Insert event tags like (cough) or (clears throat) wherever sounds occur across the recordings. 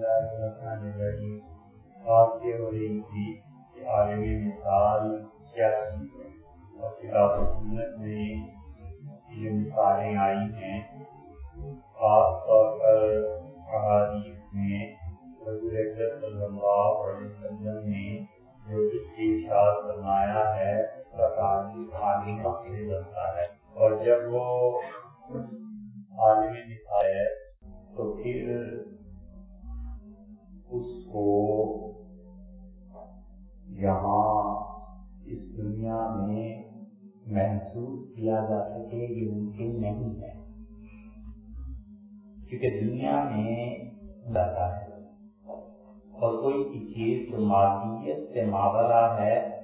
اللہ الرحمن الرحیم۔ بات یہ ہو رہی تھی کہ مثال کیا چیز ہے؟ اور کتاب سنت میں یہ مثالیں آئی ہیں۔ خاص طور پر احادیث میں حضور صلی اللہ علیہ وسلم نے جو کچھ ارشاد ہے اس کا تعلق عالم سے بنتا ہے۔ اور جب وہ عالم مثال ہے، تو پھر اس کو یہاں اس دنیا میں محسوس کیا جا سکے یہ ممکن نہیں ہے۔ کیونکہ دنیا میں رہتا ہے اور کوئی چیز جو مادیت سے ماورا ہے،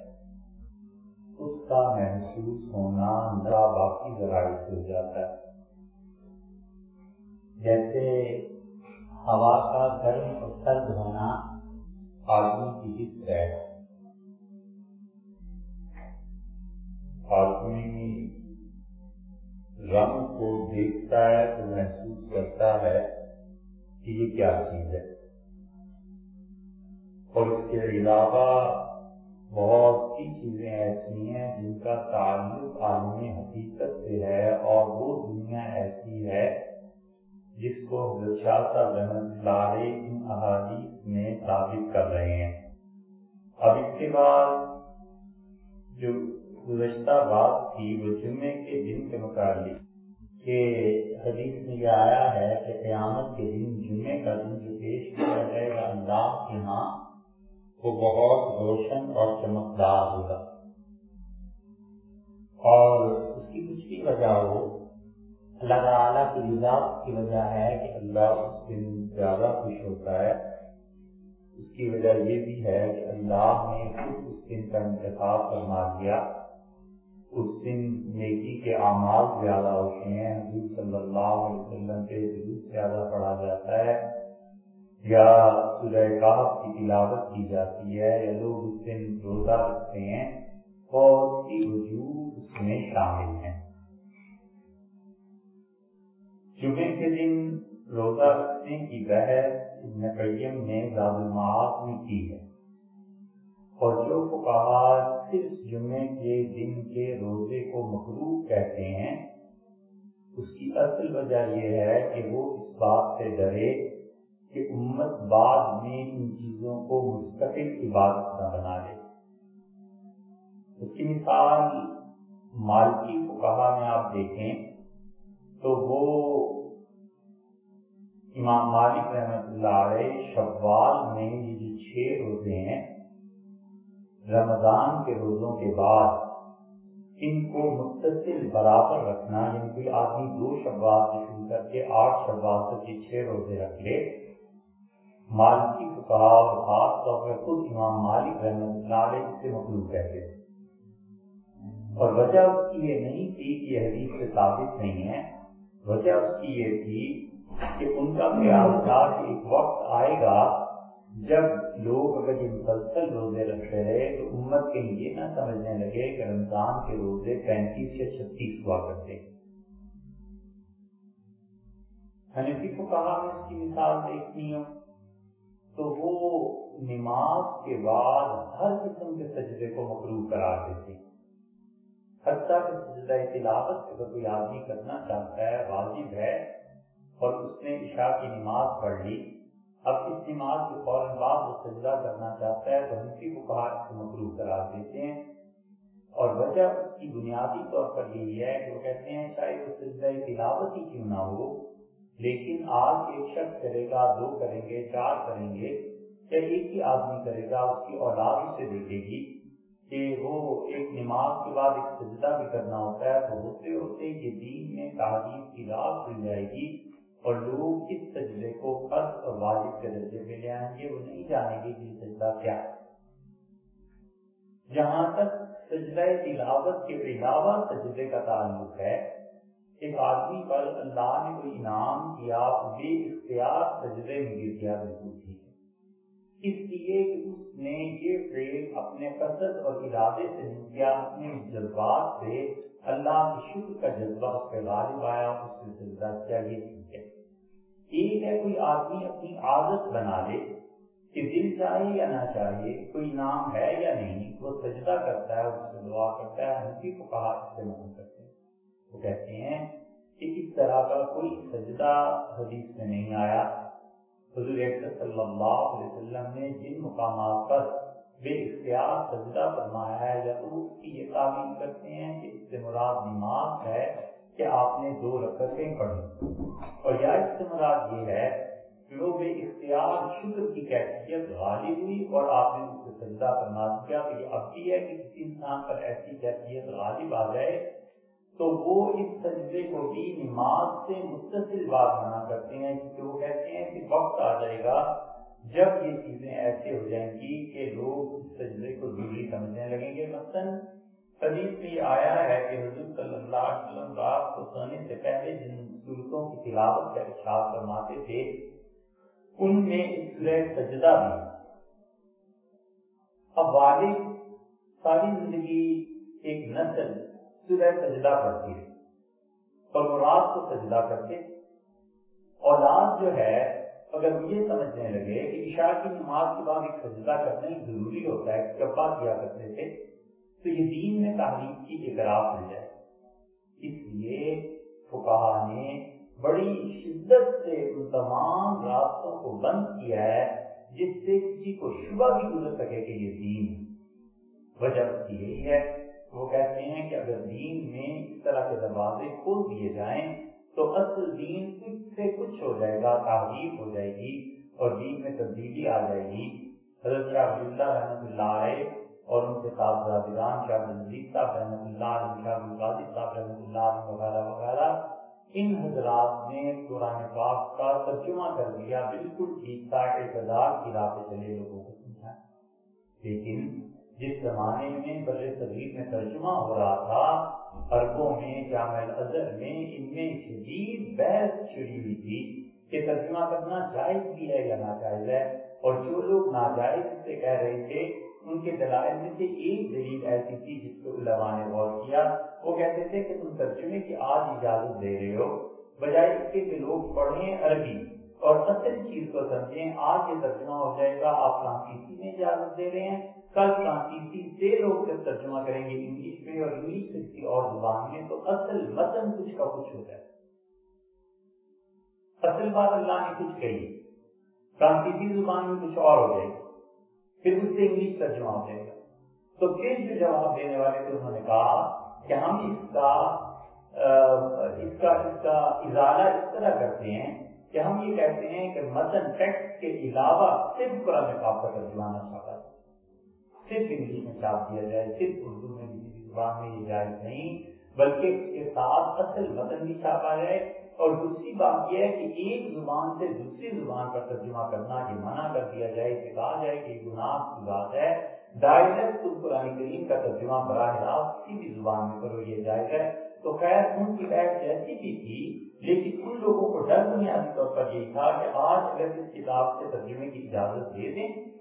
اس کا محسوس ہونا نہ باقی ذرائع سے ہو جاتا ہے۔ جیسے ہوا کا گرم اور سرد ہونا آدمی کی حص ہے۔ آدمی رنگ کو دیکھتا ہے تو محسوس کرتا ہے کہ یہ کیا چیز ہے۔ اور اس کے علاوہ بہت سی چیزیں ایسی ہیں جن کا تعلق عالم حقیقت سے ہے اور وہ دنیا ایسی ہے جس کو حضرت شاہ صاحب رحمت علیہ ان احادیث میں ثابت کر رہے ہیں۔ اب اس کے بعد جو گزشتہ بات تھی، وہ جمعے کے دن کے متعلق کہ حدیث میں یہ آیا ہے کہ قیامت کے دن جمعے کا دن جو پیش کیا جائے گا اللہ کے ہاں وہ بہت روشن اور چمکدار ہوگا۔ اور اس کی کچھ بھی وجہ ہو اللہ تعالیٰ کی رضا کی وجہ ہے کہ اللہ اس دن زیادہ خوش ہوتا ہے۔ اس کی وجہ یہ بھی ہے کہ اللہ نے خود اس دن کا انتخاب فرما دیا۔ اس دن نیکی کے اعمال زیادہ ہوتے ہیں۔ حضور صلی اللہ علیہ وسلم کے ضرور زیادہ پڑھا جاتا ہے۔ یا سورہ کاف کی تلاوت کی جاتی ہے۔ یا لوگ اس دن روزہ رکھتے ہیں بہت اس میں شامل ہیں۔ جمعے کے دن روزہ رکھنے کی بحث ابن قیم نے زاد المعاد میں کی ہے۔ اور جو کو کہا صرف جمعے کے دن کے روزے کو مخروب کہتے ہیں، اس کی اصل وجہ یہ ہے کہ وہ اس بات سے ڈرے کہ امت بعد میں ان چیزوں کو مستقل عبادت نہ بنا لے۔ اس کی مثال مالکی کو کہا میں آپ دیکھیں۔ تو وہ امام مالک رحمت اللہ علیہ شوال میں یہ جو چھ روزے ہیں، رمضان کے روزوں کے بعد ان کو متصل برابر رکھنا یعنی کوئی آدمی دو شوال سے شروع کر کے آٹھ شوال تک یہ چھ روزے رکھ لے مالکی کو اور خاص طور پر خود امام مالک رحمت اللہ علیہ اس سے مخلوق کہتے اور وجہ اس کی یہ نہیں تھی کہ یہ حدیث سے ثابت نہیں ہے۔ وجہ اس کی یہ تھی کہ ان کا خیال تھا کہ ایک وقت آئے گا جب لوگ اگر یہ مسلسل روزے رکھتے رہے تو امت کے لیے نہ سمجھنے لگے کہ رمضان کے روزے پینتیس یا چھتیس ہوا کرتے۔ حنفی کو کہا میں اس کی مثال دیکھنی ہوں تو وہ نماز کے بعد ہر قسم کے سجدے کو مقروب قرار دیتے۔ حتیٰ کہ سجدہ تلاوت اگر کوئی آدمی کرنا چاہتا ہے، واجب ہے اور اس نے عشاء کی نماز پڑھ لی، اب اس نماز کے فوراً بعد وہ سجدہ کرنا چاہتا ہے تو ہنسی کو کہا اس کو مقروب قرار دیتے ہیں۔ اور وجہ اس کی بنیادی طور پر یہی ہے کہ وہ کہتے ہیں چاہے وہ سجدہ تلاوت ہی کیوں نہ ہو، لیکن آج ایک شخص کرے گا، دو کریں گے، چار کریں گے، یا ایک ہی آدمی کرے گا، اس کی اولاد اسے دیکھے گی۔ کہ وہ ایک نماز کے بعد ایک سجدہ بھی کرنا ہوتا ہے، تو ہوتے ہوتے یہ دین میں تعلیم کی راہ کھل جائے گی اور لوگ اس سجدے کو فرض اور واجب کے درجے میں لے آئیں گے، وہ نہیں جانیں گے کہ سجدہ کیا ہے۔ جہاں تک سجدہ تلاوت کے علاوہ سجدے کا تعلق ہے، ایک آدمی پر اللہ نے کوئی انعام کیا بے اختیار سجدے میں گر گیا بالکل ٹھیک ہے اس لیے کہ اس نے یہ فیل اپنے قصد اور ارادے سے نہیں کیا اپنے جذبات سے اللہ کے شکر کا جذبہ اس پہ غالب آیا، اس سے سجدہ کیا یہ ٹھیک ہے۔ ایک ہے کوئی آدمی اپنی عادت بنا لے کہ دل چاہے یا نہ چاہے، کوئی نام ہے یا نہیں، وہ سجدہ کرتا ہے، اس سے دعا کرتا ہے ہم کو کہا اس سے نہیں کرتے وہ کہتے ہیں کہ اس طرح کا کوئی سجدہ حدیث میں نہیں آیا۔ حضور صلی اللہ علیہ وسلم نے جن مقامات پر بے اختیار سجدہ فرمایا ہے یا تو اس کی یہ تعلیم کرتے ہیں کہ اس سے مراد نماز ہے کہ آپ نے دو رکعتیں پڑھی اور یا اس سے مراد یہ ہے کہ وہ بے اختیار شکر کی کیفیت غالب ہوئی اور آپ نے اس سے سجدہ کرنا کیا تو یہ اب بھی ہے کہ کسی انسان پر ایسی کیفیت غالب آ جائے تو وہ اس سجدے کو بھی نماز سے متصل بات منع کرتے ہیں کیونکہ وہ کہتے ہیں کہ وقت آ جائے گا جب یہ چیزیں ایسے ہو جائیں گی کہ لوگ اس سجدے کو ضروری سمجھنے لگیں گے۔ مثلاً حدیث میں یہ آیا ہے کہ حضور صلی اللہ علیہ وسلم رات کو سونے سے پہلے جن صورتوں کی تلاوت کا ارشاد فرماتے تھے، ان میں سورہ سجدہ بھی۔ اب والد ساری زندگی ایک نسل سجدہ پڑھتی ہے۔ اور رات کو سجدہ کرتے اولاد جو ہے، اگر وہ یہ سمجھنے لگے کہ عشاء کی نماز کے بعد ایک سجدہ کرنا ہی ضروری ہوتا ہے کبا کیا کرتے تھے، تو یہ دین میں تعلیم کی اعتراف مل جائے اس لیے فکا نے بڑی شدت سے ان تمام راستوں کو بند کیا ہے، جس سے کسی کو شبہ بھی گزر سکے کہ یہ دین وجہ یہی ہے وہ کہتے ہیں کہ اگر دین میں اس طرح کے دروازے کھول دیے جائیں تو اصل دین کچھ سے کچھ ہو جائے گا تعریف ہو جائے گی اور دین میں تبدیلی آ جائے گی۔ حضرت شاہ عبداللہ رحمۃ اللہ علیہ اور ان کے ساتھ برادران شاہ نزدیک صاحب رحمۃ اللہ علیہ، شاہ القادر صاحب رحمۃ اللہ علیہ وغیرہ وغیرہ، ان حضرات نے قرآن پاک کا ترجمہ کر دیا، بالکل ٹھیک تھا اقتدار کی راہ پہ چلے لوگوں کو سمجھا لیکن جس زمانے میں بر صغیر میں ترجمہ ہو رہا تھا، عربوں میں، جامع الازہر میں، ان میں شدید بحث چھڑی ہوئی تھی کہ ترجمہ کرنا جائز بھی ہے یا ناجائز ہے۔ اور جو لوگ ناجائز سے کہہ رہے تھے، ان کے دلائل میں سے ایک دلیل ایسی تھی جس کو علماء نے غور کیا۔ وہ کہتے تھے کہ تم ترجمے کی آج اجازت دے رہے ہو، بجائے اس کے کہ لوگ پڑھیں عربی۔ اور اصل چیز کو سمجھیں، آج یہ ترجمہ ہو جائے گا، آپ فرانسیسی میں اجازت دے رہے ہیں۔ کل فرانسیسی سے لوگ جب ترجمہ کریں گے انگلش میں اور انگلش کسی اور زبان میں، تو اصل متن کچھ کا کچھ ہو جائے اصل بات اللہ نے کچھ کہی۔ فرانسیسی جی زبان میں کچھ اور ہو جائے گا۔ پھر اس سے انگلش ترجمہ ہو جائے گا۔ تو پھر جو جواب دینے والے تھے، انہوں نے کہا کہ ہم اس کا اس کا اس کا ازالہ اس طرح کرتے ہیں کہ ہم یہ کہتے ہیں کہ متن ٹیکسٹ کے علاوہ صرف قرآن پاک کا ترجمہ چھاپا جائے صرف انگلش میں چھاپ دیا جائے، صرف اردو میں کسی بھی زبان میں یہ جائز نہیں، بلکہ اس کے ساتھ اصل متن بھی چھاپا جائے۔ اور دوسری بات یہ ہے کہ ایک زبان سے دوسری زبان پر ترجمہ کرنا یہ منع کر دیا جائے کہ کہا جائے کہ گناہ کی بات ہے۔ ڈائریکٹ قرآن کریم کا ترجمہ براہ راست کسی بھی زبان میں کرو، یہ جائز ہے۔ تو خیر ان کی بحث جیسی بھی تھی، لیکن ان لوگوں کو ڈر بنیادی طور پر یہی تھا کہ آج اگر اس کتاب سے ترجمے کی اجازت دے دیں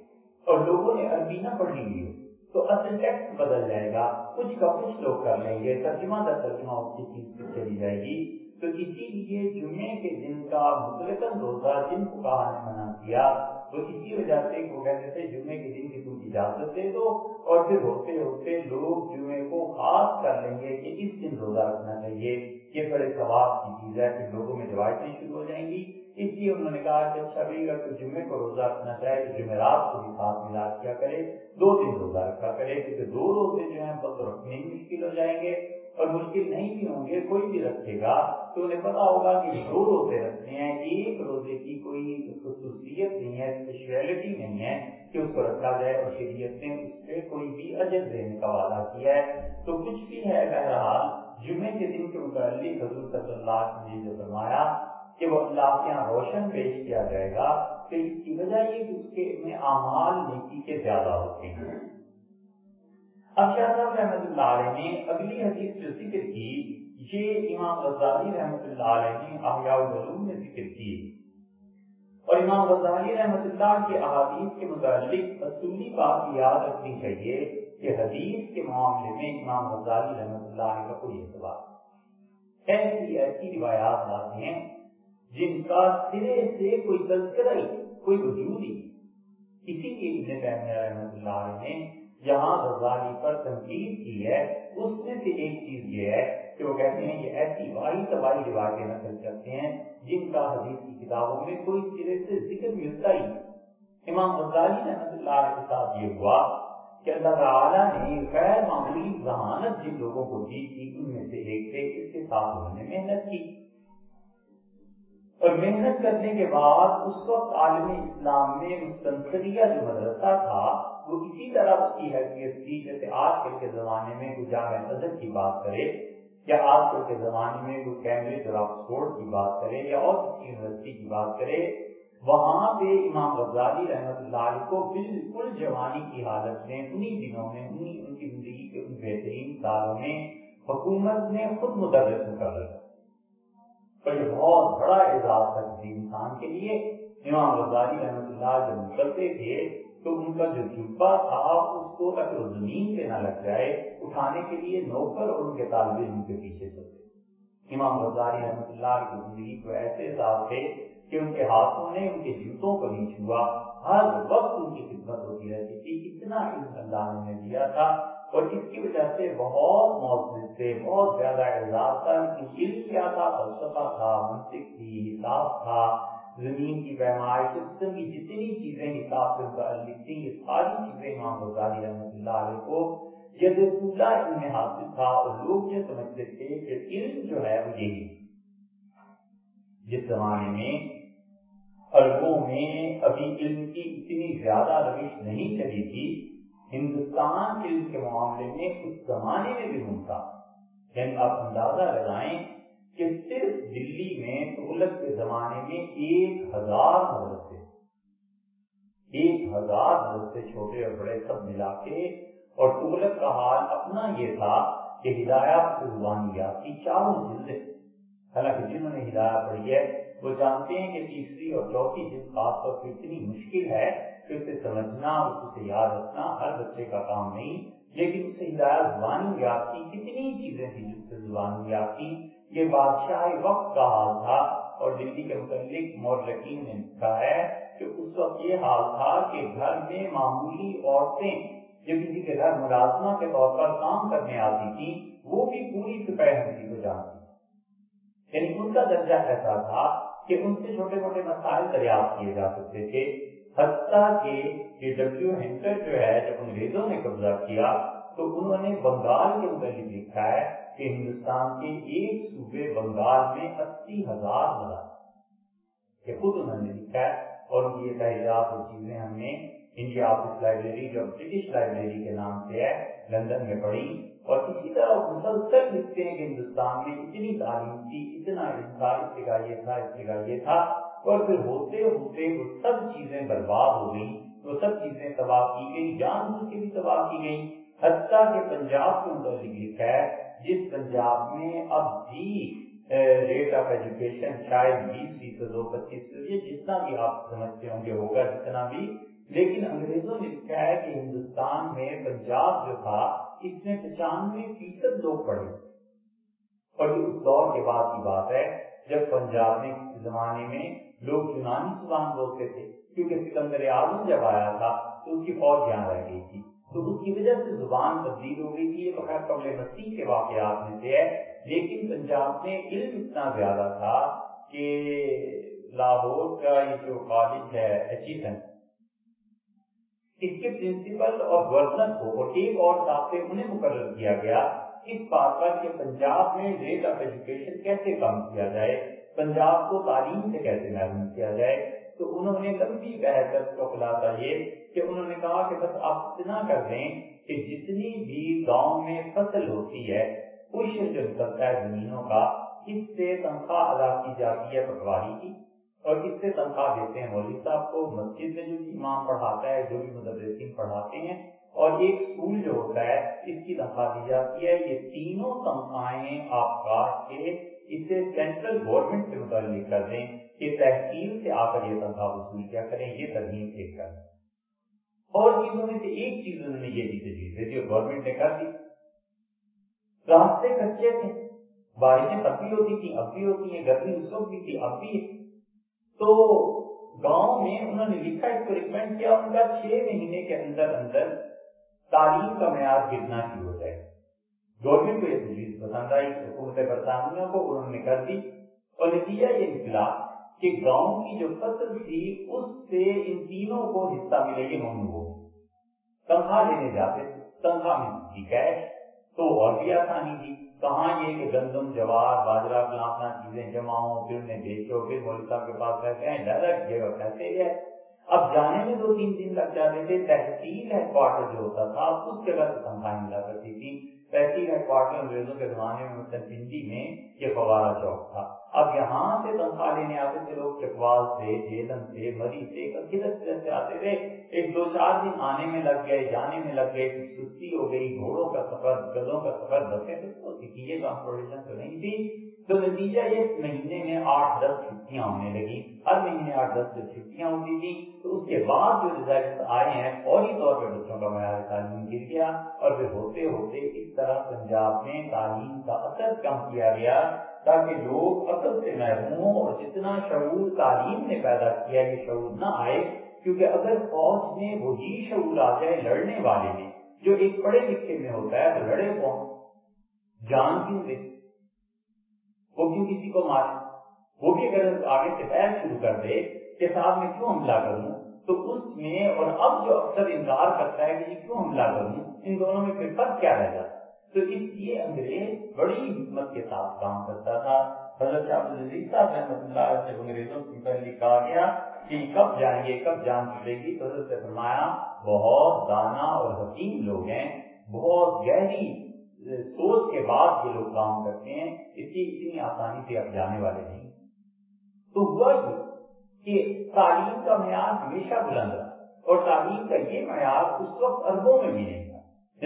اور لوگوں نے عربی نہ پڑھی ہوئی ہو، تو اصل ٹیکسٹ بدل جائے گا۔ کچھ کا کچھ لوگ کر لیں گے، ترجمہ در ترجمہ اس کی چیز چلی جائے گی۔ تو اسی لیے جمعے کے دن کا مطلق روزہ جن کو کہا نے منع کیا تو اسی وجہ سے وہ کہتے تھے جمعے کے دن کی تم اجازت دے دو۔ اور پھر ہوتے ہوتے لوگ جمعے کو خاص کر لیں گے کہ اس دن روزہ رکھنا چاہیے، یہ بڑے ثواب کی چیز ہے کہ لوگوں میں روایتیں شروع ہو جائیں گی۔ اس لیے انہوں نے کہا کہ اچھا بھی اگر کوئی جمعے کو روزہ رکھنا چاہے تو جمعرات کو بھی ساتھ ملا کیا کرے، دو دن روزہ رکھا کرے، کیونکہ دو روزے جو ہیں بس رکھنے ہی مشکل ہو جائیں گے اور مشکل نہیں بھی ہوں گے، کوئی بھی رکھے گا تو انہیں پتا ہوگا کہ دو روزے رکھنے ہیں، ایک روزے کی کوئی خصوصیت نہیں ہے اسپیشلٹی نہیں ہے کہ اس کو رکھا جائے اور شریعت نے اس پہ کوئی بھی اجر دینے کا وعدہ کیا ہے۔ تو کچھ بھی ہے بہرحال، جمعے کے دن کے متعلق حضور صلی اللہ علیہ وسلم نے فرمایا کہ وہ اللہ کے یہاں روشن پیش کیا جائے گا، تو اس کی وجہ یہ کہ اس کے میں اعمال نیکی کے زیادہ ہوتے ہیں۔ اب شاہ صاحب رحمۃ اللہ علیہ نے اگلی حدیث جو ذکر کی، یہ امام غزالی رحمۃ اللہ علیہ نے احیاء العلوم میں ذکر کی۔ اور امام غزالی رحمۃ اللہ کے احادیث کے متعلق اصولی بات یاد رکھنی چاہیے کہ حدیث کے معاملے میں امام غزالی رحمۃ اللہ علیہ کا کوئی اعتبار۔ ایسی ایسی روایات آتی ہیں جن کا سرے سے کوئی تذکرہ ہی، کوئی وجود ہی۔ اسی لیے ابن تیمیہ رحمۃ اللہ علیہ نے جہاں غزالی پر تنقید کی ہے۔ اس میں سے ایک چیز یہ ہے کہ وہ کہتے ہیں یہ ایسی واحد تباہی روایتیں نقل کرتے ہیں جن کا حدیث کی کتابوں میں کوئی سرے سے ذکر ملتا ہی امام غزالی رحمۃ اللہ علیہ کے ساتھ یہ ہوا کہ اللہ تعالیٰ نے غیر معمولی ذہانت جن لوگوں کو دی تھی، ان میں سے ایک تھے اس کے ساتھ انہوں نے محنت کی۔ اور محنت کرنے کے بعد اس وقت عالم اسلام میں مستنصریہ جو مدرسہ تھا، وہ اسی طرح اس کی حیثیت تھی، جیسے آج کل کے زمانے میں کوئی جامع ادب کی بات کرے، یا آج کل کے زمانے میں کوئی کیمبرج اور آکسفورڈ کی بات کرے، یا اور کسی یونیورسٹی کی بات کرے، وہاں پہ امام غزالی رحمت اللہ علیہ کو بالکل جوانی کی حالت میں، انہی دنوں میں، انہی، ان کی زندگی کے ان بہترین سالوں میں حکومت نے خود مدرس مقرر اور یہ بہت بڑا اعزاز تھا کسی انسان کے لیے۔ امام غزالی رحمت اللہ جب نکلتے تھے تو ان کا جو جبا تھا اس کو اگر زمین پہ نہ لگ جائے اٹھانے کے لیے نوکر اور ان کے طالب علم کے پیچھے چلتے۔ امام غزالی رحمت اللہ کی زندگی کو ایسے احساس تھے کہ ان کے ہاتھوں نے، ان کے جوتوں کو نہیں چھوا۔ ہر وقت ان کی خدمت ہوتی رہتی تھی، اتنا علم اللہ نے دیا تھا۔ اور اس کی وجہ سے بہت موجود تھے، بہت زیادہ اعزاز تھا علم کیا تھا، فلسفہ تھا، منطق تھی، حساب تھا۔ زمین کی پیمائش سسٹم کی جتنی چیزیں حساب سے متعلق تھیں، یہ ساری چیزیں امام غزالی رحمۃ اللہ علیہ کو ید پورا علم حاصل تھا۔ اور لوگ یہ سمجھتے تھے کہ علم جو ہے وہ یہی جس زمانے میں اربوں میں ابھی علم کی اتنی زیادہ روش نہیں چلی تھی، ہندوستان علم کے معاملے میں اس زمانے میں بھی ہوتا یعنی آپ اندازہ لگائیں کہ صرف دلی میں تغلق کے زمانے میں ایک ہزار مدرسے، ایک ہزار مدرسے چھوٹے اور بڑے سب ملا کے، اور تغلق کا حال اپنا یہ تھا کہ ہدایات سے زبانیات کی چاروں جلدیں۔ حالانکہ جنہوں نے ہدایات پڑھی ہے، وہ جانتے ہیں کہ تیسری اور چوتھی جلد خاص طور پر اتنی مشکل ہے کہ اسے سمجھنا اسے یاد رکھنا ہر بچے کا کام نہیں، لیکن اسے ہدایات زبانی یاد کی کتنی چیزیں تھیں جس سے زبانی یاد کی یہ بادشاہ وقت کا حال تھا اور دلی کے متعلق مورلقین نے لکھا ہے کہ اس وقت یہ حال تھا کہ گھر میں معمولی عورتیں جو کسی کے گھر ملازمہ کے طور پر کام کرنے آتی تھیں، وہ بھی پوری سپہ کو جانتی یعنی ان کا درجہ ایسا تھا کہ ان سے چھوٹے موٹے مسائل دریافت کیے جا سکتے تھے، حتیٰ کہ یہ ڈبلو ہینٹر جو ہے جب انگریزوں نے قبضہ کیا تو انہوں نے بنگال کے متعلق لکھا ہے کہ ہندوستان کے ایک صوبے بنگال میں اسی ہزار مدار یہ خود انہوں نے لکھا ہے اور ان کی یہ تحریرات اور چیزیں ہم نے انڈیا آفس لائبریری جو برٹش لائبریری کے نام سے ہے، لندن میں پڑھی۔ اور اسی طرح مسلسل لکھتے ہیں کہ ہندوستان میں اتنی تعلیم تھی، اتنا تھا اس جگہ یہ تھا، اس جگہ یہ تھا، اور پھر ہوتے ہوتے وہ سب چیزیں برباد ہو گئی وہ سب چیزیں تباہ کی گئی جان بوجھ کے بھی تباہ کی گئی حتیٰ کہ پنجاب کے متعلق لکھا ہے جس پنجاب میں اب بھی ریٹ آف ایجوکیشن شاید بیس فیصد ہو، پچیس فیصد جتنا بھی آپ سمجھتے ہوں گے ہوگا جتنا بھی، لیکن انگریزوں نے لکھا ہے کہ ہندوستان میں پنجاب جو تھا اس میں پچانوے فیصد لوگ پڑھے اور یہ اس دور کے بعد کی بات ہے، جب پنجاب میں زمانے میں لوگ یونانی زبان بولتے تھے، کیونکہ سکندر اعظم جب آیا تھا تو اس کی فوج یہاں رہ گئی تھی۔ تو اس کی وجہ سے زبان تبدیل ہو گئی تھی، یہ بغیر قبل مسیح کے واقعات میں سے ہے۔ لیکن پنجاب میں علم اتنا زیادہ تھا کہ لاہور کا یہ جو کالج ہے ایچیسن اس کے پرنسپل اور گورنر کو اور اور صاحب انہیں مقرر کیا گیا اس بات پر کہ پنجاب میں ریٹ آف ایجوکیشن کیسے کم کیا جائے، پنجاب کو تعلیم سے کیسے محروم کیا جائے؟ تو انہوں نے لمبی بحث کا خلاصہ یہ کہ انہوں نے کہا کہ بس آپ اتنا کر دیں کہ جتنی بھی گاؤں میں فصل ہوتی ہے کچھ جو نکلتا ہے زمینوں کا، اس سے تنخواہ ادا کی جاتی ہے پٹواری کی۔ اور اس سے تنخواہ دیتے ہیں۔ مولوی صاحب کو مسجد میں جو بھی امام پڑھاتا ہے، جو بھی مدرسین پڑھاتے ہیں، اور ایک اسکول جو ہوتا ہے، اس کی تنخواہ دی جاتی ہے۔ یہ تینوں تنخواہیں آپ کاٹ کے اسے سینٹرل گورنمنٹ سے متعلق کر دیں کہ تحصیل سے آ کر یہ تنخواہ وصول کیا کریں، یہ ترمیم ایک کر اور چیزوں میں سے ایک چیز انہوں نے یہ بھی تجویز جو گورنمنٹ نے کر دی۔ راستے کچے تھے۔ بارشیں تب بھی ہوتی تھی اب بھی ہوتی ہیں، گرمی اس وقت بھی تھی، اب بھی تو گاؤں میں انہوں نے لکھا اس کو ریکمینڈ کیا، ان کا چھ مہینے کے اندر اندر تعلیم کا معیار گرنا شروع ہو جائے گورنمنٹ کو یہ چیز پسند آئی حکومت برطانیہ کو انہوں نے کر دی۔ اور نتیجہ یہ نکلا کہ گاؤں کی جو فصل تھی، اس سے ان تینوں کو حصہ ملے گی ممنوع تنخواہ لینے جاتے، تنخواہ ملتی کیش تو اور بھی آسانی تھی۔ کہاں یہ کہ گندم جوار باجرا فلاں چیزیں جمع ہوں، پھر انہیں بیچو، پھر مولوی صاحب کے پاس پیسے ہیں ڈائریکٹ جگہ پیسے ہے اب جانے میں دو تین دن لگ جاتے تھے، تحصیل ہیڈ کوارٹر جو ہوتا تھا اس جگہ سے تنخواہیں ملا کرتی تھی پیسی ہیڈ کوارٹر انگریزوں کے زمانے میں مثلاً پنڈی میں یہ فوارہ چوک تھا۔ اب یہاں سے تنخواہ لینے آتے تھے لوگ، چکوال سے، جیلم سے، مری سے کدھر کدھر سے آتے تھے ایک دو چار دن آنے میں لگ گئے، جانے میں لگ گئے، سستی ہو گئی، گھوڑوں کا سفر، گدوں کا سفر بسے تھے تو یہ ٹرانسپورٹیشن تو نہیں تھی۔ تو نتیجہ یہ مہینے میں آٹھ دس چھٹیاں ہونے لگی ہر مہینے آٹھ دس دس چھٹیاں ہوتی تھی جی، تو اس کے بعد جو ریزلٹ آئے ہیں، فوری طور پہ بچوں کا معیار تعلیم گر گیا اور پھر ہوتے ہوتے اس طرح پنجاب میں تعلیم کا اثر کم کیا گیا تاکہ لوگ اصل سے محروم ہوں اور جتنا شعور تعلیم نے پیدا کیا یہ شعور نہ آئے، کیونکہ اگر فوج میں وہی شعور آ جائے لڑنے والے میں، جو ایک پڑھے لکھے میں ہوتا ہے، تو لڑے کون؟ جان کیوں دے؟ وہ کیوں کسی کو مارے؟ وہ بھی اگر آگے سے بحث شروع کر دے کہ صاحب میں کیوں حملہ کروں، تو اس میں اور اب جو اکثر انکار کرتا ہے کہ یہ کیوں حملہ کروں، ان دونوں میں پھر فرق کیا رہ جاتا تو اس لیے انگریز بڑی حکمت کے ساتھ کام کرتا تھا۔ حضرت صاحب رحمۃ اللہ سے انگریزوں کی پہلے کہا گیا کہ کب جائیں گے، کب جان چلے گی، تو حضرت فرمایا، بہت دانا اور حکیم لوگ ہیں، بہت گہری سوچ کے بعد یہ لوگ کام کرتے ہیں، اس کی اتنی آسانی سے اب جانے والے نہیں۔ تو ہوا یہ کہ تعلیم کا معیار ہمیشہ بلند رہا اور تعلیم کا یہ معیار اس وقت اربوں میں بھی نہیں تھا۔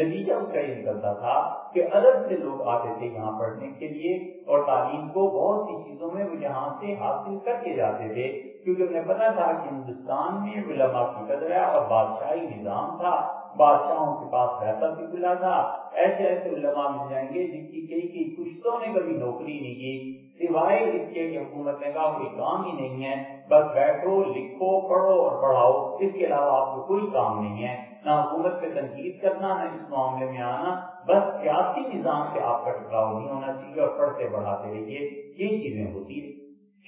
نتیجہ اس کا یہ نکلتا تھا کہ الگ سے لوگ آتے تھے یہاں پڑھنے کے لیے اور تعلیم کو بہت سی چیزوں میں وہ یہاں سے حاصل کر کے جاتے تھے۔ کیونکہ انہیں پتا تھا کہ ہندوستان میں علماء کی قدر ہے اور بادشاہی نظام تھا، بادشاہوں کے پاس پیسہ بھی ملا تھا۔ ایسے ایسے علماء مل جائیں گے جن کی کئی کئی پشتوں نے کبھی نوکری نہیں کی۔ سوائے اس کے کہ حکومت نے کہا کوئی کام ہی نہیں ہے، بس بیٹھو، لکھو، پڑھو اور پڑھاؤ۔ اس کے علاوہ آپ کو کوئی کام نہیں ہے۔ نہ حکومت پہ تنقید کرنا، نہ اس معاملے میں آنا۔ بس سیاسی نظام سے آپ کا ٹکراؤ نہیں ہونا چاہیے اور پڑھتے بڑھاتے رہیے۔ یہ چیزیں ہوتی رہی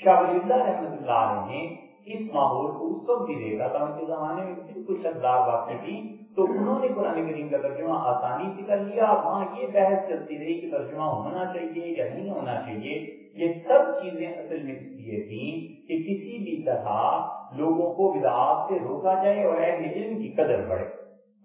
شاہ ولی اللہ رحمۃ اللہ علیہ نے اس ماحول کو اس وقت بھی دیکھا تھا ان کے زمانے میں کچھ اشدار باتیں تھی تو انہوں نے قرآن کریم کا ترجمہ آسانی سے کر لیا۔ وہاں یہ بحث چلتی رہی کہ ترجمہ ہونا چاہیے یا نہیں ہونا چاہیے، یہ سب چیزیں اصل میں یہ تھیں کہ کسی بھی طرح لوگوں کو بدعات سے روکا جائے اور اہل علم کی قدر بڑھے۔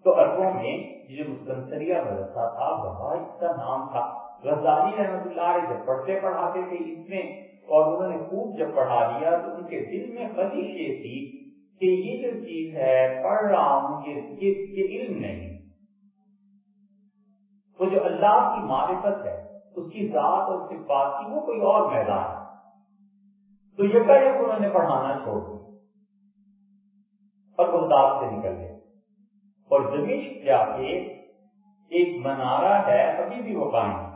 تو اربوں میں جو مسلمسریہ مدرسہ تھا بڑا اس کا نام تھا۔ غزالی رحمت اللہ علیہ جب پڑھتے پڑھاتے تھے اس میں اور انہوں نے خوب جب پڑھا لیا تو ان کے دل میں خدش یہ تھی کہ یہ جو چیز ہے، پڑھ رہا ہوں، یہ علم نہیں۔ وہ جو اللہ کی معرفت ہے، اس کی ذات اور صفات کی وہ کوئی اور میدان ہے۔ تو یہ کہ انہوں نے پڑھانا چھوڑ دیا۔ اور بغداد سے نکل گئے۔ اور زمین جا کے ایک منارہ ہے، ابھی بھی وہ قائم۔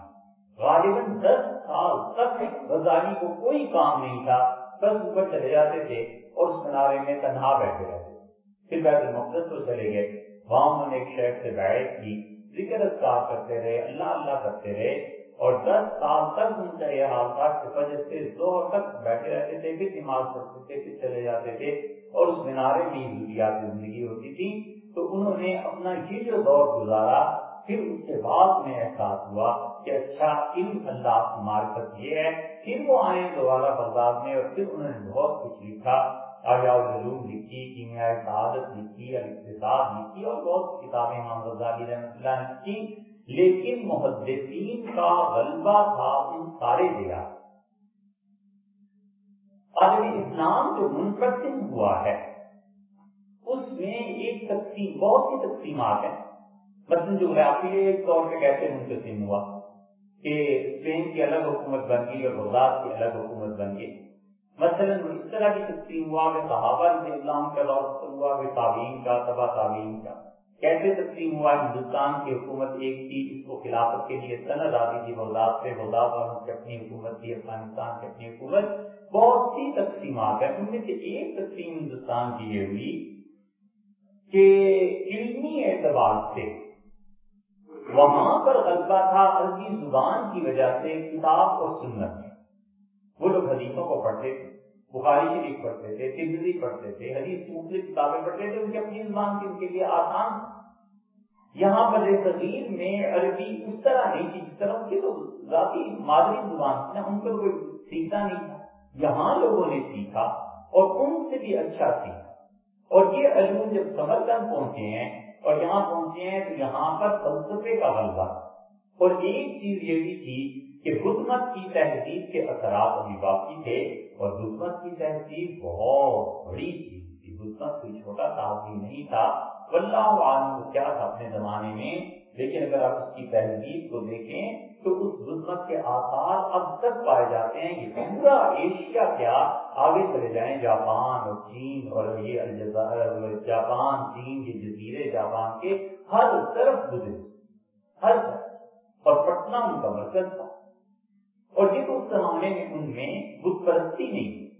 غالباً دس سال تک غزالی کو کوئی کام نہیں تھا، بس اوپر چلے جاتے تھے اور اس کنارے میں تنہا بیٹھے رہتے پھر بیت المقدس کو چلے گئے۔ وہاں انہوں نے ایک شہر سے بیٹھ کی۔ ذکر اذکار کرتے رہے، اللہ اللہ کرتے رہے۔ اور دس سال تک ان کا یہ حال تھا کہ فجر سے دو تک بیٹھے رہتے تھے، پھر نماز پڑھتے تھے، پھر چلے جاتے تھے۔ اور اس مینارے میں ضروریات زندگی ہوتی تھی۔ تو انہوں نے اپنا یہ جو دور گزارا پھر اس کے بعد میں احساس ہوا کہ اچھا علم اللہ کی معرفت یہ ہے پھر وہ آئے دوبارہ بغداد میں اور پھر انہوں نے بہت کچھ لکھا۔ آیا علوم لکھی کیمیا سعادت لکھی اقتصاد لکھی اور بہت کتابیں امام غزالی رحمۃ اللہ نے لکھی۔ لیکن محدثین کا غلبہ تھا، ان سارے دیا عالمی اسلام جو منقسم ہوا ہے، اس میں ایک تقسیم، بہت سی تقسیمات ہیں۔ مثلاً جغرافی ایک طور پہ کیسے منقسم ہوا کہ اسپین کی الگ حکومت بن گئی اور بغداد کی الگ حکومت بن گئی۔ مثلاً اس طرح کی تقسیم ہوا کہ صحابہ رضی اللہ کا دور ہوا کہ تعلیم کا تبا تعلیم کا۔ کیسے تقسیم ہوا؟ ہندوستان کی حکومت ایک تھی، اس کو خلافت کے لیے سند آتی تھی بغداد سے، بغداد والوں کی اپنی حکومت تھی افغانستان کی اپنی حکومت۔ بہت سی تقسیمات ہیں، ان میں سے ایک تقسیم ہندوستان کی یہ ہوئی کہ علمی اعتبار سے وہاں پر غلبہ تھا عربی زبان کی وجہ سے کتاب اور سنت میں۔ وہ لوگ حدیثوں کو پڑھتے تھے، بخاری شریف پڑھتے تھے تبزی پڑھتے تھے، حدیث کی مختلف کتابیں پڑھتے تھے، ان کی اپنی زبان کی، ان کے لیے آسان یہاں پر تغیر میں عربی اس طرح نہیں تھی جس طرح کی تو ذاتی مادری زبان تھی نا ان کو کوئی سیکھتا نہیں تھا۔ یہاں لوگوں نے سیکھا اور ان سے بھی اچھا سیکھا۔ اور یہ علوم جب سمرکند پہنچے ہیں اور یہاں پہنچے ہیں تو یہاں پر فلسفے کا حلوہ۔ اور ایک چیز یہ بھی تھی کہ حکمت کی تہذیب کے اثرات ابھی باقی تھے اور حکمت کی تہذیب بہت بڑی چیز تھی۔ حکمت کوئی چھوٹا آدمی نہیں تھا۔ واللہ عالم کیا تھا اپنے زمانے میں۔ لیکن اگر آپ اس کی تہذیب کو دیکھیں تو اس حکمت کے آثار اب تک پائے جاتے ہیں۔ کہ پورا ایشیا کیا؟ آگے چلے جائیں۔ جاپان اور چین اور یہ جاپان، چین، یہ جزیرے جاپان کے ہر طرف گزرے۔ ہر طرف۔ اور پٹنہ ان کا مرکز تھا اور یہ تو اس زمانے میں ان میں بت پرستی نہیں۔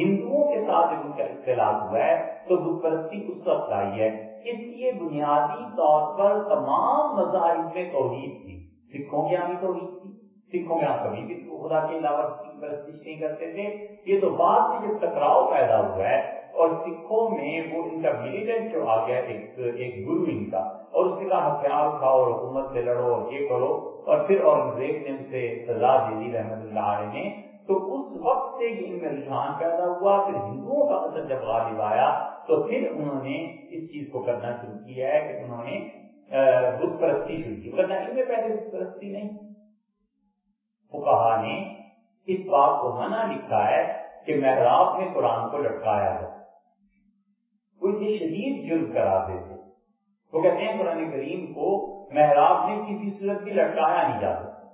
ہندوؤں کے ساتھ ان کا اختلاف ہوا ہے تو بت پرستی اس وقت آئی ہے۔ اس لیے بنیادی طور پر تمام مذاہب میں توحید تھی۔ سکھوں کے یہاں بھی توحید تھی، سکھوں کے یہاں کبھی بھی خدا کے علاوہ پرستش نہیں کرتے تھے۔ یہ تو بعد میں جب ٹکراؤ پیدا ہوا ہے اور سکھوں میں وہ ان کا ملیٹنٹ جو آ گیا ایک ایک گرو ان کا، اور اس نے کہا، ہتھیار اٹھاؤ اور حکومت سے لڑو اور یہ کرو۔ اور پھر اورنگزیب نے ان سے سزا دے دی، رحمت اللہ علیہ نے۔ تو اس وقت سے ان میں رجحان پیدا ہوا، پھر ہندوؤں کا اثر جب غالب آیا، تو پھر انہوں نے اس چیز کو کرنا شروع کیا ہے کہ انہوں نے بت پرستی شروع کی۔ کرنا ان میں پہلے بت پرستی نہیں۔ کہا نے اس بات کو منع لکھا ہے کہ محراب میں قرآن کو لٹکایا ہے کوئی شدید جرم کرا دیتے۔ وہ کہتے ہیں قرآن کریم کو محراب میں کسی صورت بھی لٹکایا نہیں جا سکتا۔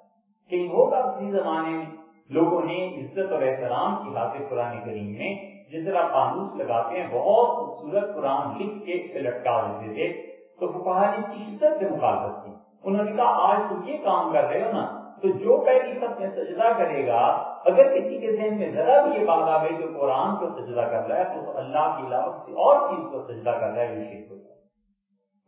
کہیں ہوگا کسی زمانے میں لوگوں نے عزت اور احترام کی خاطر قرآن کریم میں جس طرح قانون لگاتے ہیں، بہت خوبصورت قرآن لکھ کے لٹکا دیتے تھے۔ تو فقہ نے اس کی عزت سے مخالفت کی۔ انہوں نے کہا، آج تم یہ کام کر رہے ہو نا، تو جو پہلی سب میں سجدہ کرے گا، اگر کسی کے ذہن میں ذرا بھی یہ بات آ گئی جو قرآن کو سجدہ کر رہا ہے، تو اللہ کی علاوہ کسی اور چیز کو سجدہ کر رہا ہے یہ شرک ہو جائے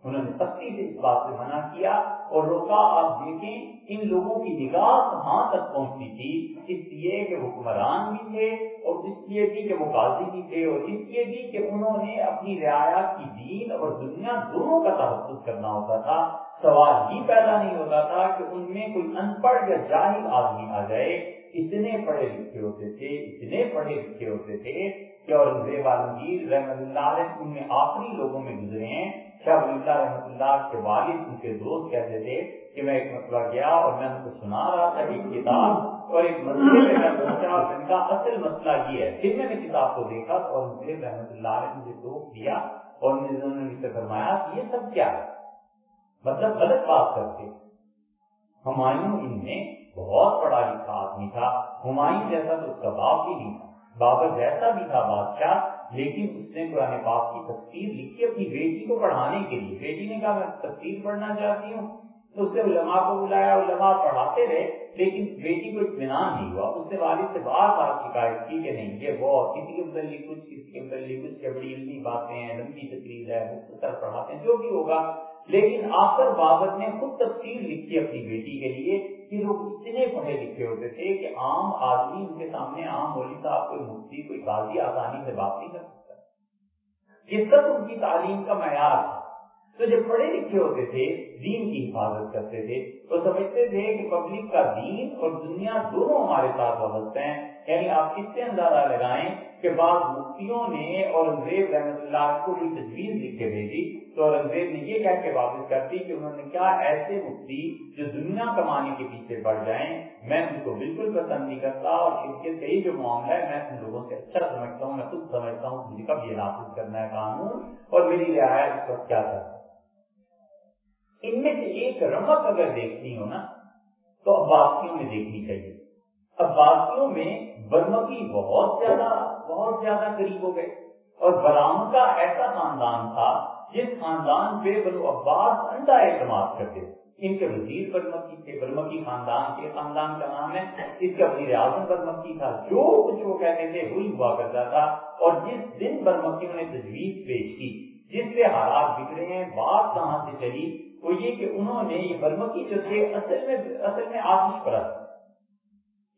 انہوں نے سختی سے اس بات سے منع کیا اور روکا آپ دیکھیں ان لوگوں کی نگاہ کہاں تک پہنچتی تھی؟ اس لیے کہ حکمران بھی تھے اور اس لیے بھی کہ وہ قاضی بھی تھے اور اس لیے بھی کہ انہوں نے اپنی رعایا کی دین اور دنیا دونوں کا تحفظ کرنا ہوتا تھا۔ سوال ہی پیدا نہیں ہوتا تھا کہ ان میں کوئی ان پڑھ یا جاہل آدمی آ جائے۔ اتنے پڑھے لکھے ہوتے تھے، اتنے پڑھے لکھے ہوتے تھے اورنگزیب عالمگیر رحمت اللہ علیہ ان میں آخری لوگوں میں گزرے ہیں۔ شاہ ولی اللہ رحمۃ اللہ کے والد ان کے دوست کہتے تھے کہ میں ایک مسئلہ گیا اور میں ان کو سنا رہا تھا ایک کتاب اور ایک مسئلے میں میں پہنچا ان کا اصل مسئلہ یہ ہے۔ پھر میں نے کتاب کو دیکھا اور اورنگزیب رحمۃ اللہ علیہ مجھے دوست دیا اور انہوں نے مجھ سے فرمایا کہ یہ سب کیا ہے؟ مطلب غلط بات کرتے۔ ہمایوں ان میں بہت پڑھا لکھا آدمی تھا۔ ہمایوں جیسا تو اس کا باپ بھی نہیں تھا۔ بابر جیسا بھی تھا بادشاہ، لیکن اس نے قرآن پاک کی تفسیر لکھی اپنی بیٹی کو پڑھانے کے لیے۔ بیٹی نے کہا، میں تفسیر پڑھنا چاہتی ہوں۔ تو اس نے علماء کو بلایا۔ علماء پڑھاتے رہے، لیکن بیٹی کو اطمینان نہیں ہوا۔ اس نے والد سے بار بار شکایت کی کہ نہیں، یہ وہ کسی کے متعلق کچھ کسی کے متعلق کچھ بڑی علمی باتیں ہیں، لمبی تقریر ہے مختصر پڑھاتے ہیں۔ جو بھی ہوگا لیکن آخر بابر نے خود تفسیر لکھی اپنی بیٹی کے لیے کہ لوگ اتنے پڑھے لکھے ہوتے تھے کہ عام آدمی ان کے سامنے عام مولوی صاحب، کوئی مفتی، کوئی قاضی آسانی سے بات نہیں کر سکتا۔ یہ سب ان کی تعلیم کا معیار تھا۔ تو جب پڑھے لکھے ہوتے تھے، دین کی حفاظت کرتے تھے، تو سمجھتے تھے کہ پبلک کا دین اور دنیا دونوں ہمارے ساتھ وابستہ ہیں۔ یعنی آپ اس سے اندازہ لگائیں کہ بعض مفتیوں نے اورنگزیب رحمت اللہ کو بھی تجویز لکھ کے بھیجی تو اورنگزیب نے یہ کہہ کے واپس کر دی کہ انہوں نے کیا ایسے مفتی جو دنیا کمانے کے پیچھے بڑھ جائیں۔ میں ان کو بالکل پسند نہیں کرتا اور شرکت سے ہی جو معاملہ ہے، میں ان لوگوں سے اچھا سمجھتا ہوں، میں خود سمجھتا ہوں مجھے کب یہ نافذ کرنا ہے قانون اور میری رعایت اس وقت کیا کرتا ان میں سے ایک رمک اگر دیکھنی ہو نا، تو عباسیوں میں دیکھنی چاہیے۔ عباسیوں میں برمکی بہت زیادہ بہت زیادہ قریب ہو گئے۔ اور برام کا ایسا خاندان تھا جس خاندان پہ بنو عباس انڈا اعتماد کرتے ان کے وزیر برمکی تھے برمکی خاندان کے خاندان کا نام ہے۔ اس کا وزیر اعظم برمکی تھا۔ جو کچھ وہ کہتے تھے وہی ہوا کرتا تھا۔ اور جس دن برمکیوں نے تجویز پیش کی، جس سے حالات بگڑے ہیں، بات کہاں سے چلی؟ وہ یہ کہ انہوں نے یہ برمکی جو تھے اصل میں اصل میں آتش پرست۔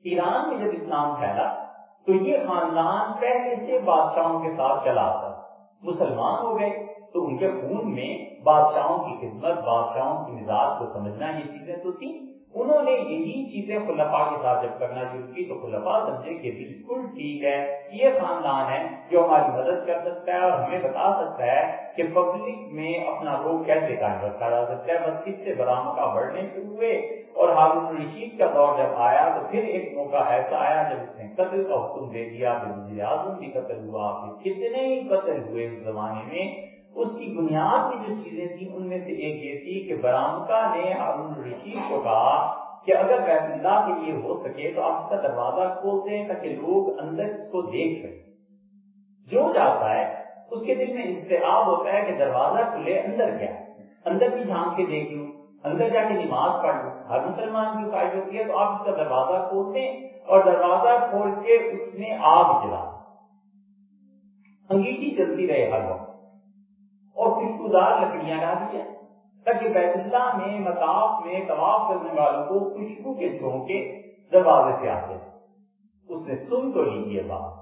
ایران میں جب اسلام پھیلا، تو یہ خاندان پہلے سے بادشاہوں کے ساتھ چلا تھا مسلمان ہو گئے، تو ان کے خون میں بادشاہوں کی خدمت، بادشاہوں کی مزاج کو سمجھنا یہ چیزیں تو تھیں۔ انہوں نے یہی چیزیں خلفا کے ساتھ جب کرنا شروع کی تو خلفا سمجھے کہ بالکل ٹھیک ہے یہ خاندان ہے جو ہماری مدد کر سکتا ہے اور ہمیں بتا سکتا ہے کہ پبلک میں اپنا روح کیسے قائم رکھا جا سکتا ہے۔ بس کس سے برام کا بڑھنے شروع ہوئے اور ہارون رشید کا دور جب آیا تو پھر ایک موقع ایسا آیا جب اس نے قتل کا حکم دے دیا وزیر اعظم بھی قتل ہوا، پھر کتنے ہی قتل ہوئے اس زمانے میں۔ اس کی بنیاد میں جو چیزیں تھیں، ان میں سے ایک یہ تھی کہ برامکا نے ہارون رشید کو کہا کہ اگر بیت اللہ کے لیے ہو سکے تو آپ اس کا دروازہ کھولتے ہیں تاکہ لوگ اندر کو دیکھ سکیں۔ جو جاتا ہے، اس کے دل میں انتخاب ہوتا ہے کہ دروازہ کھلے اندر کیا اندر بھی جھانک کے دیکھ لوں، اندر جا کے نماز پڑھ لوں۔ ہر مسلمان کی خواہش ہوتی ہے تو آپ اس کا دروازہ کھولتے اور دروازہ کھول کے اس میں آگ جلا۔ انگیٹھی چلتی رہے ہر وقت۔ اور خوشبودار لکڑیاں ڈال دیا؟ تاکہ بیت اللہ میں مطاف میں طواف کرنے والوں کو خوشبو کے جھونکے دروازے سے آتے اس نے سن تو لی یہ بات۔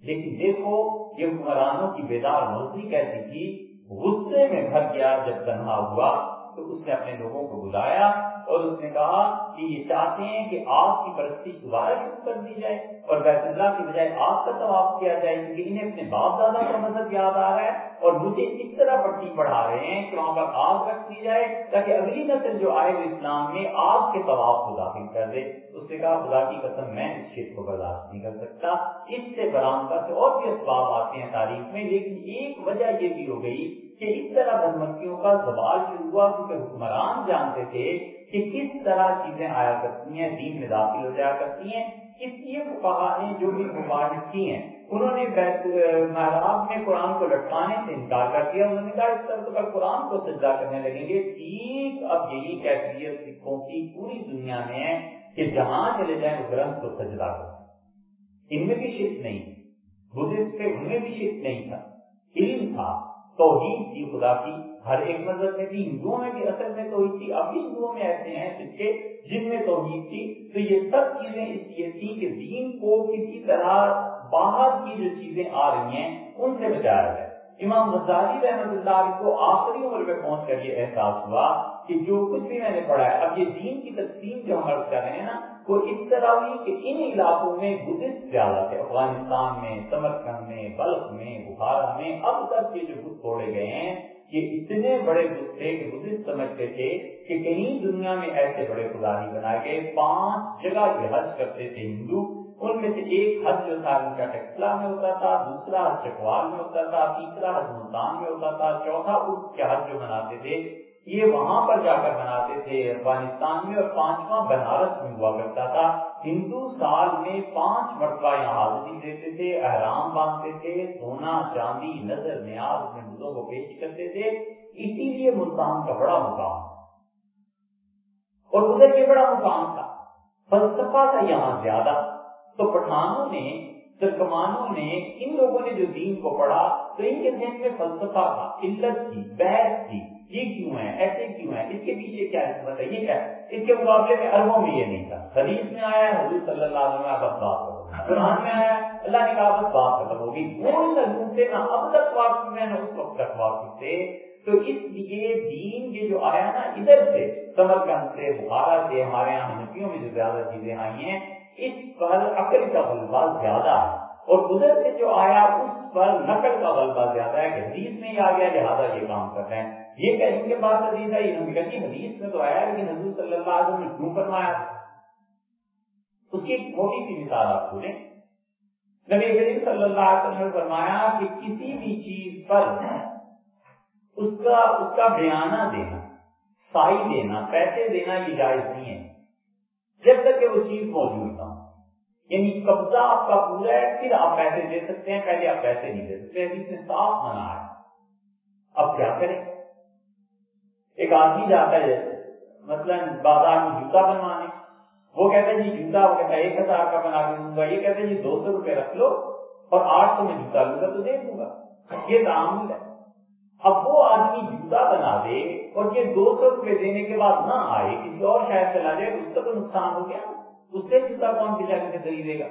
لیکن دیکھو، یہ حکمرانوں کی بیدار مرضی کیسی تھی۔ غصے میں بھر گیا، جب تنہا ہوا تو اس نے اپنے لوگوں کو بلایا۔ اور اس نے کہا کہ یہ چاہتے ہیں کہ آگ کی پرستی دوبارہ شروع کر دی جائے اور بیت اللہ کی بجائے آگ کا طواف کیا جائے، کیونکہ انہیں اپنے باپ دادا کا مذہب یاد آ رہا ہے اور مجھے اس طرح پٹی پڑھا رہے ہیں کہ وہاں پر آگ رکھ دی جائے تاکہ اگلی نسل جو آئے وہ اسلام میں آگ کے طواف کو داخل کر دے۔ اس نے کہا، خدا کی قسم، میں اس شیر کو برداشت نہیں کر سکتا۔ اس سے برآمدہ سے اور بھی اسباب آتے ہیں تاریخ میں، لیکن ایک وجہ یہ بھی ہو گئی کہ اس طرح بدمکیوں کا سوال شروع ہوا کیونکہ حکمران جانتے تھے کہ کس طرح چیزیں آیا کرتی ہیں، دین میں داخل ہو جایا کرتی ہیں۔ اس لیے فقہا نے جو بھی مبارک کی ہیں۔ انہوں نے محراب میں قرآن کو لٹکانے سے انکار کر دیا۔ انہوں نے کہا، اس طرح تو قرآن کو سجدہ کرنے لگیں گے۔ ٹھیک اب یہی کیفیت سکھوں کی پوری دنیا میں ہے کہ جہاں چلے جائیں وہ گرنتھ کو سجدہ کریں ان میں بھی شرک نہیں۔ بدھسٹ پہ ان میں بھی شرک نہیں تھا۔ علم تھا۔ توحید تھی، خدا کی ہر ایک مذہب میں بھی، ہندوؤں میں بھی اصل میں توحید تھی۔ اب ہندوؤں میں ایسے ہیں جس کے، جن میں توحید تھی۔ تو یہ سب چیزیں اس لیے تھی کہ دین کو کسی طرح باہر کی جو چیزیں آ رہی ہیں، ان سے بچایا جائے امام غزالی رحمت اللہ علیہ کو آخری عمر پہ پہنچ کر یہ احساس ہوا کہ جو کچھ بھی میں نے پڑھا ہے، اب یہ دین کی تقسیم جو ہم عرض کر رہے ہیں نا وہ اس طرح ہوئی کہ ان علاقوں میں بدھسٹ زیادہ تھے، افغانستان میں سمرکند میں، بلخ میں، بخارا میں۔ اب تک یہ جو بت توڑے گئے ہیں، یہ اتنے بڑے بت تھے کہ بدھسٹ سمجھتے تھے کہ کہیں دنیا میں ایسے بڑے خدا نہیں بنائے گئے پانچ جگہ جو حج کرتے تھے ہندو۔ ان میں سے ایک حج جو تھا، ان کا ٹیکسلا میں ہوتا تھا، دوسرا حج چکوال میں ہوتا تھا، تیسرا حج ملتان میں ہوتا تھا، چوتھا اٹھ کے حج جو مناتے تھے۔ یہ وہاں پر جا کر بناتے تھے۔ افغانستان میں اور پانچواں بنارس میں ہوا کرتا تھا۔ ہندو سال میں پانچ مرتبہ یہاں حاضری دیتے تھے، احرام باندھتے تھے، سونا، چاندی، نظر، نیاز اپنے مردوں کو پیش کرتے تھے۔ اسی لیے ملتان کا بڑا مقام اور ادھر یہ بڑا مقام تھا۔ فلسفہ تھا یہاں زیادہ۔ تو پٹھانوں نے، ترکمانوں نے ان لوگوں نے جو دین کو پڑھا، تو ان کے ذہن میں فلسفہ تھا، علت تھی، بحث تھی۔ یہ کیوں ہے؟ ایسے کیوں ہے؟ اس کے پیچھے کیا حکمت ہے یہ کیا ہے؟ اس کے مقابلے میں اربوں میں یہ نہیں تھا۔ حدیث میں آیا حضور صلی اللہ علیہ وسلم بس بات کرو۔ قرآن میں آیا اللہ نے کہا بس بات ختم ہوگی وہ نہ نہ اب تک واقف میں، نہ اس وقت تک واقف تھے تو اس لیے دین یہ جو آیا نا، ادھر سے، سمرکند سے، بخارا سے، ہمارے یہاں ہنفیوں میں جو زیادہ چیزیں آئی ہیں، اس پر عقل کا غلبہ زیادہ ہے۔ اور ادھر سے جو آیا، اس پر نقل کا غلبہ زیادہ ہے کہ حدیث میں ہی آ گیا، لہٰذا یہ کام کر رہے ہیں۔ یہ کہیں کے بعد حدیث ہے انہوں نے کہا حدیث میں تو آیا لیکن حضور صلی اللہ علیہ وسلم نے کیوں فرمایا اس کی ایک موٹی سی مثال آپ سنیں نبی کریم صلی اللہ علیہ وسلم نے فرمایا کہ کسی بھی چیز پر اس کا اس کا بیانہ دینا سائی دینا، پیسے دینا یہ جائز نہیں ہے۔ جب تک کہ وہ چیز موجود نہ ہو۔ یعنی قبضہ آپ کا پورا ہے، پھر آپ پیسے دے سکتے ہیں، پہلے آپ پیسے نہیں دے سکتے، حدیث میں صاف منع ہے۔ اب کیا کریں؟ ایک آدمی جاتا ہے، مثلا بازار میں جوتا بنوانے۔ وہ کہتے ہیں جی جوتا وہ کہتا ہے ایک ہزار کا بنا کے دوں گا۔ یہ کہتے ہیں جی دو سو روپے رکھ لو اور آٹھ سو میں جوتا لوں گا تو دے دوں گا۔ یہ تعامل ہے۔ اب وہ آدمی جوتا بنا دے اور یہ دو سو روپے دینے کے بعد نہ آئے، کسی اور شاید چلا جائے، اس کا تو نقصان ہو گیا۔ اس سے جوتا کون سی جگہ سے خریدے گا؟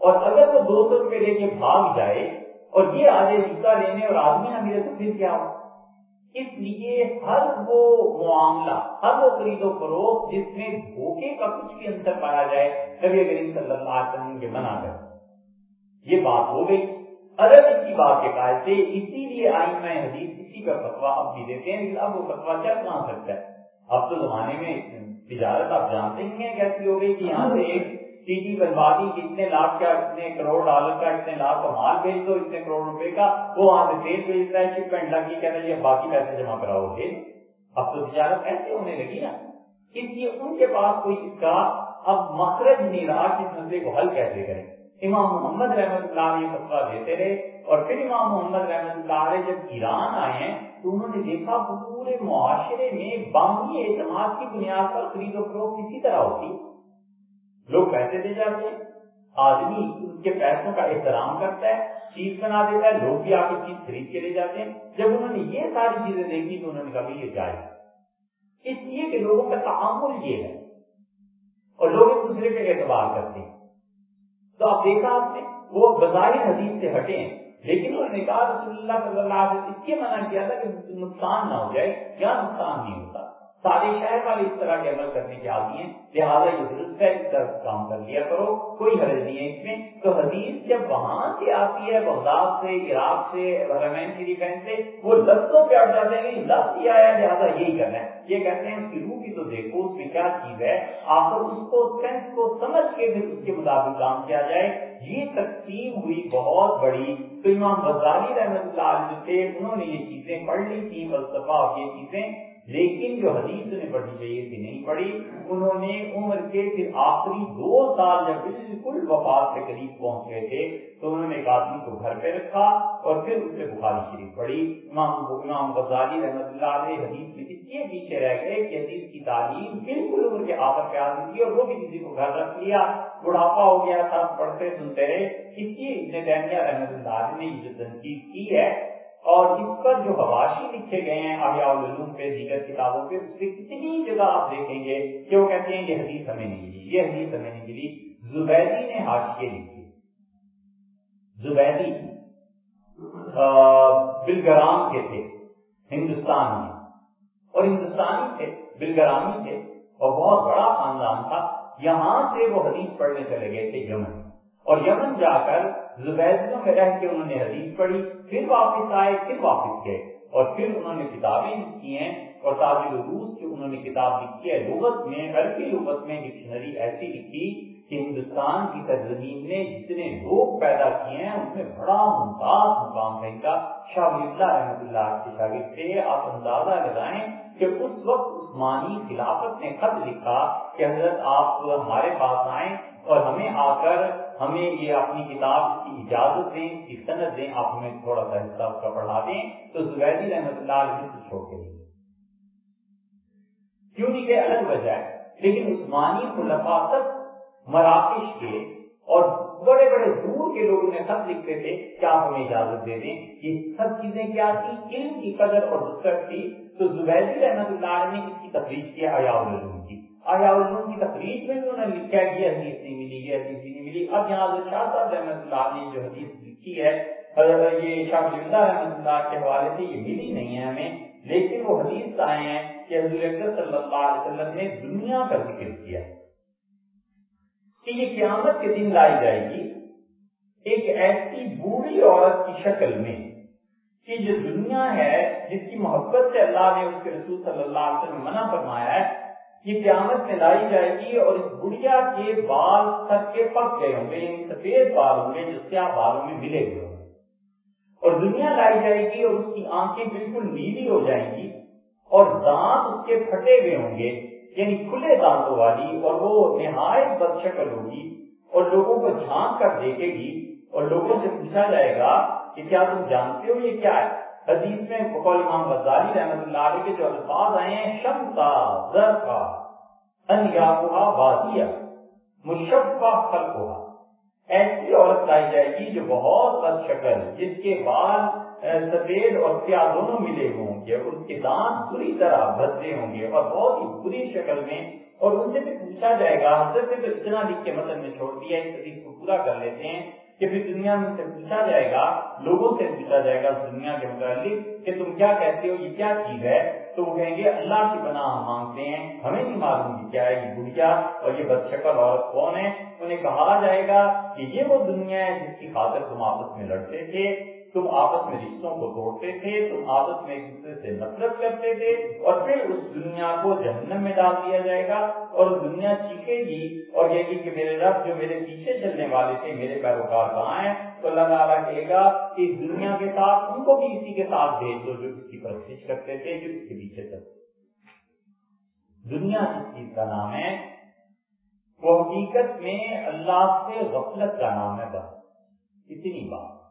اور اگر وہ دو سو روپے لے کے بھاگ جائے اور یہ آ جائے جوتا لینے اور آدمی نہ ملے تو پھر کیا ہو اس لیے ہر وہ معاملہ، ہر وہ خرید و فروخت جس میں دھوکے کا کچھ بھی اندر پایا جائے، نبی کریم صلی اللہ علیہ وسلم کے منع کر یہ بات ہو گئی۔ اگر اس کی بات کے قائد سے اسی لیے آئی میں حدیث اسی کا فتوا اب بھی دیتے ہیں، لیکن اب وہ فتوا کیا کہاں سکتا ہے؟ اب تو زمانے میں تجارت آپ جانتے ہی ہیں کیسی ہو گئی کہ یہاں سے ایک سی ڈی بنوا دی کتنے لاکھ کا، اتنے کروڑ ڈالر کا، اتنے لاکھ کا مال بھیج دو، اتنے کروڑ روپے کا، وہ وہاں سے تیل بھیجتا ہے شپمنٹ لگی، کہتا ہے باقی پیسے جمع کراؤ گے اب تو تجارت ایسے ہونے لگی نا؟ اس لیے؟ ان کے پاس کوئی اس کا اب مخرج نہیں رہا کہ اس مسئلے کو حل کیسے کریں۔ امام محمد رحمت اللہ علیہ فتوا دیتے رہے اور پھر امام محمد رحمت اللہ علیہ جب ایران آئے ہیں تو انہوں نے دیکھا پورے معاشرے میں بامی اعتماد کی بنیاد پر خرید و فروخت اسی طرح ہوتی۔ لوگ پیسے دے جاتے ہیں، آدمی ان کے پیسوں کا احترام کرتا ہے، چیز بنا دیتا ہے، لوگ بھی آ کے چیز خرید کے لے جاتے ہیں۔ جب انہوں نے یہ ساری چیزیں دیکھی تو انہوں نے کہا یہ جائے اس لیے کہ لوگوں کا تعامل یہ ہے۔ اور لوگ ایک دوسرے پہ اعتبار کرتے ہیں۔ تو آپ دیکھا آپ نے، وہ بظاہر حدیث سے ہٹے ہیں، لیکن انہوں نے کہا رسول اللہ صلی اللہ علیہ وسلم اس لیے منع کیا تھا کہ نقصان نہ ہو جائے کیا نقصان نہیں ہوتا۔ سارے شہر والے اس طرح کے عمل کرنے کے عادی ہیں، لہٰذا یہ درست ہے، اس طرح کام کر لیا کرو، کوئی حرج نہیں ہے اس میں۔ تو حدیث جب وہاں سے آتی ہے، بغداد سے، عراق سے حرمین شریفین سے، وہ لفظوں پہ اڑ جاتے ہیں لفظ ہی آیا لہٰذا یہی کرنا ہے۔ یہ کہتے ہیں، اس کی روح بھی تو دیکھو، اس میں کیا چیز ہے؟ آپ اس کو سینس کو سمجھ کے پھر اس کے مطابق کام کیا جائے۔ یہ تقسیم ہوئی بہت بڑی۔ تو امام غزالی رحمت اللہ علیہ تھے انہوں نے یہ چیزیں پڑھ لی تھی فلسفہ اور یہ چیزیں۔ لیکن جو حدیث نے پڑھی چاہیے تھی نہیں پڑھی، انہوں نے عمر کے پھر آخری دو سال جب بالکل وفات کے قریب پہنچ گئے تھے، تو انہوں نے ایک آدمی کو گھر پہ رکھا اور پھر اس سے بخاری شریف پڑھی۔ امام امام غزالی رحمۃ اللہ علیہ حدیث میں اس لیے پیچھے رہ گئے کہ حدیث کی تعلیم بالکل عمر کے آخر پہ آتی تھی اور وہ بھی کسی کو گھر رکھ لیا۔ بڑھاپا ہو گیا، سب پڑھتے سنتے رہے۔ اس لیے ابن تیمیہ رحمۃ اللہ علیہ نے یہ جو تنقید کی ہے اور اس پر جو حواشی لکھے گئے ہیں احیاء العلوم پہ دیگر کتابوں پہ اس پہ کتنی جگہ آپ دیکھیں گے کہ وہ کہتے ہیں یہ حدیث ہمیں نہیں ملی۔ یہ حدیث ہمیں نہیں ملی۔ زبیدی نے حاشیے لکھے۔ زبیدی بلگرام کے تھے، ہندوستان میں۔ اور ہندوستانی تھے، بلگرامی تھے۔ اور بہت بڑا خاندان تھا۔ یہاں سے وہ حدیث پڑھنے چلے گئے تھے یمن۔ اور یمن جا کر زبیدوں میں رہ کے انہوں نے حدیث پڑھی، پھر واپس آئے، پھر واپس گئے۔ اور پھر انہوں نے کتابیں لکھی ہیں اور تاجر روس کی انہوں نے کتاب لکھی ہے لغت میں عربی لغت میں ڈکشنری ایسی لکھی کہ ہندوستان کی سرزمین نے جتنے لوگ پیدا کیے ہیں، ان میں بڑا ممتاز مقام ہے ان کا۔ شاہ اللہ رحمۃ اللہ کے شاگرد تھے۔ آپ اندازہ لگائیں کہ اس وقت عثمانی خلافت نے خط لکھا کہ حضرت آپ ہمارے پاس آئیں اور ہمیں آ کر ہمیں یہ اپنی کتاب کی اجازت دیں، کی صنعت دیں، آپ ہمیں تھوڑا سا حصہ اس کا پڑھا دیں، تو زبیدی رحمت اللہ علیہ سے چھوڑ کے کیوں نہیں کہ الگ وجہ ہے، لیکن عثمانی خلفا تک مراکش کے اور بڑے بڑے دور کے لوگ انہیں خط لکھتے تھے کہ آپ ہمیں اجازت دے دیں یہ سب چیزیں کیا تھی علم کی قدر اور نصرت تھی۔ تو زبیدی رحمت اللہ علیہ نے اس کی تفریح کیا حیا کی آیا علوم کی تقریب میں بھی انہوں نے لکھا ہے یہ حدیث نہیں ملی، یہ حدیث نہیں ملی۔ اب یہاں سے شاہ صاحب رحمۃ اللہ نے جو حدیث لکھی ہے، حضرت یہ شاہ زندہ رحمۃ اللہ کے حوالے سے یہ ملی نہیں ہے ہمیں، لیکن وہ حدیث آئے ہیں کہ حضور اکبر صلی اللہ علیہ وسلم نے دنیا کا ذکر کیا۔ کہ یہ قیامت کے دن لائی جائے گی ایک ایسی بوڑھی عورت کی شکل میں کہ جو دنیا ہے، جس کی محبت سے اللہ نے اس کے رسول صلی اللہ علیہ وسلم منع فرمایا ہے یہ قیامت میں لائی جائے گی اور اس بڑھیا کے بال سب کے پک گئے ہوں گے یعنی سفید بال ہوں گے، جو سیاہ بالوں میں ملے ہوئے ہوں گے۔ اور دنیا لائی جائے گی اور اس کی آنکھیں بالکل نیلی ہو جائیں گی اور دانت اس کے پھٹے ہوئے ہوں گے یعنی کھلے دانتوں والی اور وہ نہایت بد شکل ہوگی اور لوگوں کو جھانک کر دیکھے گی اور لوگوں سے پوچھا جائے گا کہ کیا تم جانتے ہو یہ کیا ہے؟ حدیث میں بقول امام غزالی رحمۃ اللہ علیہ کے جو الفاظ آئے ہیں شم کا زر کا انیابہ بازیا مشفہ خلقہ ایسی عورت لائی جائے گی جو بہت بد شکل، جس کے بال سفید اور سیاہ دونوں ملے ہوں گے اس کے دانت بری طرح بدلے ہوں گے، اور بہت ہی بری شکل میں، اور ان سے بھی پوچھا جائے گا، حضرت سے تو اتنا لکھ کے مطلب میں چھوڑ دیا، اس حدیث کو پورا کر لیتے ہیں۔ کہ پھر دنیا میں سے پوچھا جائے گا، لوگوں سے پوچھا جائے گا اس دنیا کے متعلق کہ تم کیا کہتے ہو، یہ کیا چیز ہے؟ تو وہ کہیں گے، اللہ کی بنا ہم مانگتے ہیں، ہمیں نہیں معلوم کہ کیا ہے، یہ بڑھیا اور یہ بدشکل عورت کون ہے؟ انہیں کہا جائے گا کہ یہ وہ دنیا ہے جس کی خاطر تم آپس میں لڑتے تھے۔ تم آپس میں رشتوں کو توڑتے تھے، تم آپس میں ایک دوسرے سے نفرت کرتے تھے اور پھر اس دنیا کو جہنم میں ڈال دیا جائے گا اور دنیا چیخے گی اور یہ کہ میرے رب جو میرے پیچھے چلنے والے تھے، میرے پیروکار کہاں ہیں؟ تو اللہ تعالیٰ کہے گا کہ اس دنیا کے ساتھ ان کو بھی اسی کے ساتھ بھیج دو جو اس کی پرستش کرتے تھے، جو اس کے پیچھے چلتے دنیا جس چیز کا نام ہے؟ وہ حقیقت میں اللہ سے غفلت کا نام ہے بس۔ اتنی بات۔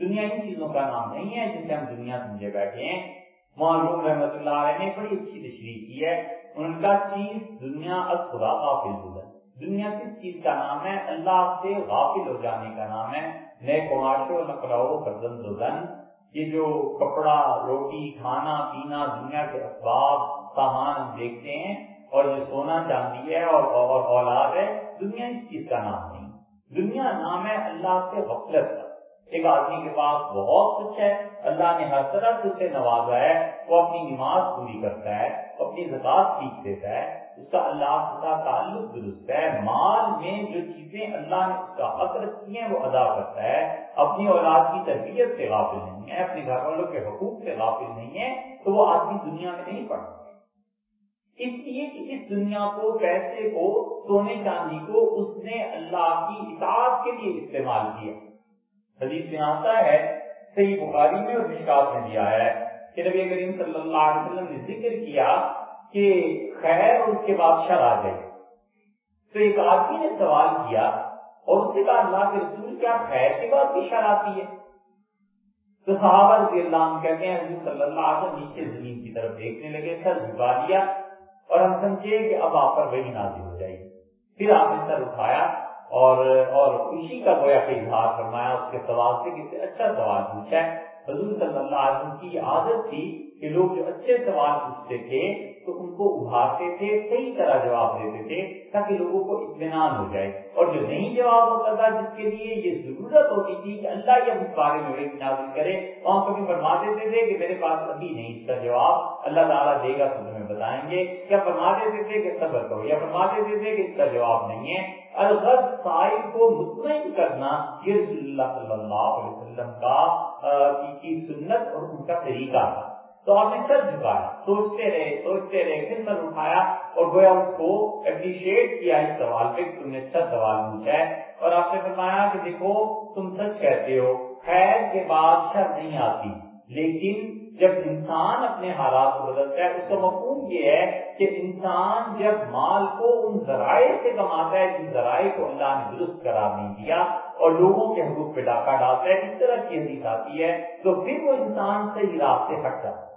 دنیا ان چیزوں کا نام نہیں ہے، جسے ہم دنیا سمجھے بیٹھے ہیں۔ معلوم رحمت اللہ علیہ نے بڑی اچھی تشریح کی ہے۔ ان کا چیز دنیا از خدا غافل بلن دنیا کس چیز کا نام ہے؟ اللہ سے غافل ہو جانے کا نام ہے۔ نئے کماشو نقلاؤ فرزند دن یہ جو کپڑا، روٹی، کھانا، پینا، دنیا کے اسباب، سامان ہم دیکھتے ہیں اور جو سونا چاندی ہے اور اولاد ہے، دنیا اس چیز کا نام نہیں۔ دنیا نام ہے اللہ سے غفلت۔ کا ایک آدمی کے پاس بہت کچھ ہے، اللہ نے ہر طرح سے اسے نوازا ہے، وہ اپنی نماز پوری کرتا ہے اپنی زکات سیکھ دیتا ہے، اس کا اللہ کا تعلق درست ہے، مال میں جو چیزیں اللہ نے اس کا حق رکھی ہیں، وہ ادا کرتا ہے، اپنی اولاد کی تربیت سے غافل نہیں ہے، اپنے گھر والوں کے حقوق سے غافل نہیں ہے، تو وہ آدمی دنیا میں نہیں پڑھتا۔ اس لیے کہ اس دنیا کو پیسے کو، سونے چاندی کو، اس نے اللہ کی اطاعت کے لیے استعمال کیا۔ حدیث میں آتا ہے، صحیح بخاری میں اور مشکات میں بھی آیا ہے کہ نبی کریم صلی اللہ علیہ وسلم نے ذکر کیا کہ خیر اور اس کے بعد شر آ گئے تو ایک آدمی نے سوال کیا اور اس سے کہا، اللہ کے رسول، کیا خیر کے بعد بھی شر آتی ہے؟ تو صحابہ رضی اللہ عنہ کہتے ہیں، حضور صلی اللہ علیہ وسلم نیچے زمین کی طرف دیکھنے لگے، سر جھکا لیا اور ہم سمجھے کہ اب آپ پر وہی نازل ہو جائے گی۔ پھر آپ نے سر اٹھایا اور اور اسی کا گویا کہ اظہار فرمایا، اس کے سوال سے کسی اچھا سوال پوچھا ہے۔ حضور صلی اللہ علیہ وسلم کی عادت تھی کہ لوگ جو اچھے سوال پوچھتے تھے تو ان کو ابھارتے تھے، صحیح طرح جواب دیتے تھے تاکہ لوگوں کو اطمینان ہو جائے۔ اور جو نہیں جواب ہوتا تھا، جس کے لیے یہ ضرورت ہوتی تھی کہ اللہ یہ اس بارے میں نازل کرے، وہاں کبھی فرما دیتے تھے کہ میرے پاس ابھی نہیں اس کا جواب۔ اللہ تعالیٰ دے گا تو تمہیں بتائیں گے۔ یا فرما دیتے تھے کہ صبر کرو، یا فرما دیتے تھے کہ اس کا جواب نہیں ہے۔ الغرض سائل کو مطمئن کرنا یہ رسول اللہ صلی اللہ علیہ وسلم کا کی سنت اور ان کا طریقہ تھا۔ تو آپ نے سر جھکایا سوچتے رہے سوچتے رہے پھر سر اٹھایا اور گویا اس کو اپریشیٹ کیا اس سوال پہ تم نے اچھا سوال پوچھا ہے۔ اور آپ نے فرمایا کہ دیکھو، تم سچ کہتے ہو، خیر کے بعد شر نہیں آتی۔ لیکن جب انسان اپنے حالات کو بدلتا ہے، اس کا مفہوم یہ ہے کہ انسان جب مال کو ان ذرائع سے کماتا ہے، جن ذرائع کو اللہ نے درست قرار نہیں دیا اور لوگوں کے حقوق پہ ڈاکہ ڈالتا ہے، اس طرح کی حدیث آتی ہے، تو پھر وہ انسان صحیح راستے ہٹ جاتا ہے۔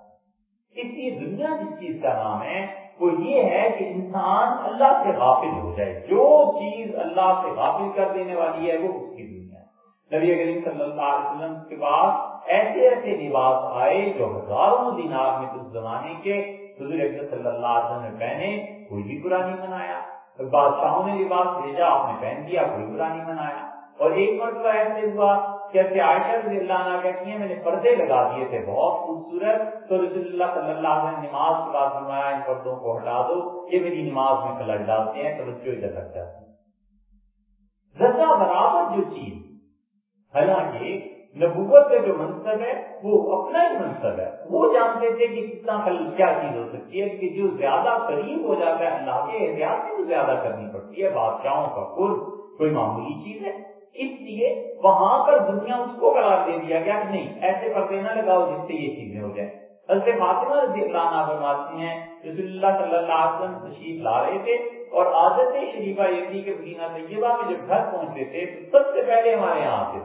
اس دنیا جس چیز کا نام ہے، وہ یہ ہے کہ انسان اللہ سے غافل ہو جائے۔ جو چیز اللہ سے غافل کر دینے والی ہے، وہ اس کی دنیا نبی کریم صلی اللہ علیہ وسلم کے پاس ایسے ایسے لباس آئے جو ہزاروں دینار میں اس زمانے کے حضور صلی اللہ علیہ وسلم نے پہنے، کوئی بھی برا نہیں منایا بادشاہوں نے لباس بھیجا، آپ نے پہن دیا، کوئی برا نہیں منایا اور ایک مرتبہ ایسے ہوا کہتے عائشہ رضی اللہ عنہ کہتی ہیں، میں نے پردے لگا دیے تھے، بہت خوبصورت۔ تو رسول اللہ صلی اللہ علیہ وسلم نماز کے بعد فرمایا، ان پردوں کو ہٹا دو، یہ میری نماز میں پلٹ ڈالتے ہیں توجہ ادھر لگ جاتی ہے زکا برابر جو چیز، حالانکہ نبوت کا جو منصب ہے، وہ اپنا ہی منصب ہے۔ وہ جانتے تھے کہ کتنا کیا چیز ہو سکتی ہے، کہ جو زیادہ قریب ہو جاتا ہے اللہ کے احتیاط میں زیادہ کرنی پڑتی ہے، بادشاہوں کا قرب، کوئی معمولی چیز ہے؟ اس لیے وہاں پر دنیا اس کو قرار دے دیا گیا کہ نہیں، ایسے پردے نہ لگاؤ جس سے یہ چیزیں ہو جائیں۔ حضرت فاطمہ رضی اللہ عنہ فرماتی ہیں، رسول اللہ صلی اللہ علیہ وسلم تشریف لا رہے تھے اور عادت شریفہ یہ تھی کہ مدینہ طیبہ میں جب گھر پہنچتے تھے تو سب سے پہلے ہمارے یہاں آتے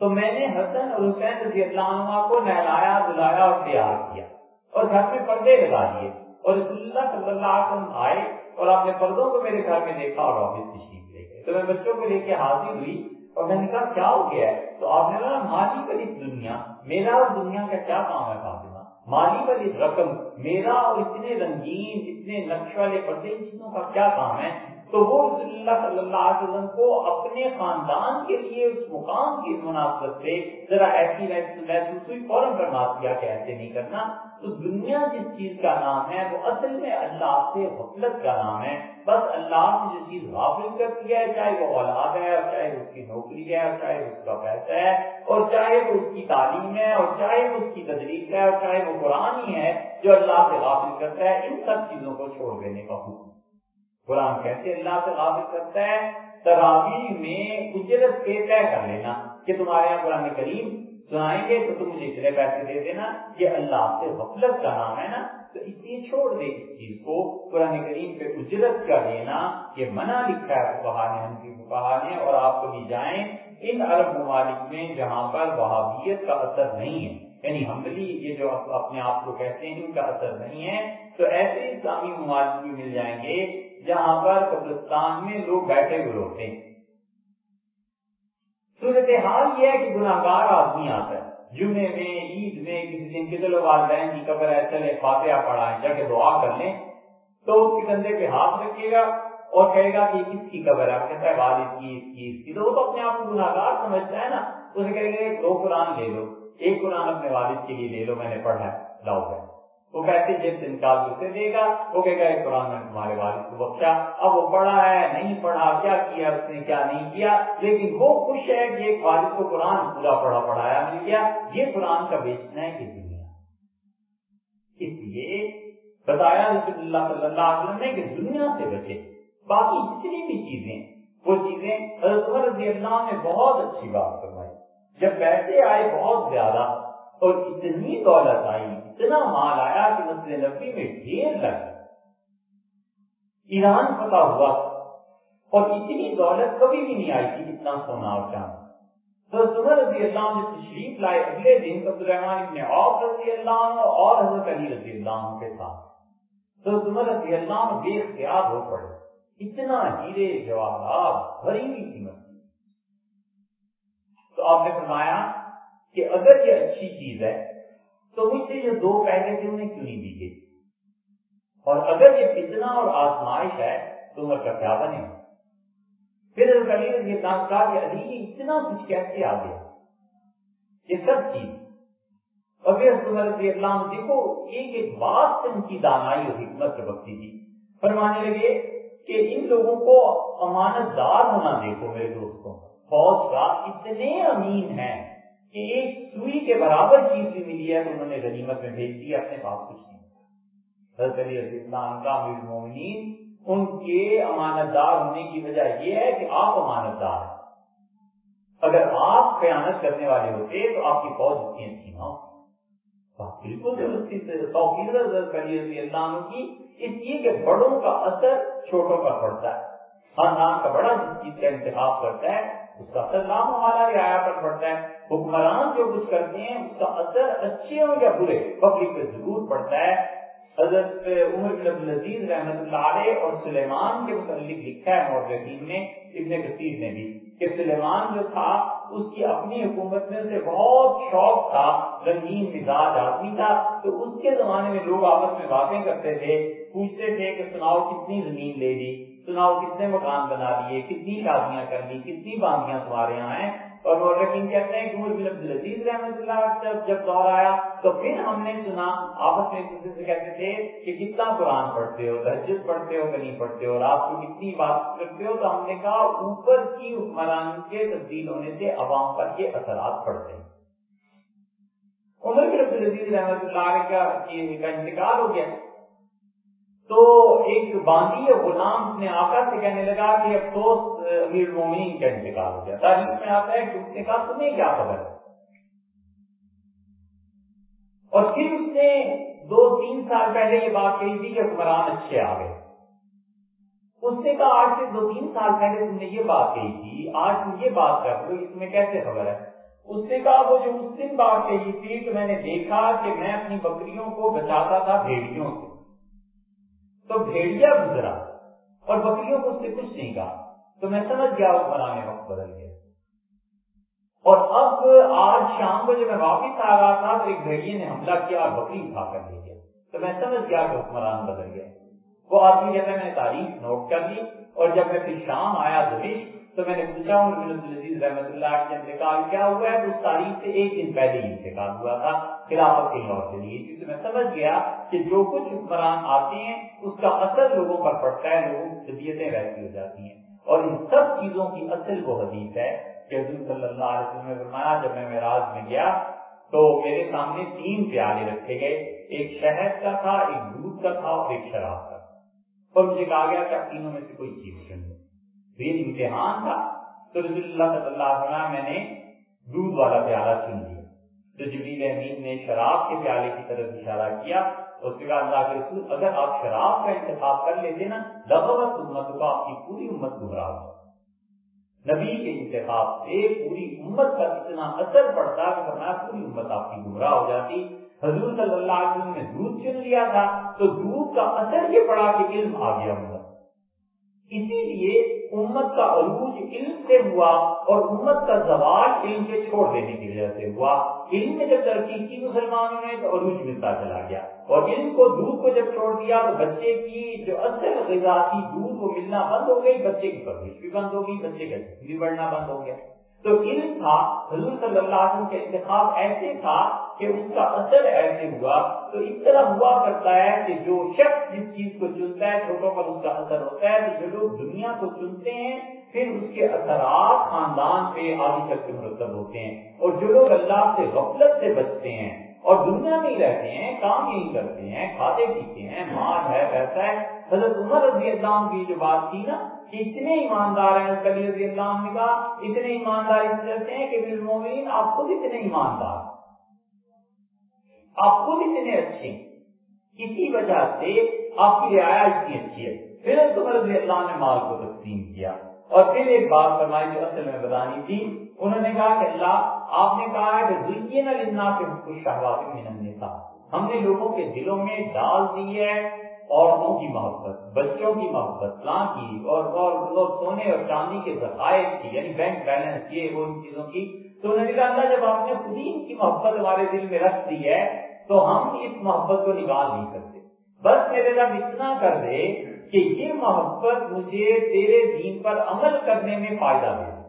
تو میں نے حسن اور حسین رضی اللہ عنہ کو نہلایا دلایا اور تیار کیا اور گھر میں پردے لگا دیے۔ اور رسول اللہ صلی اللہ علیہ وسلم آئے اور آپ نے پردوں کو میرے گھر میں دیکھا اور آفس تشریف تو میں بچوں کو لے کے حاضر ہوئی اور میں نے کہا، کیا ہو گیا ہے؟ تو آپ نے کہا، مالی والی دنیا، میرا اور دنیا کا کیا کام ہے فاطمہ؟ مالی والی رقم، میرا اور اتنے رنگین، اتنے نقش والے پردے، ان چیزوں کا کیا کام ہے؟ تو وہ رسول اللہ صلی اللہ علیہ وسلم کو اپنے خاندان کے لیے اس مقام کی مناسبت سے ذرا ایسی محسوس ہوئی فوراً فرما دیا کہ ایسے نہیں کرنا۔ تو دنیا جس چیز کا نام ہے وہ اصل میں اللہ سے غفلت کا نام ہے۔ بس اللہ سے جو چیز غافل کرتی ہے، چاہے وہ اولاد ہے، اور چاہے اس کی نوکری ہے، اور چاہے اس کا پیسہ ہے، اور چاہے وہ اس کی تعلیم ہے، اور چاہے وہ اس کی تدریس ہے، اور چاہے وہ قرآن ہی ہے جو اللہ سے غافل کرتا ہے، ان سب چیزوں کو چھوڑ دینے کا حکم۔ قرآن کیسے اللہ سے غافل کرتا ہے؟ تراویح میں اجرت کے طے کر لینا کہ تمہارے یہاں قرآن کریم سنائیں گے تو تم مجھے اتنے پیسے دے دینا، یہ اللہ سے غفلت کا نام ہے نا؟ تو اس لیے چھوڑ دے۔ اس چیز کو قرآن کریم پہ اجرت کا لینا، یہ منع لکھا ہے فقہا نے، ہم کی فقہا نے اور آپ کو بھی جائیں ان عرب ممالک میں جہاں پر وہابیت کا اثر نہیں ہے۔ یعنی حملی یہ جو اپنے آپ کو کہتے ہیں، ان کا اثر نہیں ہے۔ تو ایسے اسلامی ممالک بھی مل جائیں گے جہاں پر قبرستان میں لوگ بیٹھے ہوئے ہوتے ہیں۔ صورت حال یہ ہے کہ گناگار آدمی آتا ہے۔ جمعے میں، عید میں کسی دن کے چلو والدین کی قبر ہے، چلے فاتحہ پڑھائیں، جا کے دعا کر لیں۔ تو اس کے کندھے پہ ہاتھ رکھے گا اور کہے گا کہ کس کی قبر ہے کہتا ہے والد کی، اس کی اس کی۔ تو وہ تو اپنے آپ کو گناگار سمجھتا ہے نا۔ اسے کہیں گے دو قرآن لے لو، ایک قرآن اپنے والد کے لیے لے لو، میں نے پڑھا ہے، لاؤ گئے وہ کہتے جب سے نکال اسے دے گا۔ وہ کہے گا ایک قرآن میں تمہارے والد کو بخشا۔ اب وہ پڑھا ہے، نہیں پڑھا، کیا کیا اس نے، کیا نہیں کیا؟ لیکن وہ خوش ہے کہ ایک والد کو قرآن پورا پڑھا، پڑھایا مل گیا۔ یہ قرآن کا بیچنا ہے کہ دنیا۔ اس لیے بتایا رسول اللہ صلی اللہ علیہ وسلم نے کہ دنیا سے بچے۔ باقی جتنی بھی چیزیں، وہ چیزیں حضرت رضی اللہ نے بہت اچھی بات فرمائی۔ جب پیسے آئے بہت زیادہ اور اتنی دولت آئی، اتنا مال آیا کہ مسئلہ نبی میں ڈھیر لگ ایران پتا ہوا اور اتنی دولت کبھی بھی نہیں آئی تھی اتنا سونا اور چاند تو رضی اللہ نے تشریف لائے۔ اگلے دن عبد الرحمان ابن عوف رضی اللہ عنہ اور حضرت علی رضی اللہ عنہ کے ساتھ۔ تو سمر رضی اللہ عنہ بے اختیار ہو پڑے۔ اتنا ہیرے جواہرات بھری ہوئی قیمت۔ تو آپ نے فرمایا کہ اگر یہ اچھی چیز ہے، تو مجھ سے جو دو پیسے تھے انہیں کیوں نہیں دیجیے اور اگر یہ فتنہ اور آزمائش ہے، تو عمر کا کیا بنے؟ پھر علی یہ کہا کہ علی جی اتنا کچھ کیسے آ گیا یہ سب چیز۔ اور پھر عمر دیکھو، ایک ایک بات سے ان کی دانائی اور حکمت بکتی تھی۔ فرمانے لگے کہ ان لوگوں کو امانت دار ہونا دیکھو میرے دوستوں، فوج کا اتنے امین ہیں۔ کہ ایک سوئی کے برابر چیز بھی ملی ہے، انہوں نے غنیمت میں بھیج دیا، اپنے پاس کچھ نہیں حضرت علی اسلام کا امیر مومنین ان کے امانت دار ہونے کی وجہ یہ ہے کہ آپ امانت دار ہیں۔ اگر آپ خیانت کرنے والے ہوتے تو آپ کی فوج اتنی اچھی نہ ہو بالکل درستی سے حضرت علی رضی اللہ عنہ کی، اس لیے کہ بڑوں کا اثر چھوٹوں پر پڑتا ہے۔ خاندان کا بڑا جس چیز کا انتخاب کرتا ہے، اس کا اثر نام ہمارا رعایا پر پڑتا ہے۔ حکمران جو کچھ کرتے ہیں اس کا اثر اچھے ہو یا برے؟ پبلک پہ ضرور پڑتا ہے۔ حضرت عمر بن عبدالعزیز رحمت اللہ علیہ اور سلیمان کے متعلق لکھا ہے مورخین نے، ابن کثیر نے بھی، کہ سلیمان جو تھا، اس کی اپنی حکومت میں سے بہت شوق تھا، رنگین مزاج آدمی تھا۔ تو اس کے زمانے میں لوگ آپس میں باتیں کرتے تھے، پوچھتے تھے کہ سناؤ کتنی زمین لے لی، سناؤ کتنے مکان بنا لیے، کتنی شادیاں کر لی، کتنی باندیاں تمہارے یہاں ہیں؟ اور مورخین کہتے ہیں کہ عمر بن عبدالعزیز رحمۃ اللہ جب جب دور آیا تو پھر ہم نے سنا، آپس میں ایک دوسرے سے کہتے تھے کہ کتنا قرآن پڑھتے ہو، تہجد پڑھتے ہو کہ نہیں پڑھتے ہو، اور آپ کو کتنی بات کرتے ہو، تو ہم نے کہا اوپر کی حکمران کے تبدیل ہونے سے عوام پر یہ اثرات پڑتے ہیں۔ عمر بن عبدالعزیز رحمۃ اللہ کا انتقال ہو گیا۔ تو ایک باندھی غلام اپنے آقا سے کہنے لگا کہ افسوس، امیر مومین کا انتقال ہو گیا۔ تاریخ میں آتا ہے کہ اس نے کہا، تمہیں کیا خبر ہے؟ اور پھر اس نے دو تین سال پہلے یہ بات کہی تھی کہ حکمران اچھے آ گئے۔ اس نے کہا، آج سے دو تین سال پہلے تم نے یہ بات کہی تھی، آج تم یہ بات کر رہے ہو، اس میں کیسے خبر ہے؟ اس نے کہا، وہ جو مسلم بات کہی تھی تو میں نے دیکھا کہ میں اپنی بکریوں کو بچاتا تھا بھیڑیوں سے۔ تو بھیڑیا گزرا اور بکریوں کو اس سے کچھ نہیں کہا۔ تو میں سمجھ گیا وہ بنانے وقت بدل گیا۔ اور اب آج شام کو جب میں واپس آ رہا تھا تو ایک بھیڑیے نے حملہ کیا اور بکری اٹھا کر لے گیا۔ تو میں سمجھ گیا کہ حکمران بدل گیا۔ وہ آدمی جب میں نے تاریخ نوٹ کر لی اور جب میں پھر شام آیا دمشق تو میں نے پوچھا، عمر بن عبدالعزیز رحمۃ اللہ کے انتقال کیا ہوا ہے؟ اس تاریخ سے ایک دن پہلے ہی انتقال ہوا تھا، خلافت کے لوٹ کے لیے۔ کیونکہ میں سمجھ گیا کہ جو کچھ حکمران آتے ہیں، اس کا اثر لوگوں پر پڑتا ہے، لوگوں کی طبیعتیں ویسی ہو جاتی ہیں۔ اور ان سب چیزوں کی اصل وہ حدیث ہے کہ حضور صلی اللہ علیہ وسلم نے فرمایا، جب میں معراج میں گیا تو میرے سامنے تین پیالے رکھے گئے، ایک شہد کا تھا، ایک دودھ کا تھا اور ایک شراب کا اور مجھے کہا گیا کہ تینوں میں سے کوئی چیز چن تو یہ امتحان تھا، تو رسول اللہ صلی اللہ علیہ وسلم میں نے دودھ والا پیالہ چن لیا۔ تو جبریل امین نے شراب کے پیالے کی طرف اشارہ کیا، اس کے بعد اللہ کے رسول، اگر آپ شراب کا انتخاب کر لیتے نا، لغوت امت کو آپ کی پوری امت گمراہ ہو۔ نبی کے انتخاب سے پوری امت پر اتنا اثر پڑتا کہ فرمایا، پوری امت آپ کی گمراہ ہو جاتی۔ حضور صلی اللہ علیہ وسلم نے دودھ چن لیا تھا، تو دودھ کا اثر یہ پڑا کہ علم آ گیا۔ مطلب اسی لیے امت کا عروج علم سے ہوا اور امت کا زوال علم کے چھوڑ دینے کی وجہ سے ہوا۔ علم میں جب ترقی کی مسلمانوں نے تو عروج ملتا چلا گیا۔ اور علم کو دودھ کو جب چھوڑ دیا تو بچے کی جو اصل غذا تھی دودھ وہ ملنا بند ہو گئی، بچے کی پرورش بھی بند ہو گئی، بچے کا بھی بڑھنا بند ہو گیا۔ تو علم تھا، حضور صلی اللہ علیہ وسلم کا انتخاب ایسے تھا کہ اس کا اثر ایسے ہوا تو اس طرح ہوا کرتا ہے کہ جو شخص جس چیز کو چنتا ہے، چھوٹوں پر اس کا اثر ہوتا ہے، تو جو لوگ دنیا کو چنتے ہیں، پھر اس کے اثرات خاندان پہ آگے چل کے مرتب ہوتے ہیں۔ اور جو لوگ اللہ سے غفلت سے بچتے ہیں اور دنیا میں ہی رہتے ہیں، کام یہی کرتے ہیں، کھاتے پیتے ہیں مار ہے، پیسہ ہے۔ حضرت عمر رضی اللہ کی جو بات تھی نا اتنے ایماندار ہیں کبھی رضی اللہ نے کہا اتنے ایماندار اس طرح ہیں کہ بالمومین آپ خود اتنے ایماندار آپ خود اتنے اچھے اسی وجہ سے آپ کی رعایا اتنی اچھی ہے۔ پھر عمر رضی اللہ نے مال کو تقسیم کیا۔ اور پھر ایک بات فرمائی جو اصل میں بتانی تھی، انہوں نے کہا کہ اللہ، آپ نے کہا ہے کہ ذریعے نہ لنا کے خوش شہوات تھا ہم نے لوگوں کے دلوں میں ڈال دی ہے عورتوں کی محبت، بچوں کی محبت فلاں کی اور اور سونے اور چاندی کے ذخائر کی یعنی بینک بیلنس یہ وہ ان چیزوں کی۔ تو انہوں نے کہا، اللہ جب آپ نے خود ہی ان کی محبت ہمارے دل میں رکھ دی ہے، تو ہم اس محبت کو نکال نہیں سکتے بس میرے رب اتنا کر دے کہ یہ محبت مجھے تیرے دین پر عمل کرنے میں فائدہ دے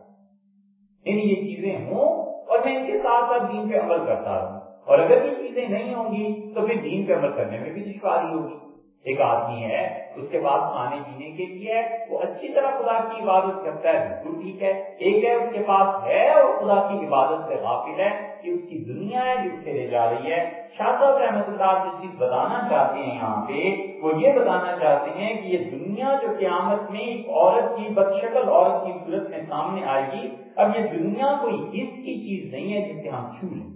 یعنی یہ چیزیں ہوں اور میں ان کے ساتھ ساتھ دین پہ عمل کرتا رہوں۔ اور اگر یہ چیزیں نہیں ہوں گی، تو پھر دین پہ عمل کرنے میں بھی دشواری ہوگی۔ ایک آدمی ہے، اس کے پاس کھانے پینے کے لیے وہ اچھی طرح خدا کی عبادت کرتا ہے، بالکل ٹھیک ہے۔ ایک ہے، اس کے پاس ہے اور خدا کی عبادت سے غافل ہے کہ اس کی دنیا ہے جو سے لے جا رہی ہے۔ شاہ صاحب رحمت اللہ جو چیز بتانا چاہتے ہیں یہاں پہ، وہ یہ بتانا چاہتے ہیں کہ یہ دنیا جو قیامت میں ایک عورت کی بدشکل، عورت کی صورت میں سامنے آئے گی، اب یہ دنیا کوئی حص کی چیز نہیں ہے جس سے ہم چھو لیں۔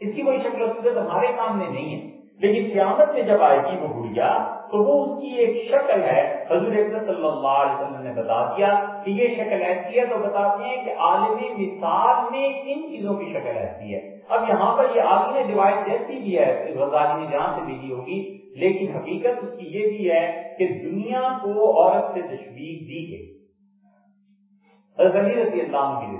اس کی کوئی شکل و صورت ہمارے سامنے نہیں ہے۔ لیکن قیامت میں جب آئے گی وہ گڑیا، تو وہ اس کی ایک شکل ہے۔ حضور صلی اللہ علیہ وسلم نے بتا دیا کہ یہ شکل ایسی ہے تو بتاتے ہیں کہ عالم مثال میں ان چیزوں کی شکل ایسی ہے۔ اب یہاں پر یہ عالم نے روایت جیسی بھی ہے غزالی نے جہاں سے بھیجی ہوگی، لیکن حقیقت اس کی یہ بھی ہے کہ دنیا کو عورت سے تشویش دی گئی۔ حضرت رضی اللہ کی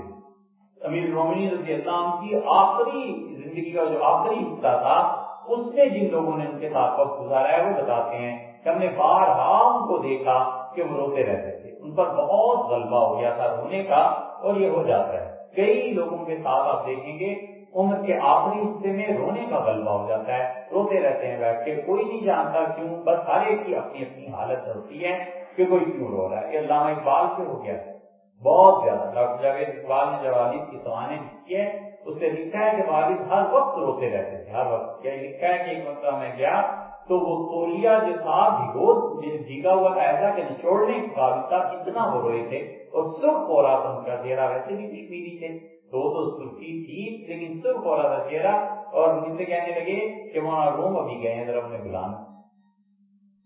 امیر رومنی رضی اللہ کی آخری زندگی کا جو آخری حصہ تھا اس میں جن لوگوں نے ان کے ساتھ وقت گزارا ہے وہ بتاتے ہیں کہ ہم نے بارہا ان کو دیکھا کہ وہ روتے رہتے تھے۔ ان پر بہت غلبہ ہو گیا تھا رونے کا اور یہ ہو جاتا ہے۔ کئی لوگوں کے ساتھ آپ دیکھیں گے، عمر کے آخری حصے میں رونے کا غلبہ ہو جاتا ہے، روتے رہتے ہیں بیٹھ کے۔ کوئی نہیں جانتا کیوں، بس ہر ایک کی اپنی اپنی حالت ہوتی ہے کہ کوئی کیوں رو رہا ہے۔ یہ علامہ اقبال سے ہو گیا۔ بہت زیادہ۔ ڈاکٹر جاوید اقبال نے جوالد کی سوانح لکھی ہے اس سے لکھا ہے کہ والد ہر وقت روتے رہتے تھے، ہر وقت۔ کیا لکھا ہے کہ ایک مرتبہ میں گیا تو وہ تولیا جو تھا بھگو بھیگا ہوا ایسا کہ نچوڑنے کے قابل تھا اتنا ہو رہے تھے اور سرخ ہو رہا تھا ان کا چہرہ، ویسے بھی کشمیری تھے۔ تو تو سرخی تھی، لیکن سرخ ہو رہا تھا چہرہ اور مجھ سے کہنے لگے کہ وہاں روم ابھی گئے ہیں، ذرا انہیں بلانا۔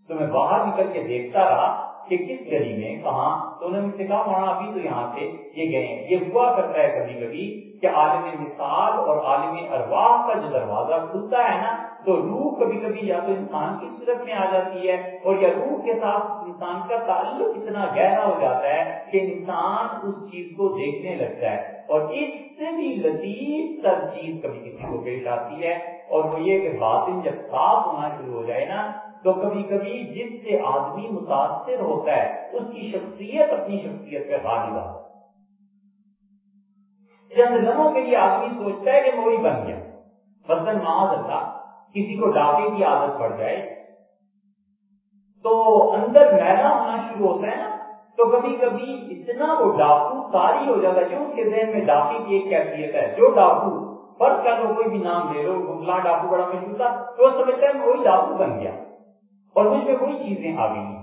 تو میں باہر نکل کے دیکھتا رہا کہ کس گلی میں، کہاں؟ تو انہوں نے کہا، وہاں ابھی تو یہاں سے یہ گئے ہیں۔ یہ ہوا کرتا ہے کبھی کبھی کہ عالم مثال اور عالم ارواح کا جو دروازہ کھلتا ہے نا، تو روح کبھی کبھی یا تو انسان کی صورت میں آ جاتی ہے اور یا روح کے ساتھ انسان کا تعلق اتنا گہرا ہو جاتا ہے کہ انسان اس چیز کو دیکھنے لگتا ہے۔ اور اس سے بھی لطیف تر چیز کبھی کسی کو پیش آتی ہے اور وہ یہ کہ باطن جب صاف ہونا شروع ہو جائے نا تو کبھی کبھی جس سے آدمی متاثر ہوتا ہے، اس کی شخصیت اپنی شخصیت پہ غالب آتا چند لمحوں کے لیے آدمی سوچتا ہے کہ وہی بن گیا، مثلاً معاذ اللہ، کسی کو ڈاکے کی عادت پڑ جائے، تو اندر میلا ہونا شروع ہوتا ہے نا، تو کبھی کبھی اتنا وہ ڈاکو ساری ہو جاتا ہے جو اس کے ذہن میں ڈاکے کی ایک کیفیت ہے۔ جو ڈاکو، فرض کر لو کوئی بھی نام لے لو گملا ڈاکو بڑا مشہور تھا، تو وہ سمجھتا ہے وہی ڈاکو بن گیا۔ اور مجھ میں کوئی چیزیں آ گئی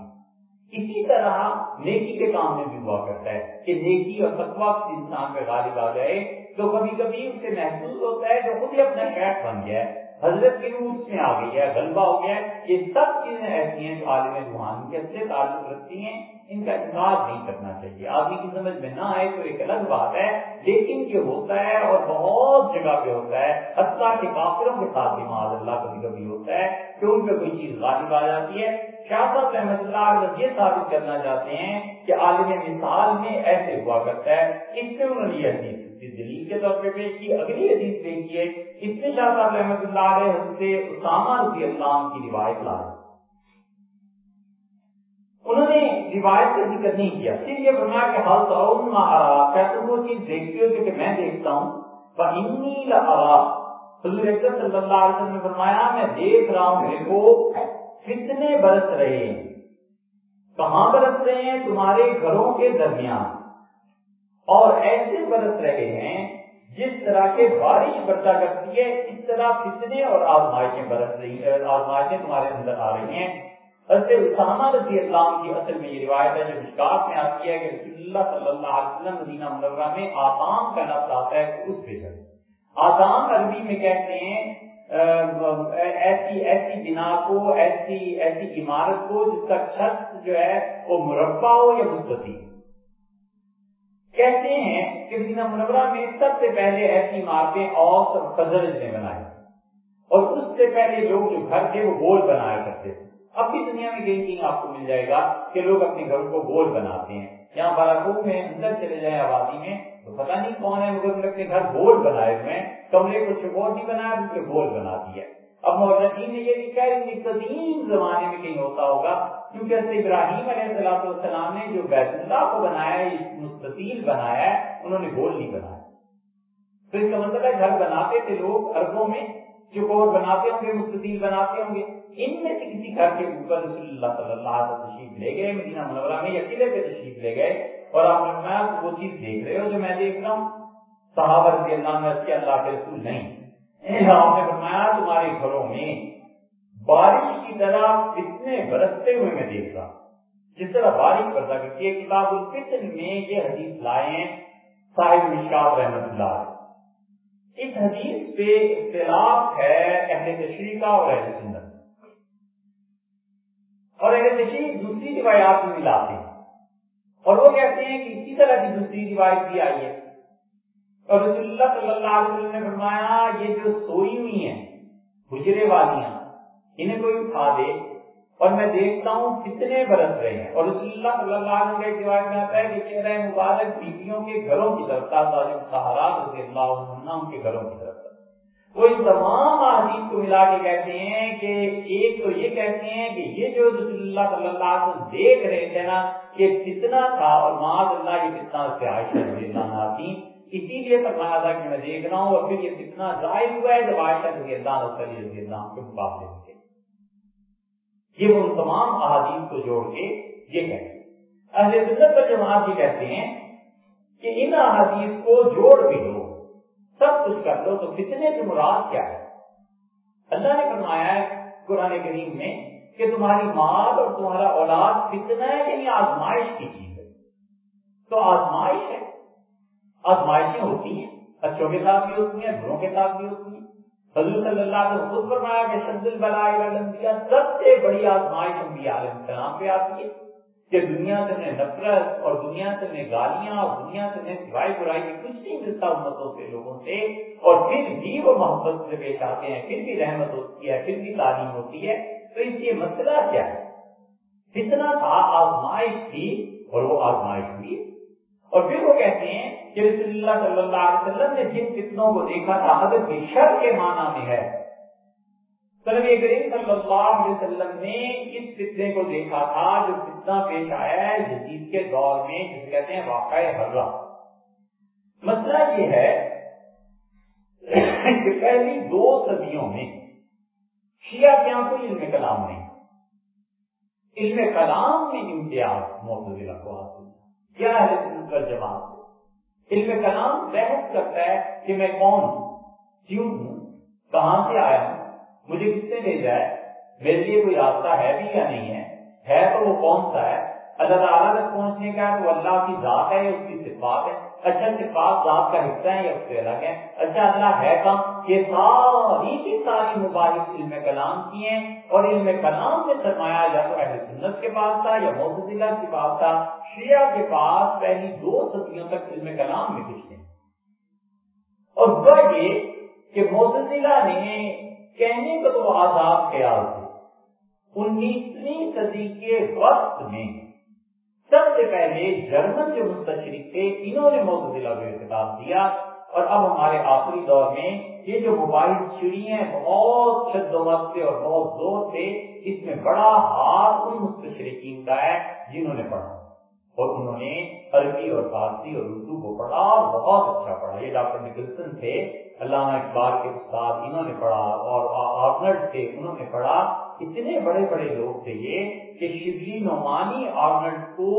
اسی طرح نیکی کے کام میں بھی ہوا کرتا ہے کہ نیکی اور تقوا انسان پہ غالب آ جائے تو کبھی کبھی اسے محسوس ہوتا ہے جو خود ہی اپنا شیخ بن گیا ہے۔ حضرت کی روح اس میں آ گئی ہے، غلبہ ہو گیا ہے۔ یہ سب چیزیں ایسی ہیں جو عالم روحانی کے سے تعلق رکھتی ہیں۔ ان کا انکار نہیں کرنا چاہیے۔ آدمی کی سمجھ میں نہ آئے تو ایک الگ بات ہے، لیکن یہ ہوتا ہے اور بہت جگہ پہ ہوتا ہے، حتیٰ کے کافروں کے ساتھ بھی معاذ اللہ کبھی کبھی ہوتا ہے کہ ان پہ کوئی چیز غالب آ جاتی ہے۔ شاہ صاحب رحمۃ اللہ یہ ثابت کرنا چاہتے ہیں کہ عالم مثال میں ایسے ہوا کرتا ہے۔ اس سے انہوں نے یہ حدیث دلیل کے طور پہ پیش کی، اگلی حدیث پیش کی ہے۔ اس میں شاہ صاحب رحمۃ اللہ علیہ حضرت اسامہ رضی اللہ کی روایت لا انہوں نے روایت کا ذکر نہیں کیا۔ صرف یہ فرمایا کہ حال تعاون کیا وہ چیز دیکھتے ہو جو کہ میں دیکھتا ہوں۔ فَإِنِّي لَأَرَى حضور اکرم صلی اللہ علیہ وسلم نے فرمایا، میں دیکھ رہا ہوں، میرے کو فتنے برس رہے ہیں۔ کہاں برس رہے ہیں؟ تمہارے گھروں کے درمیان۔ اور ایسے برس رہے ہیں جس طرح کے بارش برسا کرتی ہے، اس طرح فتنے اور آزمائشیں برس رہی، آزمائشیں تمہارے اندر آ رہی ہیں۔ حضرت اسامہ رضی اللہ کی اصل میں یہ روایت ہے جو مشکات میں آتی ہے کہ رسول اللہ صلی اللہ علیہ وسلم مدینہ منورہ میں آسام کا لفظ آتا ہے اس پہ آسام عربی میں کہتے ہیں ایسی ایسی بنا کو، ایسی ایسی عمارت کو جس کا چھت جو ہے وہ مربع ہو یا مستطیل۔ کہتے ہیں کہ مدینہ منورہ میں سب سے پہلے ایسی عمارتیں اور خزرج نے بنائی۔ اور اس سے پہلے لوگ جو گھر تھے وہ گول بنایا کرتے تھے۔ اب بھی دنیا میں کہیں کہیں آپ کو مل جائے گا کہ لوگ اپنے گھر کو گول بناتے ہیں۔ یہاں باراکوب میں اندر چلے جائیں آبادی میں، تو پتا نہیں کون ہے مگر اپنے گھر گول بنائے ہوئے ہیں۔ کمرے کو چکور نہیں بنایا بلکہ گول بنا دیا۔ اب مورتین جی نے یہ لکھا ہے قدیم زمانے میں کہیں ہوتا ہوگا، کیونکہ حضرت ابراہیم علیہ السلام السلام نے جو بیت اللہ کو بنایا مستطیل بنایا ہے انہوں نے گول نہیں بنایا۔ تو اس کا مطلب ہے، گھر بناتے تھے لوگ اربوں میں چکور بناتے ہوں گے، مستطیل بناتے ہوں گے۔ ان میں سے کسی گھر کے اوپر رسول اللہ صلی اللہ علیہ وسلم تشریف لے گئے، مدینہ منورہ میں اکیلے پہ تشریف لے گئے۔ اور آپ نے فرمایا، وہ چیز دیکھ رہے ہو جو میں دیکھ رہا ہوں۔ صحابہ رضی اللہ عنہ کے اللہ کے رسول نہیں۔ آپ نے فرمایا، تمہارے گھروں میں بارش کی طرح اتنے برستے ہوئے میں دیکھ رہا جس طرح بارش برسا کرتی ہے، کتاب الفطر میں یہ حدیث لائے ہیں، صاحب مشکات رحمت اللہ اس حدیث پہ اختلاف ہے اہل تشریح کا اور اہل سنت۔ اور اہل تشریح دوسری روایات میں ملاتے ہیں اور وہ کہتے ہیں کہ اسی طرح کی دوسری روایت بھی آئی ہے۔ اور رسول اللہ صلی اللہ علیہ وسلم نے فرمایا، یہ جو سوئی ہوئی ہیں گجرے والیاں، انہیں کوئی اٹھا دے۔ اور میں دیکھتا ہوں کتنے برس رہے ہیں۔ اور رسول اللہ صلی اللہ علیہ وسلم کے روایت میں آتا ہے کہ چہرہ مبارک بیویوں کے گھروں کی طرف تھا سہارا رضی اللہ عنہ، ان کے گھروں کی۔ وہ ان تمام احادیث کو ملا کے کہتے ہیں کہ ایک تو یہ کہتے ہیں کہ یہ جو رسول اللہ صلی اللہ علیہ وسلم دیکھ رہے تھے نا یہ کتنا تھا اور معاذ اللہ یہ کتنا سے عائشہ رضی اللہ عنہ تھی اسی لیے فرمایا تھا کہ میں دیکھ رہا ہوں اور پھر یہ کتنا ظاہر ہوا ہے جب عائشہ رضی اللہ عنہ رضی اللہ کے مقابلے میں یہ وہ تمام احادیث کو جوڑ کے یہ کہتے ہیں۔ اہل سنت پر جماعت یہ کہتے ہیں کہ ان احادیث کو جوڑ بھی دو۔ سب کچھ کر دو تو فتنے کی مراد کیا ہے؟ اللہ نے فرمایا ہے قرآن کریم میں کہ تمہاری مال اور تمہارا اولاد فتنہ ہے یعنی آزمائش کی چیز ہے۔ تو آزمائش ہے۔ آزمائشیں ہوتی ہیں۔ اچھوں کے ساتھ بھی ہوتی ہیں بروں کے ساتھ بھی ہوتی ہیں۔ حضور صلی اللہ علیہ وسلم خود فرمایا کہ شد البلاء والانبیاء سب سے بڑی آزمائش انبیاء علیہ السلام پہ آتی ہے۔ کہ دنیا سے انہیں نفرت اور دنیا سے انہیں گالیاں اور دنیا سے انہیں سوائے برائی کی کچھ نہیں ملتا امتوں سے لوگوں سے۔ اور پھر بھی وہ محبت سے پیش آتے ہیں، پھر بھی رحمت ہوتی ہے، پھر بھی تعلیم ہوتی ہے۔ تو اس یہ مسئلہ کیا ہے؟ کتنا تھا آزمائش تھی اور وہ آزمائش ہوئی۔ اور پھر وہ کہتے ہیں کہ رسول اللہ صلی اللہ علیہ وسلم نے جن فتنوں کو دیکھا تھا، حضرت شر کے معنی میں ہے۔ نبی کریم صلی اللہ علیہ وسلم نے اس فتنے کو دیکھا تھا، جو فتنہ پیش آیا ہے، جدید کے دور میں جسے کہتے ہیں واقع حرہ مسئلہ یہ ہے (coughs) کہ پہلی دو صدیوں میں شیعہ کے یہاں کوئی علم کلام نہیں۔ علم کلام میں امتیاز معتدلہ کو حاصل کیا ہے سنت جماعت علم کلام بحث کرتا ہے کہ میں کون ہوں، کیوں ہوں، کہاں سے آیا ہوں مجھے کس نے بھیجا ہے؟ میرے لیے کوئی راستہ ہے بھی یا نہیں ہے؟ ہے تو وہ کون سا ہے؟ اللہ تعالیٰ تک پہنچنے کا تو اللہ کی ذات ہے یا اس کی صفات ہے۔ اچھا صفات ذات کا حصہ ہے یا اس سے الگ ہے اچھا اللہ ہے کم یہ ساری کی ساری مبارک علم کلام کی ہیں۔ اور علم کلام میں سرمایا یا تو اہل سنت کے پاس تھا یا موزلہ کے پاس تھا۔ شیعہ کے پاس پہلی دو صدیوں تک علم کلام میں کچھ نہیں اور وہ یہ کہ موزلہ نے کہنے کا تو آزاد خیال تھے۔ انیسویں صدی کے وقت میں سب سے پہلے جرمن جو مستشرق تھے انہوں نے موتلا کو خطاب دیا اور اب ہمارے آخری دور میں یہ جو موبائل چڑی ہیں، بہت شد و سے اور بہت زور سے اس میں بڑا ہاتھ ان مستشرقین کا ہے جنہوں نے پڑھا۔ اور انہوں نے عربی اور فارسی اور اردو کو پڑھا، بہت اچھا پڑھا۔ یہ ڈاکٹر نکلسن تھے، علامہ اقبال کے استاد، انہوں نے پڑھا اور آرنلڈ تھے، انہوں نے پڑھا۔ اتنے بڑے بڑے لوگ تھے یہ کہ شبلی نعمانی آرنلڈ کو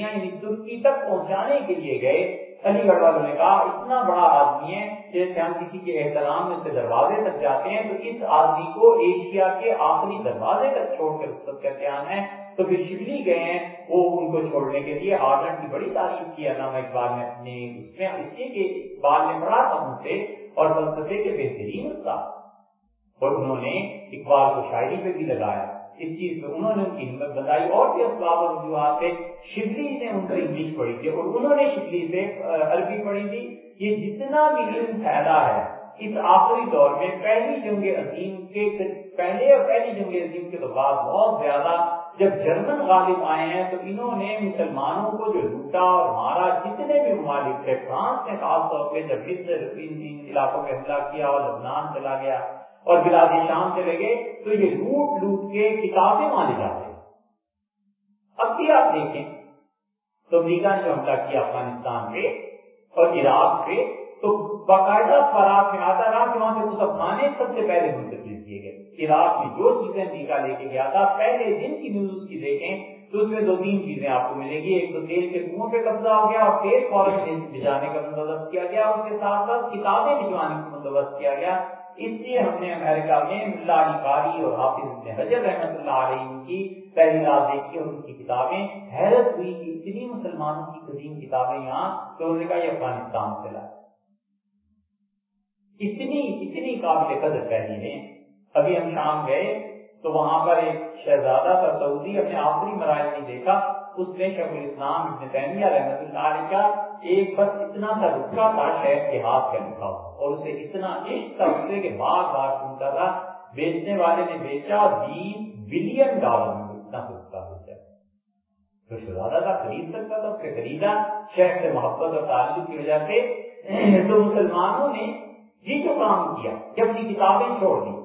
یعنی ترکی تک پہنچانے کے لیے گئے۔ علی گڑھ والوں نے کہا، اتنا بڑا آدمی ہے جیسے ہم کسی کے احترام میں سے دروازے تک جاتے ہیں تو اس آدمی کو ایشیا کے آخری دروازے تک چھوڑ کر رخصت کرتے آنا ہے۔ تو پھر شبلی گئے ہیں وہ ان کو چھوڑنے کے لیے آرڈر کی بڑی تعریف کی علامہ اقبال نے اپنے اس میں، اس لیے کہ اقبال نے پڑھا تھا ان سے اور فلسفے کے بہترین استاد۔ اور انہوں نے اقبال کو شاعری پہ بھی لگایا۔ اس چیز پہ انہوں نے ان کی ہمت بتائی اور بھی اسباب اور وجوہات سے شبلی نے ان کو انگلش پڑھی تھی اور انہوں نے شبلی سے عربی پڑھی تھی یہ جتنا بھی علم پھیلا ہے، اس آخری دور میں پہلی جنگ عظیم کے، پہلے اور پہلی جنگ عظیم کے تو بعد بہت زیادہ جب جرمن غالب آئے ہیں تو انہوں نے مسلمانوں کو جو لوٹا اور مارا، جتنے بھی ممالک تھے، فرانس نے خاص طور پہ جب ان علاقوں پہ حملہ کیا اور لبنان چلا گیا اور بلاد شام چلے گئے، تو یہ لوٹ لوٹ کے کتابیں مانے جاتے اب بھی آپ دیکھیں، تو امریکہ نے جو حملہ کیا افغانستان پہ اور عراق پہ، تو باقاعدہ فراغ میں آتا رہا کہ وہاں سے کچھ افغانے سب سے پہلے منتقل کیے گئے۔ عراق میں جو چیزیں امریکہ لے کے گیا تھا پہلے دن کی نیوز کی دیکھیں تو اس میں دو تین چیزیں آپ کو ملے گی۔ ایک تو تیل کے کنویں پہ قبضہ ہو گیا اور تیل فورن بھجانے کا بندوبست کیا گیا۔ اس کے ساتھ ساتھ کتابیں بھجوانے کا بندوبست کیا گیا۔ اس لیے ہم نے امریکہ میں ملا قاری اور حافظ ابن حجر رحمۃ اللہ علیہ کی پہلی رات دیکھی اور ان کی کتابیں۔ حیرت ہوئی کہ اتنی مسلمانوں کی قدیم کتابیں یہاں تو انہوں نے کہا یہ افغانستان سے لا اتنی اتنی قابل قدر پہلی نے ابھی ہم شام گئے تو وہاں پر ایک شہزادہ تھا سعودی، اپنے آخری مراحل نہیں دیکھا۔ اس نے شیخ الاسلام ابن تیمیہ رحمۃ اللہ علیہ کا ایک بس اتنا سا رکا تھا شہر کے ہاتھ کا لکھا اور اسے اتنا عشق تھا اسے کہ بار بار سنتا تھا۔ بیچنے والے نے بیچا بیس بلین ڈالر میں اتنا سستا بیچا تو شہزادہ تھا خرید سکتا تھا، اس سے خریدا۔ شہر سے محبت اور تعلق کی وجہ سے تو مسلمانوں نے یہ جو کام کیا کہ اپنی کتابیں چھوڑ دی۔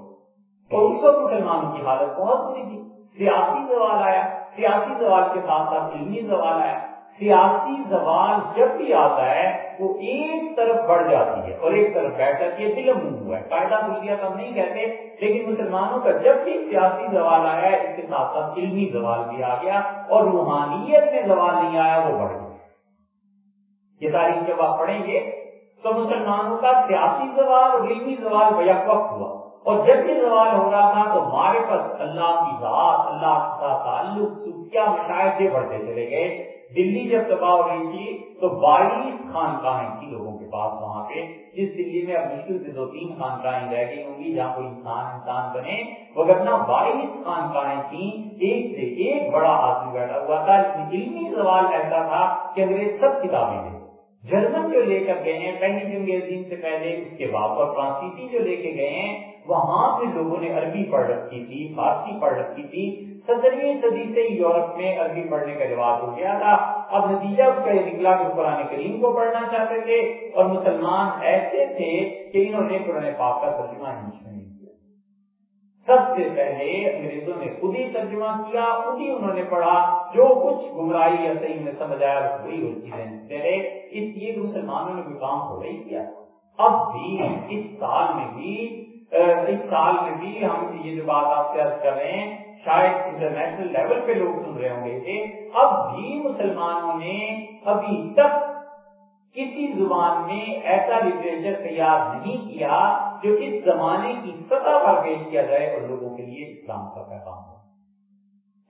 تو اس وقت مسلمانوں کی حالت بہت بری تھی۔ سیاسی سوال آیا۔ سیاسی زوال کے ساتھ ساتھ علمی زوال ہے سیاسی زوال جب بھی آتا ہے وہ ایک طرف بڑھ جاتی ہے اور ایک طرف بیٹھ جاتی ہے فلم ہوا ہے۔ قاعدہ کلیہ تو ہم نہیں کہتے، لیکن مسلمانوں کا جب بھی سیاسی زوال آیا ہے اس کے ساتھ ساتھ علمی زوال بھی آ گیا اور روحانیت میں زوال نہیں آیا، وہ بڑھ گیا۔ یہ تاریخ جب آپ پڑھیں گے تو مسلمانوں کا سیاسی زوال اور علمی زوال بیک وقت ہوا۔ اور جب یہ سوال ہو رہا تھا تو ہمارے پاس اللہ کی ذات، اللہ کا تعلق کیا مشاہدے بڑھتے چلے گئے۔ دلی جب تباہ ہو رہی تھی تو بائیس خانقاہیں تھی لوگوں کے پاس وہاں پہ، جس دلی میں اب مشکل سے دو تین خانقاہیں رہ گئی ہوں گی جہاں کوئی انسان انسان بنے۔ وہ بائیس خانقاہیں تھیں، ایک سے ایک بڑا آدمی بیٹھا ہوا تھا۔ علمی سوال ایسا تھا کہ انگریز سب کتابیں لے جرمن جو لے کر گئے ہیں پہلی سے پہلے، اس کے بعد اور فرانسیسی جو لے کے گئے ہیں، وہاں پہ لوگوں نے عربی پڑھ رکھی تھی، فارسی پڑھ رکھی تھی۔ سترویں صدی سے یورپ میں عربی پڑھنے کا رواج ہو گیا تھا۔ اب نتیجہ اس کا یہ نکلا کہ قرآن کریم کو پڑھنا چاہتے تھے اور مسلمان ایسے تھے کہ انہوں نے قرآن پاک کا ترجمہ نہیں کیا۔ سب سے پہلے انگریزوں نے خود ہی ترجمہ کیا، خود ہی انہوں نے پڑھا۔ جو کچھ گمراہی یا صحیح میں سمجھ آیا وہی وہ چیزیں اس لیے مسلمانوں نے بھی کام ہو رہی کیا۔ اب بھی اس سال میں بھی اس سال میں بھی ہم یہ جو بات آپ سے کر رہے ہیں، شاید انٹرنیشنل لیول پہ لوگ سن رہے ہوں گے تھے اب بھی مسلمانوں نے ابھی تک کسی زبان میں ایسا لٹریچر تیار نہیں کیا جو اس زمانے کی سطح پر پیش کیا جائے اور لوگوں کے لیے اسلام کا پیغام ہو۔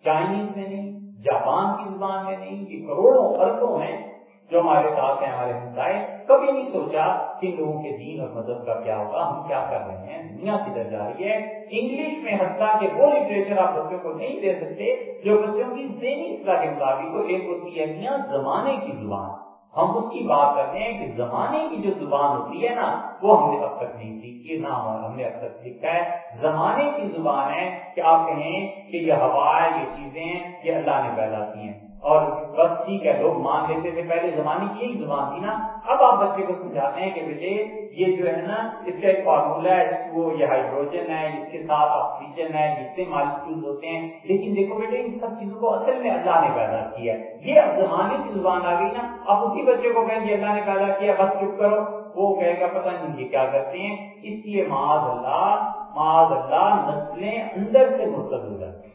چائنیز میں نہیں۔ جاپان کی زبان میں نہیں، یہ کروڑوں اربوں ہیں جو ہمارے ساتھ ہیں، ہمارے ہمسائے۔ کبھی نہیں سوچا کہ لوگوں کے دین اور مذہب کا کیا ہوگا، ہم کیا کر رہے ہیں؟ دنیا کدھر جا رہی ہے؟ انگلش میں حتیٰ کہ وہ لٹریچر آپ بچوں کو نہیں دے سکتے جو بچوں کی ذہنی اصلاح کے مطابق تو ایک ہوتی ہے زمانے کی زبان۔ ہم اس کی بات کرتے ہیں کہ زمانے کی جو زبان ہوتی ہے نا، وہ ہم نے اب تک نہیں سیکھی نہ ہم نے اب تک سیکھا ہے۔ زمانے کی زبان ہے کہ آپ کہیں کہ یہ ہوا ہے، یہ چیزیں یہ اللہ نے پیدا کی ہیں۔ اور بس ٹھیک ہے، لوگ مان لیتے تھے، پہلے زمانے کی یہی زبان تھی نا۔ اب آپ بچے کو سمجھاتے ہیں کہ بیٹے، یہ جو ہے نا، اس کا ایک فارمولا ہے وہ یہ ہائیڈروجن ہے، اس کے ساتھ آکسیجن ہے جتنے مالیکول ہوتے ہیں۔ لیکن دیکھو بیٹے، ان سب چیزوں کو اصل میں اللہ نے پیدا کیا ہے۔ یہ اب زمانے کی زبان آ گئی نا۔ اب اسی بچے کو کہیں گے، اللہ نے پیدا کیا، بس چپ کرو۔ وہ کہے گا، پتہ نہیں یہ کیا کرتے ہیں۔ اس لیے معاذ اللہ معاذ اللہ نسلیں اندر سے مرتب ہو جاتی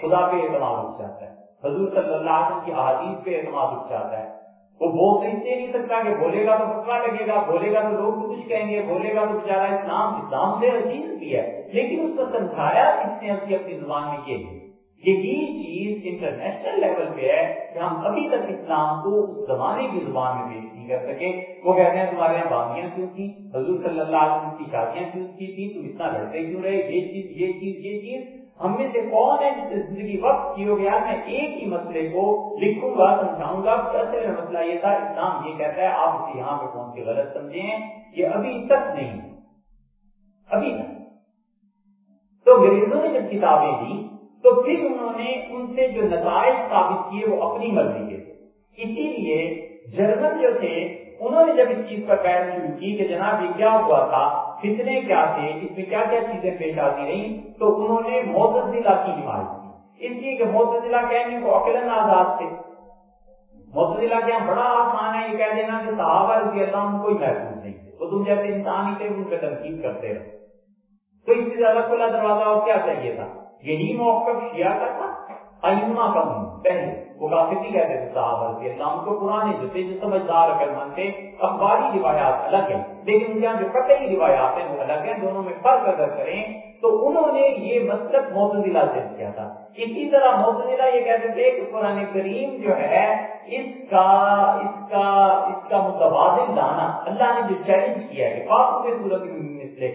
خدا پہ اعتماد ہو جاتا ہے۔ حضور صلی اللہ علیہ وسلم کی احادیث پہ اعتماد اٹھ جاتا ہے۔ وہ بول تو اس نہیں سکتا کہ بولے گا تو پتلا لگے گا، بولے گا تو لوگ کچھ کہیں گے، بولے گا تو بےچارا اسلام اسلام سے عزیز بھی ہے۔ لیکن اس کو سمجھایا اس نے اپنی اپنی زبان میں یہ یہی چیز انٹرنیشنل لیول پہ ہے کہ ہم ابھی تک اسلام کو اس زمانے کی زبان میں پیش نہیں کر سکے۔ وہ کہتے ہیں، تمہارے یہاں باغیاں کیوں تھی حضور صلی اللہ علیہ وسلم کی شادیاں کیوں کی تھی تم اتنا لڑتے کیوں رہے؟ یہ چیز یہ چیز یہ چیز۔ ہم میں سے کون ہے جس زندگی وقت کی ہو گیا میں ایک ہی مسئلے کو لکھوں گا، سمجھاؤں گا۔ اصل میں مسئلہ یہ تھا، اسلام یہ کہتا ہے، آپ اسے یہاں پہ پہنچ کے غلط سمجھے ہیں یہ ابھی تک نہیں، ابھی تک۔ تو انگریزوں نے جب کتابیں دی تو پھر انہوں نے ان سے جو نتائج ثابت کیے، وہ اپنی مرضی کے اسی لیے جرمن جو تھے انہوں نے جب اس چیز پر پیر شروع کی کہ جناب یہ کیا ہوا تھا، فتنے کیا تھے، اس میں کیا کیا چیزیں پیش آتی رہی تو انہوں نے موتزلہ کی حمایت کی۔ اس لیے کہ موتزلہ کہنے کو عقلن آزاد تھے۔ موتزلہ کیا بڑا آسان ہے، یہ کہہ دینا کہ صحابہ رضی اللہ عنہ کوئی محفوظ نہیں وہ تم جیسے انسان ہی تھے ان پہ تنقید کرتے رہے۔ تو اس سے زیادہ کھلا دروازہ اور کیا چاہیے تھا؟ یہی موقف شیعہ کا تھا ایما کا پہلے وہ کافی کہتے تھے صحابہ رضی اللہ عنہ کو پرانے جو تھے جو سمجھدار عقل مند تھے اخباری روایات الگ ہیں، لیکن ان کے جو قطعی روایات ہیں وہ الگ ہیں، دونوں میں فرق اگر کریں تو انہوں نے یہ مطلب معتدلہ سے کیا تھا۔ اسی طرح معتدلہ یہ کہتے تھے کہ قرآن کریم جو ہے، اس کا اس کا اس کا متبادل لانا اللہ نے جو چیلنج کیا ہے، کہ آپ کے صورت میں اس سے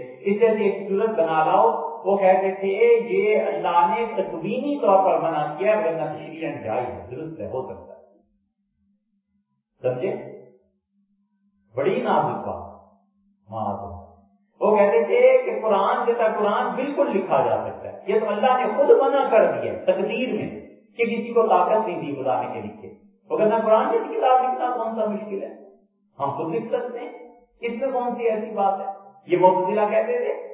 ایک صورت بنا لاؤ وہ کہتے تھے یہ اللہ نے تقوینی طور پر منع کیا ورنہ تشریح جائز ہے، درست ہے، ہو سکتا ہے۔ سمجھے؟ بڑی نازک بات۔ وہ کہتے تھے کہ قرآن جیسا قرآن بالکل لکھا جا سکتا ہے۔ یہ تو اللہ نے خود منع کر دیا تقدیر میں، کہ کسی کو طاقت نہیں دی بلانے کے لکھے وہ کہنا قرآن جیسی کتاب لکھنا کون سا مشکل ہے؟ ہم خود لکھ سکتے ہیں۔ اس میں کون سی ایسی بات ہے؟ یہ بہت کہتے تھے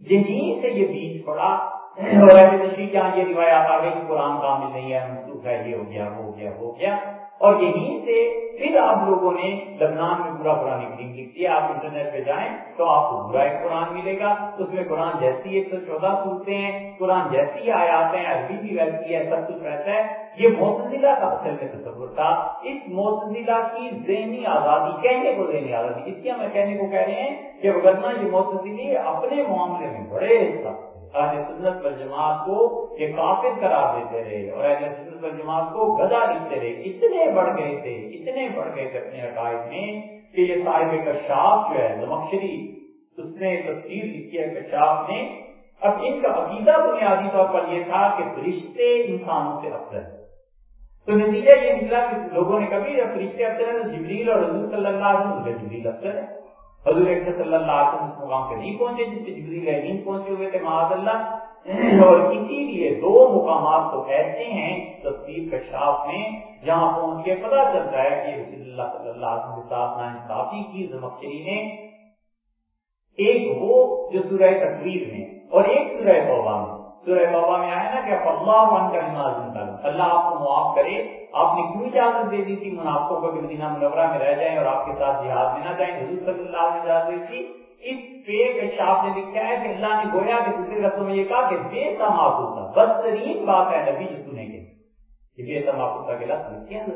یہیں سے یہ بیج پڑا۔ اور ایسے تشریح جہاں یہ روایات آ گئی کہ قرآن کامل نہیں ہے منسوخ ہے، یہ ہو گیا، وہ ہو گیا، وہ ہو گیا۔ اور یہیں سے پھر آپ لوگوں نے لبنان میں پورا قرآن کریم لکھ دیا۔ آپ انٹرنیٹ پہ جائیں تو آپ کو پورا ایک قرآن ملے گا۔ اس میں قرآن جیسی ایک سو چودہ سنتے ہیں، قرآن جیسی آیات ہیں، عربی بھی ویسی ہے، سب کچھ رہتا ہے۔ یہ موتزلہ کا اصل میں تصور تھا؟ اس موتزلہ کی ذہنی آزادی، کہنے کو ذہنی آزادی، اس لیے ہمیں کہنے کو کہہ رہے ہیں کہ وغیرہ یہ موتزلی اپنے معاملے میں بڑے سخت اہل سنت پر جماعت کو یہ کافر قرار دیتے رہے اور اہل سنت پر جماعت کو گدا لکھتے رہے۔ اتنے بڑھ گئے تھے، اتنے بڑھ گئے تھے اپنے عقائد میں کہ یہ صاحب کشاف جو ہے، نمکشری، اس نے تصویر لکھی ہے کشاف نے۔ اب ان کا عقیدہ بنیادی طور پر یہ تھا کہ فرشتے انسانوں سے افضل ہیں۔ تو نتیجہ یہ نکلا کہ لوگوں نے کبھی فرشتے افضل ہے تو جبریل اور حضور صلی اللہ علیہ وسلم جبریل افضل ہے حضور اکثر صلی اللہ علیہ وسلم مقام پہ نہیں پہنچے جس سے جبریل امین پہنچے ہوئے تھے، معاذ اللہ۔ اور اسی لیے دو مقامات تو ایسے ہیں تصویر کشاف میں، جہاں پہنچ کے پتا چلتا ہے کہ رسول اللہ صلی اللہ علیہ وسلم کے ساتھ ناانصافی کی زمخشری نے۔ ایک وہ جو سورہ تقریر میں، اور ایک سورہ توبہ میں۔ سورہ توبہ میں آیا نا کہ اللہ ون کا نماز اللہ آپ کو معاف کرے۔ آپ نے کیوں اجازت دے دی تھی؟ منافقوں کو کہ مدینہ منورہ میں رہ جائیں اور آپ کے ساتھ جہاد میں نہ جائیں حضور صلی اللہ علیہ اجازت دی۔ تھی اس پہ شاپ نے لکھا ہے کہ اللہ نے گویا کہ دوسرے رسوں میں یہ کہا کہ بے تماکو تھا بدترین بات ہے نبی جو سنے گے کہ بے تماکو کا لفظ لکھے ہیں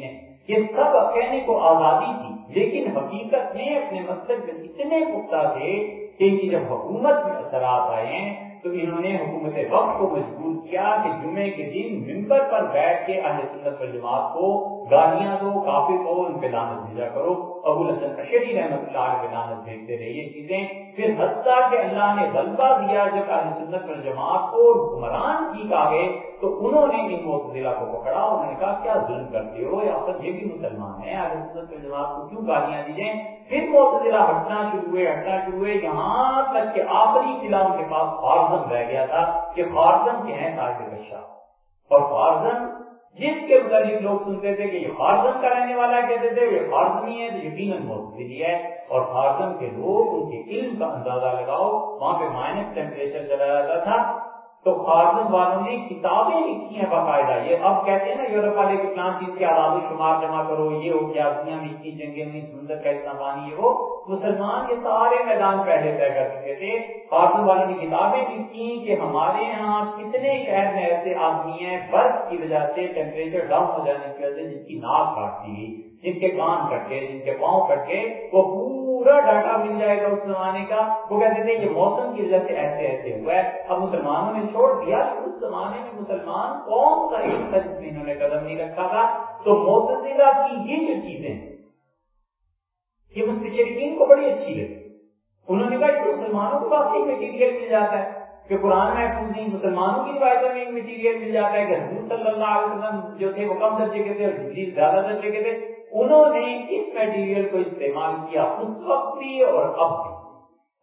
نے۔ یہ سب کہنے کو آزادی تھی، لیکن حقیقت میں اپنے مقصد میں اتنے پختہ تھے کہ ان کی جب حکومت میں اثرات آئے ہیں تو انہوں نے حکومت وقت کو مجبور کیا کہ جمعے کے دن ممبر پر بیٹھ کے اہل سنت پر جماعت کو گالیاں دو، کافی کو ان پہ دانت بھیجا کرو۔ ابو الحسن اشری رحمت اللہ پہ دانت بھیجتے رہے یہ چیزیں۔ پھر حتیٰ کہ اللہ نے غلبہ دیا جب اہل سنت پر جماعت کو حکمران کی کہے، تو انہوں نے ان معتزلہ کو پکڑا۔ انہوں نے کہا، کیا ظلم کرتے ہو؟ یا پھر یہ بھی مسلمان ہے اہل سنت پر جماعت کو کیوں گالیاں دی جائیں؟ پھر معتزلہ ہٹنا شروع ہوئے، ہٹنا شروع ہوئے۔ یہاں تک کہ آخری قلعہ ان کے پاس خارزم رہ گیا تھا کہ خارزم کے ہیں صاحب بشا اور خارزم جس کے متعلق لوگ سنتے تھے کہ یہ خارزم کا رہنے والا کہتے تھے، یہ خارزمی ہے، تو یقیناً موجودگی ہے۔ اور خارزم کے لوگ ان کے علم کا اندازہ لگاؤ، وہاں پہ مائنس ٹیمپریچر چلا جاتا تھا۔ تو خارزم والوں نے کتابیں لکھی ہیں باقاعدہ۔ یہ اب کہتے ہیں نا یورپ والے کے پلان چیز کے آداب و شمار جمع کرو، یہ ہو گیا، دنیا میں اتنی جنگیں ہوئی سمندر کا اتنا پانی ہے وہ۔ مسلمان یہ سارے میدان پہلے طے کر چکے تھے۔ خارزم والوں نے کتابیں لکھی کہ ہمارے یہاں کتنے شہر میں ایسے آدمی ہیں، برف کی وجہ سے ٹیمپریچر ڈاؤن ہو جانے کی وجہ سے جن کی ناک کاٹتی گئی۔ جن کے کان کٹے، جن کے پاؤں کٹے، وہ پورا ڈاٹا مل جائے گا اس زمانے کا۔ وہ کہتے تھے، یہ موسم کی وجہ سے ایسے ایسے ہوا ہے۔ اب مسلمانوں نے چھوڑ دیا اس زمانے میں مسلمان کون سا ایک تھا جس میں انہوں نے قدم نہیں رکھا تھا۔ تو موسم کی یہ جو چیزیں یہ مستشرقین کو بڑی اچھی لگی۔ انہوں نے کہا کہ مسلمانوں کو کافی مٹیریل مل جاتا ہے۔ کہ قرآن میں نہیں، مسلمانوں کی روایتوں میں مٹیریل مل جاتا ہے کہ حضور صلی اللہ علیہ وسلم جو تھے، وہ کم درجے کے تھے اور زیادہ درجے کے تھے۔ انہوں نے اس میٹیریل کو استعمال کیا اس وقت بھی اور اب بھی۔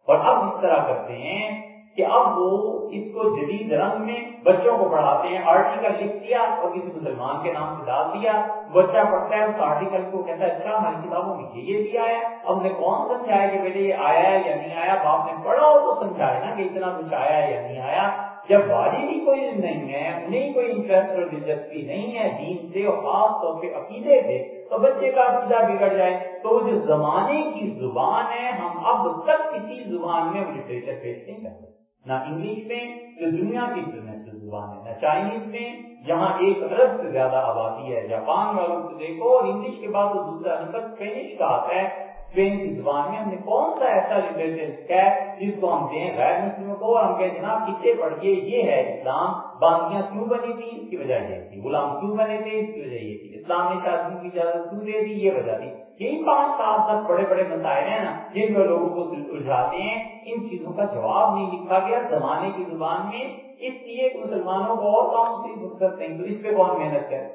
اور اب اس طرح کرتے ہیں کہ اب وہ اس کو جدید رنگ میں بچوں کو پڑھاتے ہیں آرٹیکل لکھ دیا اور کسی مسلمان کے نام سے ڈال دیا۔ بچہ پڑھتا ہے، اس آرٹیکل کو کہتا ہے اچھا ہماری کتابوں میں یہ بھی آیا۔ اب نے کون سمجھایا کہ بیٹے، یہ آیا ہے یا نہیں آیا؟ باپ نے پڑھا ہو تو سمجھایا نا کہ اتنا کچھ آیا ہے یا نہیں آیا۔ جب والد ہی کوئی نہیں ہے، انہیں کوئی انٹرسٹ اور دلچسپی نہیں ہے، دین سے اور خاص طور پہ عقیدے سے، تو بچے کا عقیدہ بگڑ جائے۔ تو جو زمانے کی زبان ہے، ہم اب تک کسی زبان میں لٹریچر پیش نہیں کرتے نہ انگلش میں جو دنیا کی انٹرنیشنل زبان ہے، نہ چائنیز میں۔ جہاں ایک ارب سے زیادہ آبادی ہے، جاپان والوں سے دیکھو، اور انگلش کے بعد وہ دوسرا نمبر اسپینش کا آتا ہے۔ اسپین کی زبان میں ہم نے کون سا ایسا لٹریچر ہے جس کو ہم دیں غیر مسلموں کو؟ اور ہم کہیں جناب، کتنے پڑھیے یہ ہے اسلام؟ باندیاں کیوں بنی تھی؟ اس کی وجہ یہ تھی۔ غلام کیوں بنے تھے؟ اس کی وجہ یہ تھی۔ اسلام نے شادی کی اجازت کیوں دے دی؟ یہ وجہ تھی۔ یہی پانچ سات تک بڑے بڑے مسائل ہیں نا، جن میں لوگوں کو الجھاتے ہیں۔ ان چیزوں کا جواب نہیں لکھا گیا۔ زمانے کی زبان میں اس لیے مسلمانوں کو اور کام سے کرتے ہیں۔ تو اس پہ کون محنت کرے؟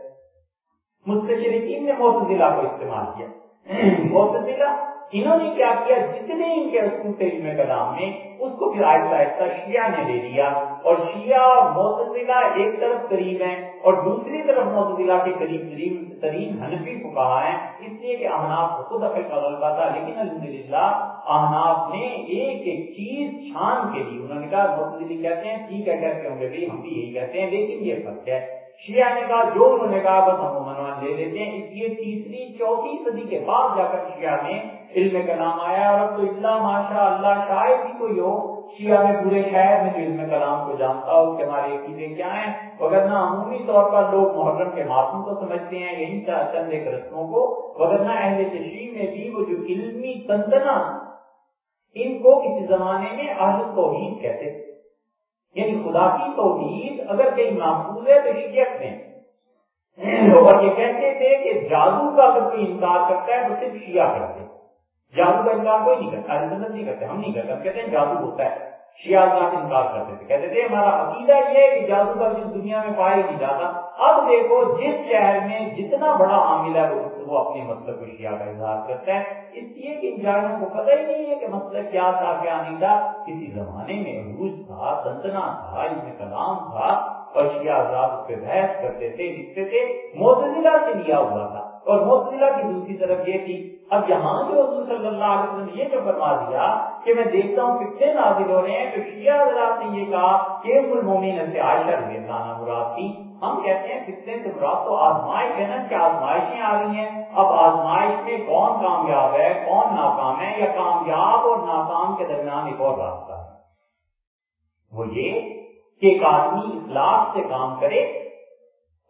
مستشرقین نے موتزلہ کو استعمال کیا۔ موتزلہ انہوں نے کیا کیا؟ جتنے ان کے رسول تھے علم کلام میں، اس کو پھر آہستہ آہستہ شیعہ نے لے لیا۔ اور شیعہ معتزلہ ایک طرف قریب ہیں اور دوسری طرف معتزلہ کے قریب قریب ترین حنفی کو کہا ہے اس لیے کہ احناف کو خود اپنے کا غلبہ تھا لیکن الحمدللہ احناف نے ایک ایک چیز چھان کے لیے انہوں نے کہا معتزلی کہتے ہیں، ٹھیک ہے، کہتے ہوں گے بھی ہم بھی یہی کہتے ہیں، لیکن یہ فرق ہے۔ شیعہ نے کہا جو انہوں نے کہا بس ہم عنوان لے لیتے ہیں، اس لیے تیسری، چوتھی صدی کے بعد جا کر شیعہ میں علم کا نام آیا اور اب تو اللہ ماشاء اللہ شاید ہی کوئی ہو، شیعہ میں پورے شہر میں جو علم کلام کو جانتا ہو کہ ہمارے عقیدے کیا ہیں۔ وغیرہ عمومی طور پر لوگ محرم کے موسم کو سمجھتے ہیں، یہی چند ایک رسموں کو۔ وغیرہ اہل تشریح میں بھی وہ جو علمی تنتنا ان کو کسی زمانے میں اہل توحید کہتے یعنی خدا کی توحید اگر کہیں محفوظ ہے تو شیعت میں اور یہ کہتے تھے کہ جادو کا اگر کوئی انکار کرتا ہے تو صرف شیعہ کرتے جادو کا انکار کوئی نہیں کرتا نہیں کرتے، ہم نہیں کرتے، ہم کہتے ہیں جادو ہوتا ہے۔ شیعہ انکار کرتے تھے۔ کہتے تھے ہمارا عقیدہ یہ ہے کہ جادو کا جس دنیا میں پایا نہیں جاتا، اب دیکھو جس شہر میں جتنا بڑا عامل ہے وہ اپنے مطلب کو شیعہ کا اظہار کرتا ہے۔ اس لیے کہ ان جانوں کو پتہ ہی نہیں ہے کہ مطلب کیا تھا، کیا نہیں تھا۔ کسی زمانے میں عروج تھا سنتنا تھا، علم کلام تھا اور شیعہ حضرات اس پہ بحث کرتے تھے، لکھتے تھے۔ موتزلہ سے لیا ہوا تھا۔ اور موتزلہ کی دوسری طرف یہ تھی۔ اب یہاں جو حضور صلی اللہ علیہ وسلم یہ جو فرما دیا کہ میں دیکھتا ہوں کتنے نازل ہو رہے ہیں، تو شیعہ حضرات نے یہ کہا کہ المومین سے عائشہ رضی اللہ عنہ مراد تھی۔ ہم کہتے ہیں کتنے سے مراد تو آزمائش ہے نا کہ آزمائشیں آ رہی ہیں، اب آزمائش میں کون کامیاب ہے، کون ناکام ہے یا کامیاب اور ناکام کے درمیان ایک اور راستہ ہے۔ وہ یہ کہ ایک آدمی اخلاق سے کام کرے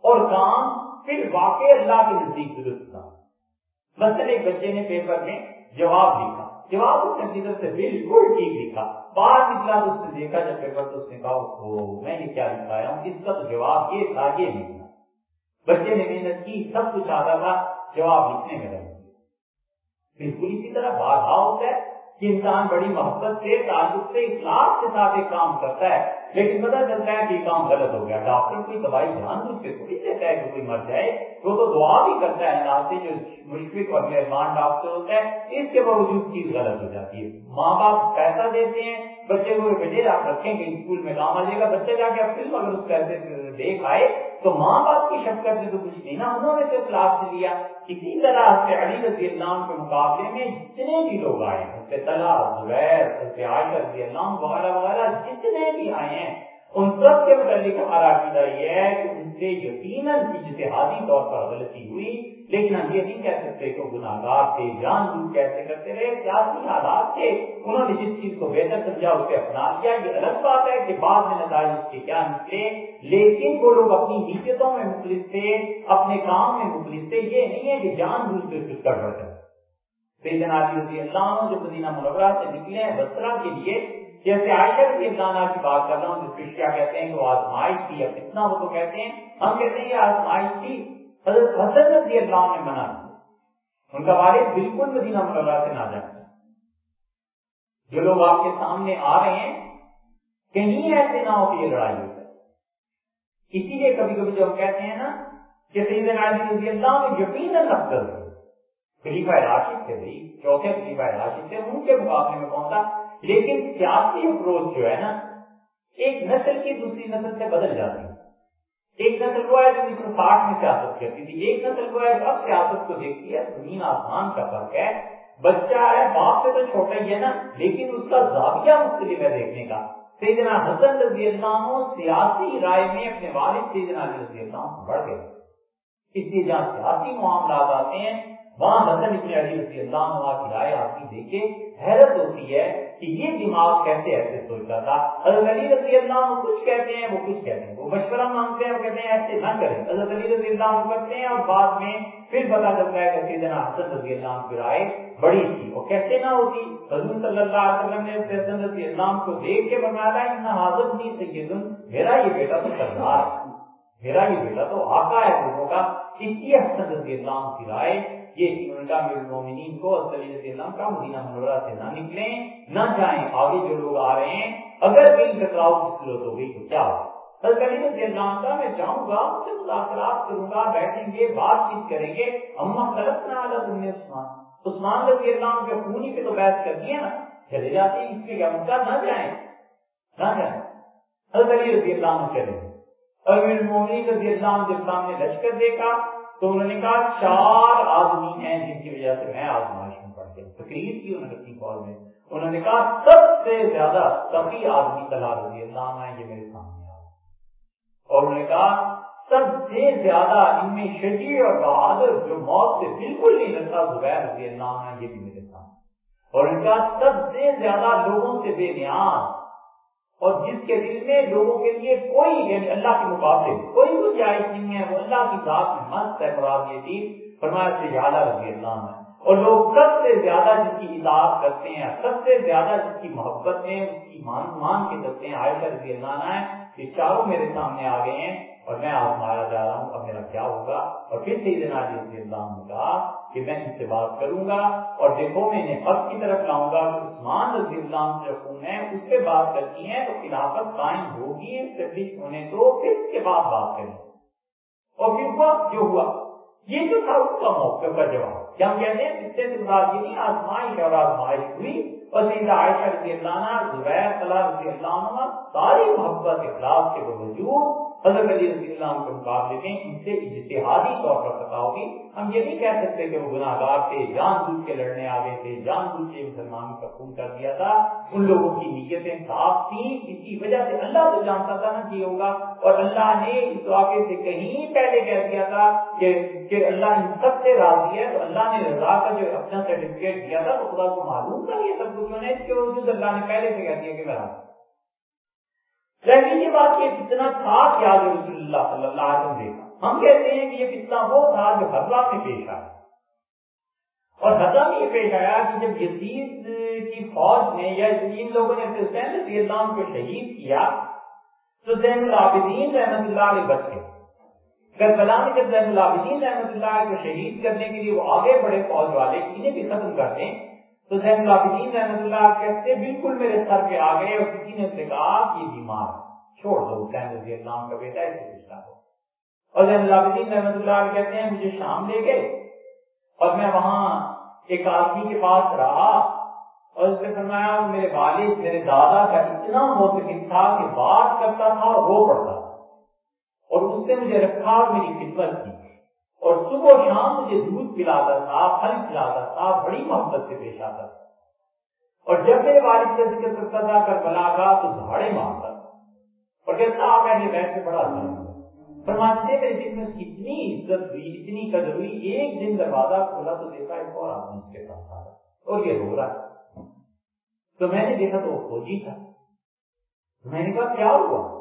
اور کام پھر واقع اللہ کے نزدیک درست تھا مثلا ایک بچے نے پیپر میں جواب لکھا۔ جواب اس نے سے بالکل ٹھیک لکھا باہر نکلا تو اس نے دیکھا جب پیپر تو اس نے کہا او میں یہ کیا لکھایا؟ ہوں اس کا تو جواب یہ تھا، یہ نہیں تھا۔ بچے نے محنت کی، سب کچھ آتا تھا، جواب لکھنے میں رہ بالکل اسی طرح بارہا ہوتا ہے۔ انسان بڑی محبت سے، تعلق سے اخلاق کے ساتھ ایک کام کرتا ہے، لیکن پتا چلتا ہے کہ یہ کام غلط ہو گیا۔ ڈاکٹر کوئی دوائی جان بوجھ کے تھوڑی دیتا ہے کہ کوئی مر جائے، وہ تو دعا بھی کرتا ہے اللہ سے، جو مشفق اور مہربان ڈاکٹر ہوتا ہے، اس کے باوجود چیز غلط ہو جاتی ہے۔ ماں باپ پیسہ دیتے ہیں بچے کو بھیجے آپ رکھیں گے اسکول میں کام آ جائے گا بچے جا کے فلم اگر اس پیسے دیکھ آئے تو ماں باپ کی شکر سے تو کچھ نہیں نا انہوں نے تو کلاس سے لیا۔ اسی طرح سے علی رضی اللہ کے مقابلے میں جتنے بھی لوگ آئے ہیں طلحہ زبیر عائشہ رضی اللہ وغیرہ وغیرہ، جتنے بھی آئے ہیں، ان سب کے متعلق ہمارا عقیدہ یہ ہے کہ ان سے یقیناً اجتہادی طور پر غلطی ہوئی لیکن ہم یہ نہیں کہہ سکتے کہ گناہ گار تھے، جان بوجھ کیسے کرتے رہے، سیاسی حالات تھے، انہوں نے جس چیز کو بہتر سمجھا اسے اپنا لیا۔ یہ الگ بات ہے کہ بعد میں نتائج اس کے کیا نکلے۔ لیکن وہ لوگ اپنی حیثیتوں میں مخلص تھے، اپنے کام میں مخلص تھے۔ یہ نہیں ہے کہ جان بوجھ کر کچھ کر رہے سیدنا علی رضی اللہ عنہ جو مدینہ منورہ سے نکلے ہیں بسرا کے لیے، جیسے عائشہ رضی اللہ عنہ کی بات کر رہا ہوں، جس کو کیا کہتے ہیں کہ وہ آزمائش تھی، اب اتنا وہ تو کہتے ہیں۔ ہم کہتے ہیں یہ آزمائش تھی۔ حضرت حسن رضی اللہ نے منع کیا۔ ان کا والد بالکل مدینہ منورہ سے نہ جاتے جو لوگ آپ کے سامنے آ رہے ہیں، کہیں ایسے نہ ہو کہ یہ لڑائی ہو جائے۔ اسی لیے کبھی کبھی جو ہم کہتے ہیں نا کہ سیدنا علی رضی اللہ میں یقیناً افضل ہے خلیفہ راشد تھے بھائی، چوتھے خلیفہ راشد تھے ان کے مقابلے میں کون تھا؟ لیکن سیاسی اپروچ جو ہے نا، ایک نسل کی دوسری نسل سے بدل جاتی۔ ہے ایک نسل وہ ہے جو انیس سو ساٹھ میں سیاست کرتی تھی، ایک نسل وہ ہے جو اب سیاست کو دیکھتی ہے، زمین آسمان کا فرق ہے۔ بچہ ہے، باپ سے تو چھوٹا ہی ہے نا، لیکن اس کا زاویہ مختلف ہے دیکھنے کا۔ سیدنا حسن رضی اللہ عنہ سیاسی رائے میں اپنے والد سیدنا علی رضی اللہ عنہ بڑھ گئے۔ اس لیے جہاں سیاسی معاملات آتے ہیں، وہاں حسن ابن علی رضی اللہ عنہ کی رائے آپ کی دیکھے۔ حیرت ہوتی ہے کہ یہ دماغ کیسے ایسے سوچتا تھا؟ حضرت علی رضی اللہ عنہ کچھ کہتے ہیں، وہ کچھ کہتے ہیں۔ وہ مشورہ مانگتے ہیں، وہ کہتے ہیں، ایسے نہ کریں۔ حضرت علی رضی اللہ عنہ کرتے ہیں اور بعد میں پھر پتا چلتا ہے کہ سیدنا حسن رضی اللہ عنہ کی رائے بڑی تھی۔ وہ کیسے نہ ہوتی۔ حضور صلی اللہ علیہ وسلم نے حسن رضی اللہ عنہ کو دیکھ کے بنایا ان حاضر نہیں سیدن میرا یہ بیٹا تو سردار میرا یہ بیٹا تو آقا ہے لوگوں کا۔ اس لیے حسن رضی اللہ عنہ کی رائے یہ مومنین کو رضی اللہ کا مدینہ منورہ سے نہ نکلیں، نہ جائیں۔ آگے جو لوگ آ رہے ہیں، اگر کہیں ٹکراؤ کی صورت ہو گئی تو کیا ہو حضرت علی رضی اللہ عنہ میں جاؤں گا ان سے مذاکرات کروں گا، بیٹھیں گے، بات چیت کریں گے۔ اما خلق نہ اعلیٰ عثمان۔ عثمان رضی اللہ عنہ کے خونی پہ تو بحث کر دیے نا۔ چلے جاتے اس کے کیا مطلب نہ جائیں۔ نہ جائیں۔ حضرت علی رضی اللہ عنہ چلے اور میرے مومنی رضی اللہ عنہ جب سامنے لشکر دیکھا تو انہوں نے کہا چار آدمی ہیں جن کی وجہ سے میں آزمائش میں پڑھ گیا تقریر کی انہوں نے اپنی کال میں۔ انہوں نے کہا سب سے زیادہ سبھی آدمی طلحہ رضی اللہ عنہ یہ میرے سامنے آ اور انہوں نے کہا سب سے زیادہ ان میں شجی اور بہادر جو موت سے بالکل نہیں لگتا زبیر رضی اللہ عنہ یہ بھی میرے سامنے۔ اور ان کا سب سے زیادہ لوگوں سے بے نیاز اور جس کے دل میں لوگوں کے لیے کوئی یعنی اللہ کے مقابلے کوئی گنجائش نہیں ہے، وہ اللہ کی ذات میں مست ہے قرآن یتیم فرمایا سے زیادہ رضی اللہ ہے۔ اور لوگ سب سے زیادہ جس کی اطاعت کرتے ہیں، سب سے زیادہ جس کی محبت میں اس کی مان مان کے کرتے ہیں عائشہ رضی اللہ ہے کہ چاروں میرے سامنے آ گئے ہیں۔ اور میں آزمایا جا رہا ہوں، اب میرا کیا ہوگا؟ اور پھر جی سے دن علی رضی اللہ عنہ کہا کہ میں ان سے بات کروں گا اور دیکھو میں انہیں حق کی طرف لاؤں گا عثمان رضی اللہ عنہ خون ہے اس پہ بات کرتی ہیں تو خلافت قائم ہوگی اسٹیبلش ہونے تو پھر اس کے بعد بات کریں۔ اور پھر ہوا، جو ہوا، یہ جو تھا اس کا موقع کا جواب۔ کیا ہم کہتے ہیں؟ اس سے مراد یہ نہیں آزمائش اور آزمائش ہوئی۔ اور سیدہ عائشہ رضی اللہ عنہ، زبیر صلاح رضی اللہ عنہ، ساری محبت اخلاق کے باوجود حضرت علی رضی اللہ عنہ کے مقابلے میں ان سے اجتہادی طور پر پتا ہوگی ہم یہ نہیں کہہ سکتے کہ وہ گناہ گار تھے، جان بوجھ کے لڑنے آ گئے تھے، جان بوجھ کے مسلمان کا خون کر دیا تھا۔ ان لوگوں کی نیتیں صاف تھی اسی وجہ سے اللہ تو جانتا تھا نا کہ ہوگا۔ اور اللہ نے اس واقعے سے کہیں پہلے کہہ دیا تھا کہ کہ اللہ ان سب سے راضی ہے۔ تو اللہ نے رضا کا جو اپنا سرٹیفکیٹ دیا تھا تو خدا کو معلوم تھا یہ سب کچھ۔ اس کے باوجود اللہ نے پہلے سے کہہ دیا کہ میں راضی لیکن یہ بات یہ کتنا تھا کیا جو رسول اللہ صلی اللہ علیہ وسلم دیکھا۔ ہم کہتے ہیں کہ یہ کتنا وہ تھا جو حضرہ میں پیش آیا۔ اور حضرہ میں یہ پیش آیا کہ جب یزید کی فوج نے یا ان لوگوں نے حسین رضی اللہ عنہ کو شہید کیا، تو زین العابدین رحمت اللہ علیہ بچ گئے۔ کربلا میں جب زین العابدین رحمت اللہ علیہ کو شہید کرنے کے لیے وہ آگے بڑے فوج والے، انہیں بھی ختم کر دیں تو زین العابدین رحمت اللہ کہتے بالکل میرے سر پہ آ گئے اور کسی نے اسے کہا کہ یہ بیمار چھوڑ دو حسین رضی اللہ کا بیٹا اسے پوچھتا ہو اور زین العابدین رحمت اللہ کہتے ہیں، مجھے شام لے گئے۔ اور میں وہاں ایک آدمی کے پاس رہا۔ اور اس نے فرمایا، میرے والد، میرے دادا کا اتنا موتقب تھا کہ بات کرتا تھا اور رو پڑتا اور اس نے مجھے رکھا اور میری خدمت کی۔ اور صبح و شام مجھے دودھ پلاتا تھا، پھل پلاتا تھا، بڑی محبت سے پیش آتا تھا۔ اور جب میرے والد کا ذکر کرتا تھا کر بلا کا تو دھاڑے مارتا تھا۔ اور کہتا آپ میں بیٹھ کے بڑا تھا۔ فرماتے میرے دل میں اتنی عزت ہوئی، اتنی قدر ہوئی، ایک دن دروازہ کھولا تو دیکھا ایک اور آدمی اس کے ساتھ آ رہا اور یہ رو رہا تو میں نے دیکھا تو وہ فوجی تھا۔ میں نے کہا، کیا ہوا؟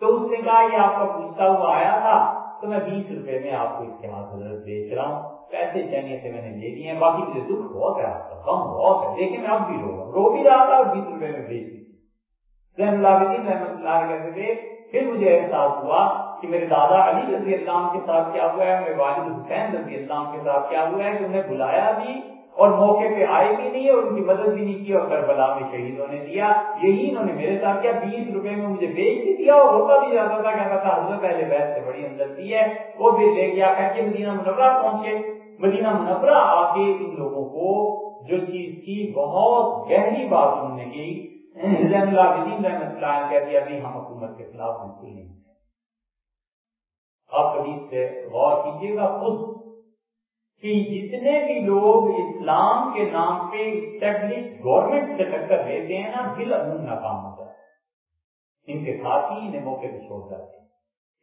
تو اس نے کہا، یہ آپ کا پوچھتا ہوا آیا تھا تو میں بیس روپے میں آپ کو اس کے ہاتھ حضرت بیچ رہا ہوں۔ پیسے چاہیے سے میں نے لے لیے ہیں۔ باقی مجھے دکھ بہت ہے آپ کا کم بہت ہے۔ لیکن میں اب بھی رو رہا ہوں۔ رو بھی رہا تھا اور بیس روپے میں بیچ دی۔ رحم اللہ الدین رحمت اللہ کہتے تھے پھر مجھے احساس ہوا کہ میرے دادا علی رضی اللہ کے ساتھ کیا ہوا ہے، میرے والد حسین رضی اللہ کے ساتھ کیا ہوا ہے کہ انہیں بلایا بھی۔ اور موقع پہ آئے بھی نہیں اور ان کی مدد بھی نہیں کی اور کربلا میں شہیدوں نے دیا۔ یہی انہوں نے میرے ساتھ کیا۔ بیس روپے میں مجھے بیچ بھی دیا اور ہوتا بھی جاتا تھا کہتا تھا حضرت پہلے بحث سے بڑی اندر ہے۔ وہ بھی لے گیا کہہ کے مدینہ منورہ پہنچے۔ مدینہ منورہ آ کے ان لوگوں کو جو چیز کی بہت گہری بات سننے کی۔ زین اللہ الدین رحمت اللہ کہہ دیا بھی ہم حکومت کے خلاف بالکل نہیں۔ آپ کبھی سے غور کیجیے گا۔ خود کہ جتنے بھی لوگ اسلام کے نام پہ اسٹیبلش گورنمنٹ سے ٹکر لیتے ہیں نا، دل امن ناکام ہوتا ہے۔ ان کے ساتھ ہی انہیں موقع پہ چھوڑ جاتے ہیں۔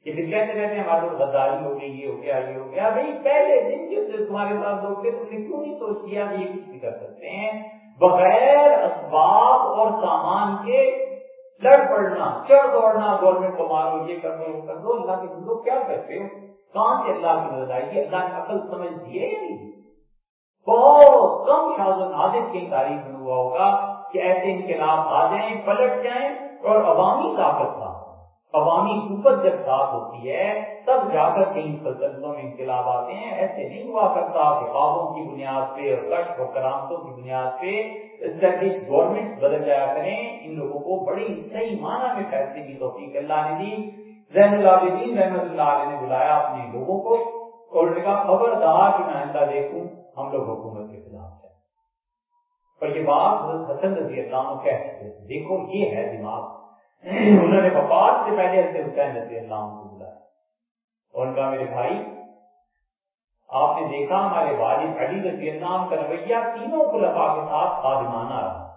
کہ پھر کہتے رہتے ہیں، ہمارے غداری ہو گئی، یہ ہو گیا، یہ ہو گیا۔ بھائی، پہلے دن جو تمہارے پاس لوگ تھے تم نے کیوں نہیں سوچ کیا یہ کچھ بھی کر سکتے ہیں؟ بغیر اسباب اور سامان کے لڑ پڑنا، چڑھ دوڑنا، گورنمنٹ کو مارو، یہ کر دو، وہ کر دو، اللہ کے لوگ کیا کرتے ہو؟ کہاں سے اللہ کی مدد آئی ہے؟ اللہ نے عقل سمجھ دیے یا نہیں؟ بہت کم شاز و کی تاریخ میں ہوا ہوگا کہ ایسے انقلاب آ جائیں، پلٹ جائیں اور عوامی طاقت کا عوامی قوت جب ساتھ ہوتی ہے، تب جا کر کئی سلطنتوں میں انقلاب آتے ہیں۔ ایسے نہیں ہوا کرتا کہ خوابوں کی بنیاد پہ اور کشف کرامتوں کی بنیاد پہ اسٹیبلش گورنمنٹ بدل جایا کریں۔ ان لوگوں کو بڑی صحیح معنی میں فیصلے کی توفیق اللہ نے دی۔ زین العابدین رحمت اللہ علیہ نے بلایا اپنے لوگوں کو اور نے کہا، خبردار کہ میں آئندہ دیکھوں، ہم لوگ حکومت کے خلاف ہیں. پر یہ بات حسن رضی اللہ عنہ کہتے ہیں دیکھو، یہ ہے دماغ۔ انہوں نے وفات سے پہلے حضرت حسین رضی اللہ عنہ کو بلایا۔ اور ان کا میرے بھائی، آپ نے دیکھا ہمارے والد علی رضی اللہ عنہ کا رویہ تینوں خلفاء کے ساتھ خادمانہ رہا۔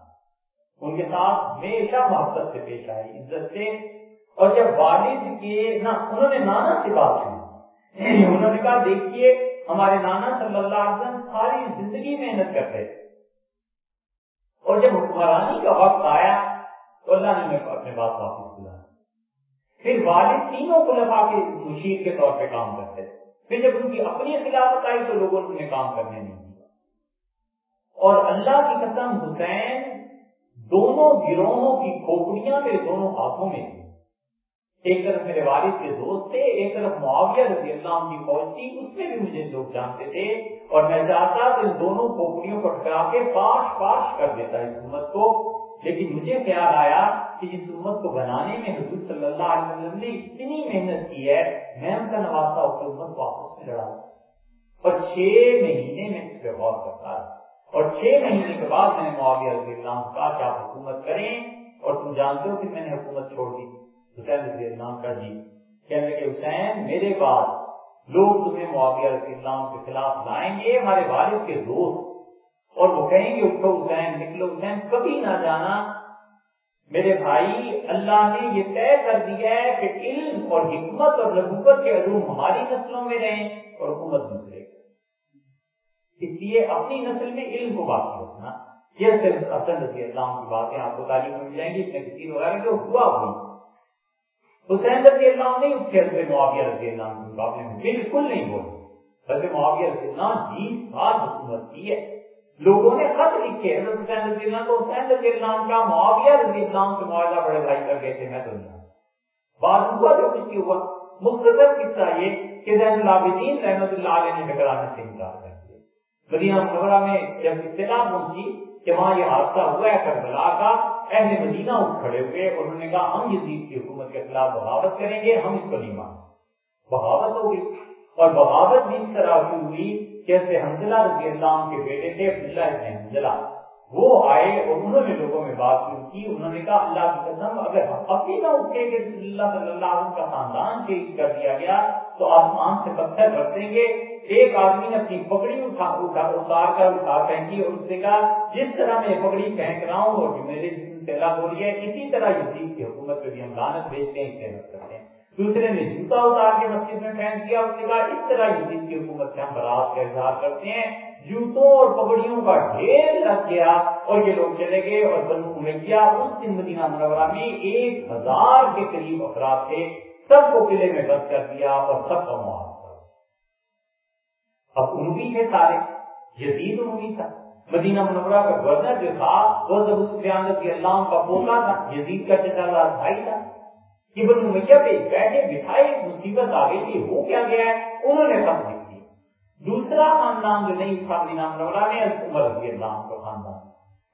ان کے ساتھ ہمیشہ محبت سے پیش آئی، عزت سے اور جب والد کے نہ انہوں نے نانا سے بات سنی یعنی انہوں نے کہا، دیکھیے، ہمارے نانا صلی اللہ علیہ وسلم ساری زندگی محنت کرتے اور جب حکمرانی کا وقت آیا تو اللہ نے اپنے بات واپس بلا پھر والد تینوں خلفا کے مشیر کے طور پہ کام کرتے پھر جب ان کی اپنی خلافت آئی تو لوگوں نے کام کرنے نہیں دیا۔ اور اللہ کی قسم، حسین دونوں گروہوں کی کھوپڑیاں میرے دونوں ہاتھوں میں ایک طرف میرے والد کے دوست تھے، ایک طرف معاویہ رضی اللہ عنہ کی فوج تھی، اس میں بھی مجھے لوگ جانتے تھے اور میں چاہتا تو ان دونوں کھوپڑیوں کو ٹکرا کے پاش پاش کر دیتا اس امت کو۔ لیکن مجھے خیال آیا کہ جس امت کو بنانے میں حضور صلی اللہ علیہ وسلم نے اتنی محنت کی ہے، میں ان کا نوازتا اس امت کو آپس میں لڑا۔ اور چھ مہینے میں اس پہ غور کرتا اور چھ مہینے کے بعد میں نے معاویہ رضی اللہ عنہ کہا کہ آپ حکومت کریں؟ اور تم جانتے ہو کہ میں نے حکومت چھوڑ دی۔ حسین رضی اللہ کا جی کہنے کہ حسین، میرے بعد لوگ تمہیں معاویہ رضی اللہ کے خلاف لائیں گے، ہمارے والد کے دوست۔ اور وہ کہیں گے، اٹھو حسین، نکلو۔ حسین، کبھی نہ جانا۔ میرے بھائی، اللہ نے یہ طے کر دیا ہے کہ علم اور حکمت اور لغوبت کے علوم ہماری نسلوں میں رہیں اور حکومت دوسرے اس لیے اپنی نسل میں علم کو باقی رکھنا۔ یہ صرف حسن رضی اللہ کی باتیں آپ کو تعلیم مل جائیں گی، اس میں کسی وغیرہ جو ہوا ہوئی۔ حسین رضی اللہ عنہ نہیں اس کے معاویہ رضی اللہ کے مقابلے میں بالکل نہیں بولے حضرت معاویہ رضی اللہ بیس سال جی حکومت کی ہے۔ لوگوں نے خط لکھے۔ حضرت حسین رضی اللہ کو حسین رضی اللہ عنہ کا، معاویہ رضی اللہ عنہ سے معاہدہ بڑے بھائی کر گئے تھے، میں تو نہیں۔ بعد ہوا جو کچھ کی ہوا، مختصر قصہ یہ کہ زین العابدین رحمت اللہ علیہ نے ٹکرانے سے انکار کر دیا۔ مدینہ منورہ میں جب اطلاع پہنچی کہ وہاں یہ حادثہ ہوا ہے، کربلا کا اہل مدینہ اٹھ کھڑے ہوئے اور انہوں نے کہا، ہم یزید کی حکومت کے خلاف بغاوت کریں گے، ہم اس کو نہیں مان بغاوت ہوگی اور بغاوت بھی اس طرح کی ہوئی جیسے حمزلہ رضی اللہ عنہ کے بیٹے تھے، عبداللہ ابن حمزلہ۔ وہ آئے اور انہوں نے لوگوں میں بات شروع کی۔ انہوں نے کہا، اللہ کی قسم، اگر اپنی نہ اٹھے کہ اللہ صلی اللہ علیہ وسلم کا خاندان چینج کر دیا گیا، تو آسمان سے پتھر رکھ دیں گے۔ ایک آدمی نے اپنی پکڑی اٹھا اٹھا اتار کر اٹھا پھینکی اور اس نے کہا، جس طرح میں پکڑی پھینک رہا ہوں اور میرے تیلا ہو رہی ہے، اسی طرح یزید کی حکومت پہ بھی ہم لانت بھیجتے ہیں، اس کرتے ہیں۔ دوسرے نے جوتا اتار کے مسجد میں پھینک دیا، اس نے کہا اس طرح یزید کی حکومت سے ہم برات کا اظہار کرتے ہیں۔ جوتوں اور پگڑیوں کا ڈھیر لگ گیا اور یہ لوگ چلے گئے اور بنو امیہ اس دن مدینہ منورہ میں ایک ہزار کے قریب افراد تھے۔ سب کو قلعے میں بند کر دیا اور سب کا معاف کر اب انوی تھے سارے، یزید انوی تھا۔ مدینہ منورہ کا گورنر جو تھا، وہ ابو سفیان رضی اللہ کا پوتا تھا، یزید کا چچا بھائی تھا۔ کہ بنو امیہ پہ بیٹھے، بٹھائے، مصیبت آ گئی تھی وہ کیا گیا ہے؟ انہوں نے سب لکھ دیا دوسرا خاندان جو نہیں تھا مدینہ منورہ میں عمر رضی اللہ کا خاندان۔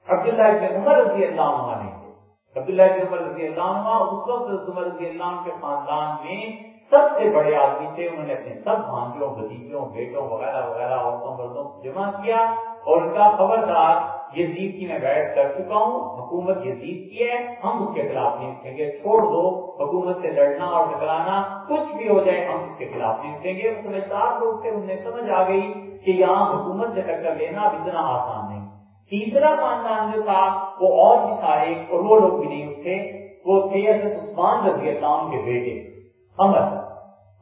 عبداللہ ابن عمر رضی اللہ عنہ نے۔ عبداللہ ابن عمر رضی اللہ عنہ، اس وقت عمر رضی اللہ عنہ کے خاندان میں سب سے بڑے آدمی تھے، انہوں نے اپنے سب بھانجوں بتیجوں بیٹوں وغیرہ وغیرہ، عورتوں، مردوں کو جمع کیا اور ان کا خبردار یزید کی میں بیٹھ کر چکا ہوں۔ حکومت یزید کی ہے، ہم اس کے خلاف نہیں اٹھیں گے۔ چھوڑ دو، حکومت سے لڑنا اور ٹکرانا کچھ بھی ہو جائے، ہم اس کے خلاف نہیں اٹھیں گے۔ سمجھدار لوگ تھے، انہیں سمجھ آ گئی کہ یہاں حکومت سے ٹکر لینا اب اتنا آسان نہیں۔ تیسرا خاندان جو تھا، وہ اور بھی تھا اور وہ لوگ بھی نہیں اٹھے۔ وہ تھے عثمان رضی اللہ کے بیٹے امر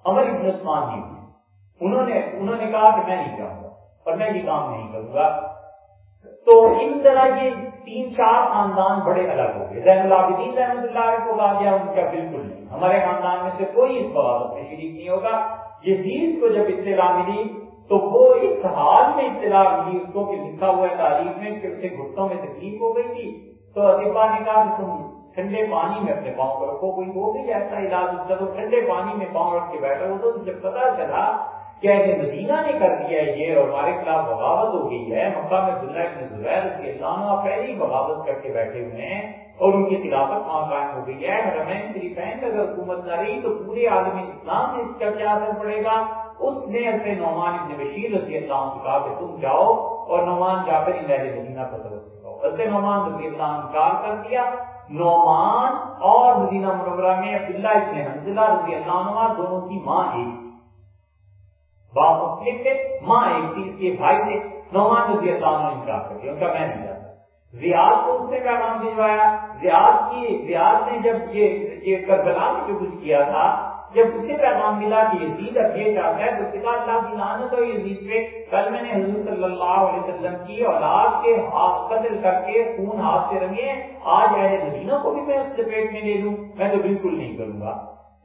امر ابن عثمان جی انہوں نے انہوں نے کہا کہ میں نہیں جاؤں گا اور میں یہ کام نہیں کروں گا۔ تو ان طرح یہ تین چار خاندان بڑے الگ ہو گئے۔ زین العابدین رحمۃ اللہ کو کہا گیا ان کا بالکل نہیں۔ ہمارے خاندان میں سے کوئی اس بغاوت میں شریک نہیں ہوگا۔ یزید کو جب اطلاع ملی تو وہ اس حال میں اطلاع ملی اس کو کہ لکھا ہوا ہے تعریف میں کہ اسے گھٹوں میں تکلیف ہو گئی تھی۔ تو اطبا نے کہا کہ تم ٹھنڈے پانی میں اپنے پاؤں کو رکھو۔ کوئی وہ بھی ایسا علاج جب وہ ٹھنڈے پانی میں پاؤں رکھ کے بیٹھا ہو تو جب پتا چلا کہ اہل مدینہ نے کر دیا ہے یہ اور ہمارے خلاف بغاوت ہو گئی ہے۔ مکہ میں عبداللہ ابن زبیر رضی اللہ عنہ پہلی بغاوت کر کے بیٹھے ہوئے ہیں اور ان کی خلافت وہاں قائم ہو گئی ہے۔ حرمین شریفین اگر حکومت نہ رہی تو پورے عالمی اسلام سے اس کا کیا اثر پڑے گا؟ اس نے اپنے نعمان ابن بشیر رضی اللہ عنہ کہا کہ تم جاؤ اور نعمان جا کر ان اہل مدینہ کا سبق سکھاؤ حضرت نعمان رضی اللہ عنہ انکار کر دیا۔ نعمان اور مدینہ منورہ میں عبداللہ ابن حنزلہ رضی اللہ عنہ دونوں کی ماں ایک باپ مختلف تھے، ماں ایک تھی، اس کے بھائی تھے۔ نعمان رضی اللہ عنہ انکار کر دیا، ان کا میں نہیں جاتا ریاض کو اس نے پیغام بھجوایا۔ ریاض کی، ریاض نے جب یہ کربلا میں جو کچھ کیا تھا جب اسی اسے پیغام ملا کہ یزید اب یہ چاہتا ہے تو اس اللہ کی لعنت ہو یزید پہ کل میں نے حضور صلی اللہ علیہ وسلم کی اولاد کے ہاتھ قتل کر کے خون ہاتھ سے رنگے آج اہل مدینہ کو بھی میں اس پیٹ میں لے لوں، میں تو بالکل نہیں کروں گا۔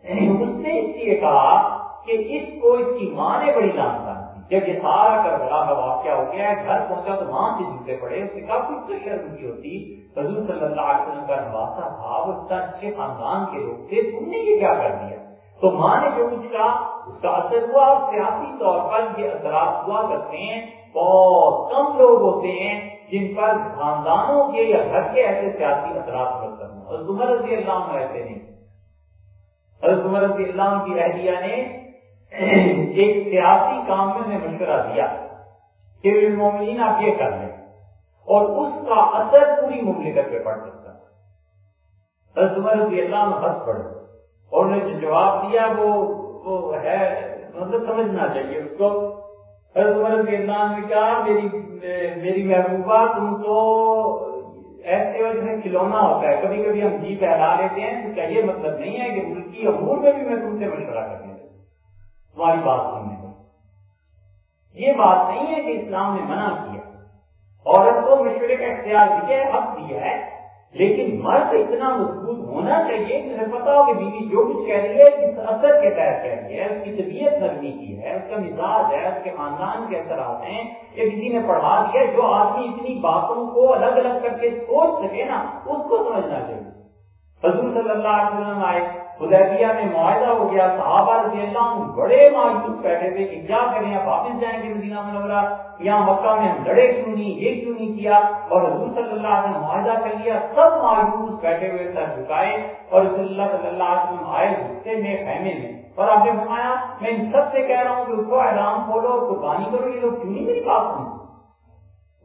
یعنی اس نے اس لیے کہا کہ اس کو اس کی ماں نے بڑی لانتا جب یہ سارا کربلا کا واقعہ ہو گیا ہے، گھر پہنچا تو ماں سے جوتے پڑے، اس نے کہا کچھ تو شرم کی ہوتی۔ حضور صلی اللہ علیہ وسلم کا نواسا تھا، وہ اتنا اچھے خاندان کے لوگ تھے، تم نے یہ کیا کر دیا؟ تو ماں نے جو کچھ کہا، اس کا اثر ہوا اور سیاسی طور پر یہ اثرات ہوا کرتے ہیں۔ بہت کم لوگ ہوتے ہیں جن پر خاندانوں کے یا گھر کے ایسے سیاسی اثرات پڑتے ہیں۔ اور عمر رضی اللہ عنہ ایسے نہیں حضرت عمر رضی اللہ عنہ کی اہلیہ نے ایک سیاسی کام میں انہیں مشورہ دیا کہ مومنین آپ یہ کر لیں اور اس کا اثر پوری مملکت پہ پڑ سکتا۔ حضرت عمر رضی اللہ عنہ ہنس پڑے اور نے جو جواب دیا وہ وہ ہے مطلب سمجھنا چاہیے اس کو۔ حضرت عمر رضی اللہ عنہ نے کہا، میری میری محبوبہ، تم تو ایسے وجہ کھلونا ہوتا ہے۔ کبھی کبھی ہم جی پہلا لیتے ہیں۔ تو کیا یہ مطلب نہیں ہے کہ ملکی امور میں بھی میں تم سے مشورہ کرنے تمہاری بات سننے کو یہ بات نہیں ہے کہ اسلام نے منع کیا۔ عورت کو مشورے کا اختیار دیا ہے، حق دیا ہے۔ لیکن مرد اتنا مضبوط ہونا چاہیے کہ اسے پتا ہو کہ بیوی جو کچھ کہہ رہی ہے کس اثر کے تحت کہہ رہی ہے، اس کی طبیعت نرمی کی ہے، اس کا مزاج ہے، اس کے خاندان کے اثرات ہیں۔ یا کسی نے پڑھا دیا جو آدمی اتنی باتوں کو الگ الگ کر کے سوچ سکے نا، اس کو سمجھنا چاہیے۔ حضور صلی اللہ علیہ وسلم آئے حدیبیہ میں معاہدہ ہو گیا، صحابہ رضی اللہ عنہ بڑے مایوس بیٹھے تھے کہ کیا کریں آپ واپس جائیں گے مدینہ منورہ۔ یہاں مکہ میں ہم لڑے کیوں نہیں؟ یہ کیوں نہیں کیا؟ اور حضور صلی اللہ علیہ وسلم معاہدہ کر لیا۔ سب مایوس بیٹھے ہوئے سر جھکائے اور رسول اللہ صلی اللہ علیہ وسلم آئے غصے میں، خیمے میں۔ اور آپ نے فرمایا، میں ان سب سے کہہ رہا ہوں کہ اس کو احرام کھولو اور قربانی کرو، یہ لوگ کیوں نہیں میری بات سنتے؟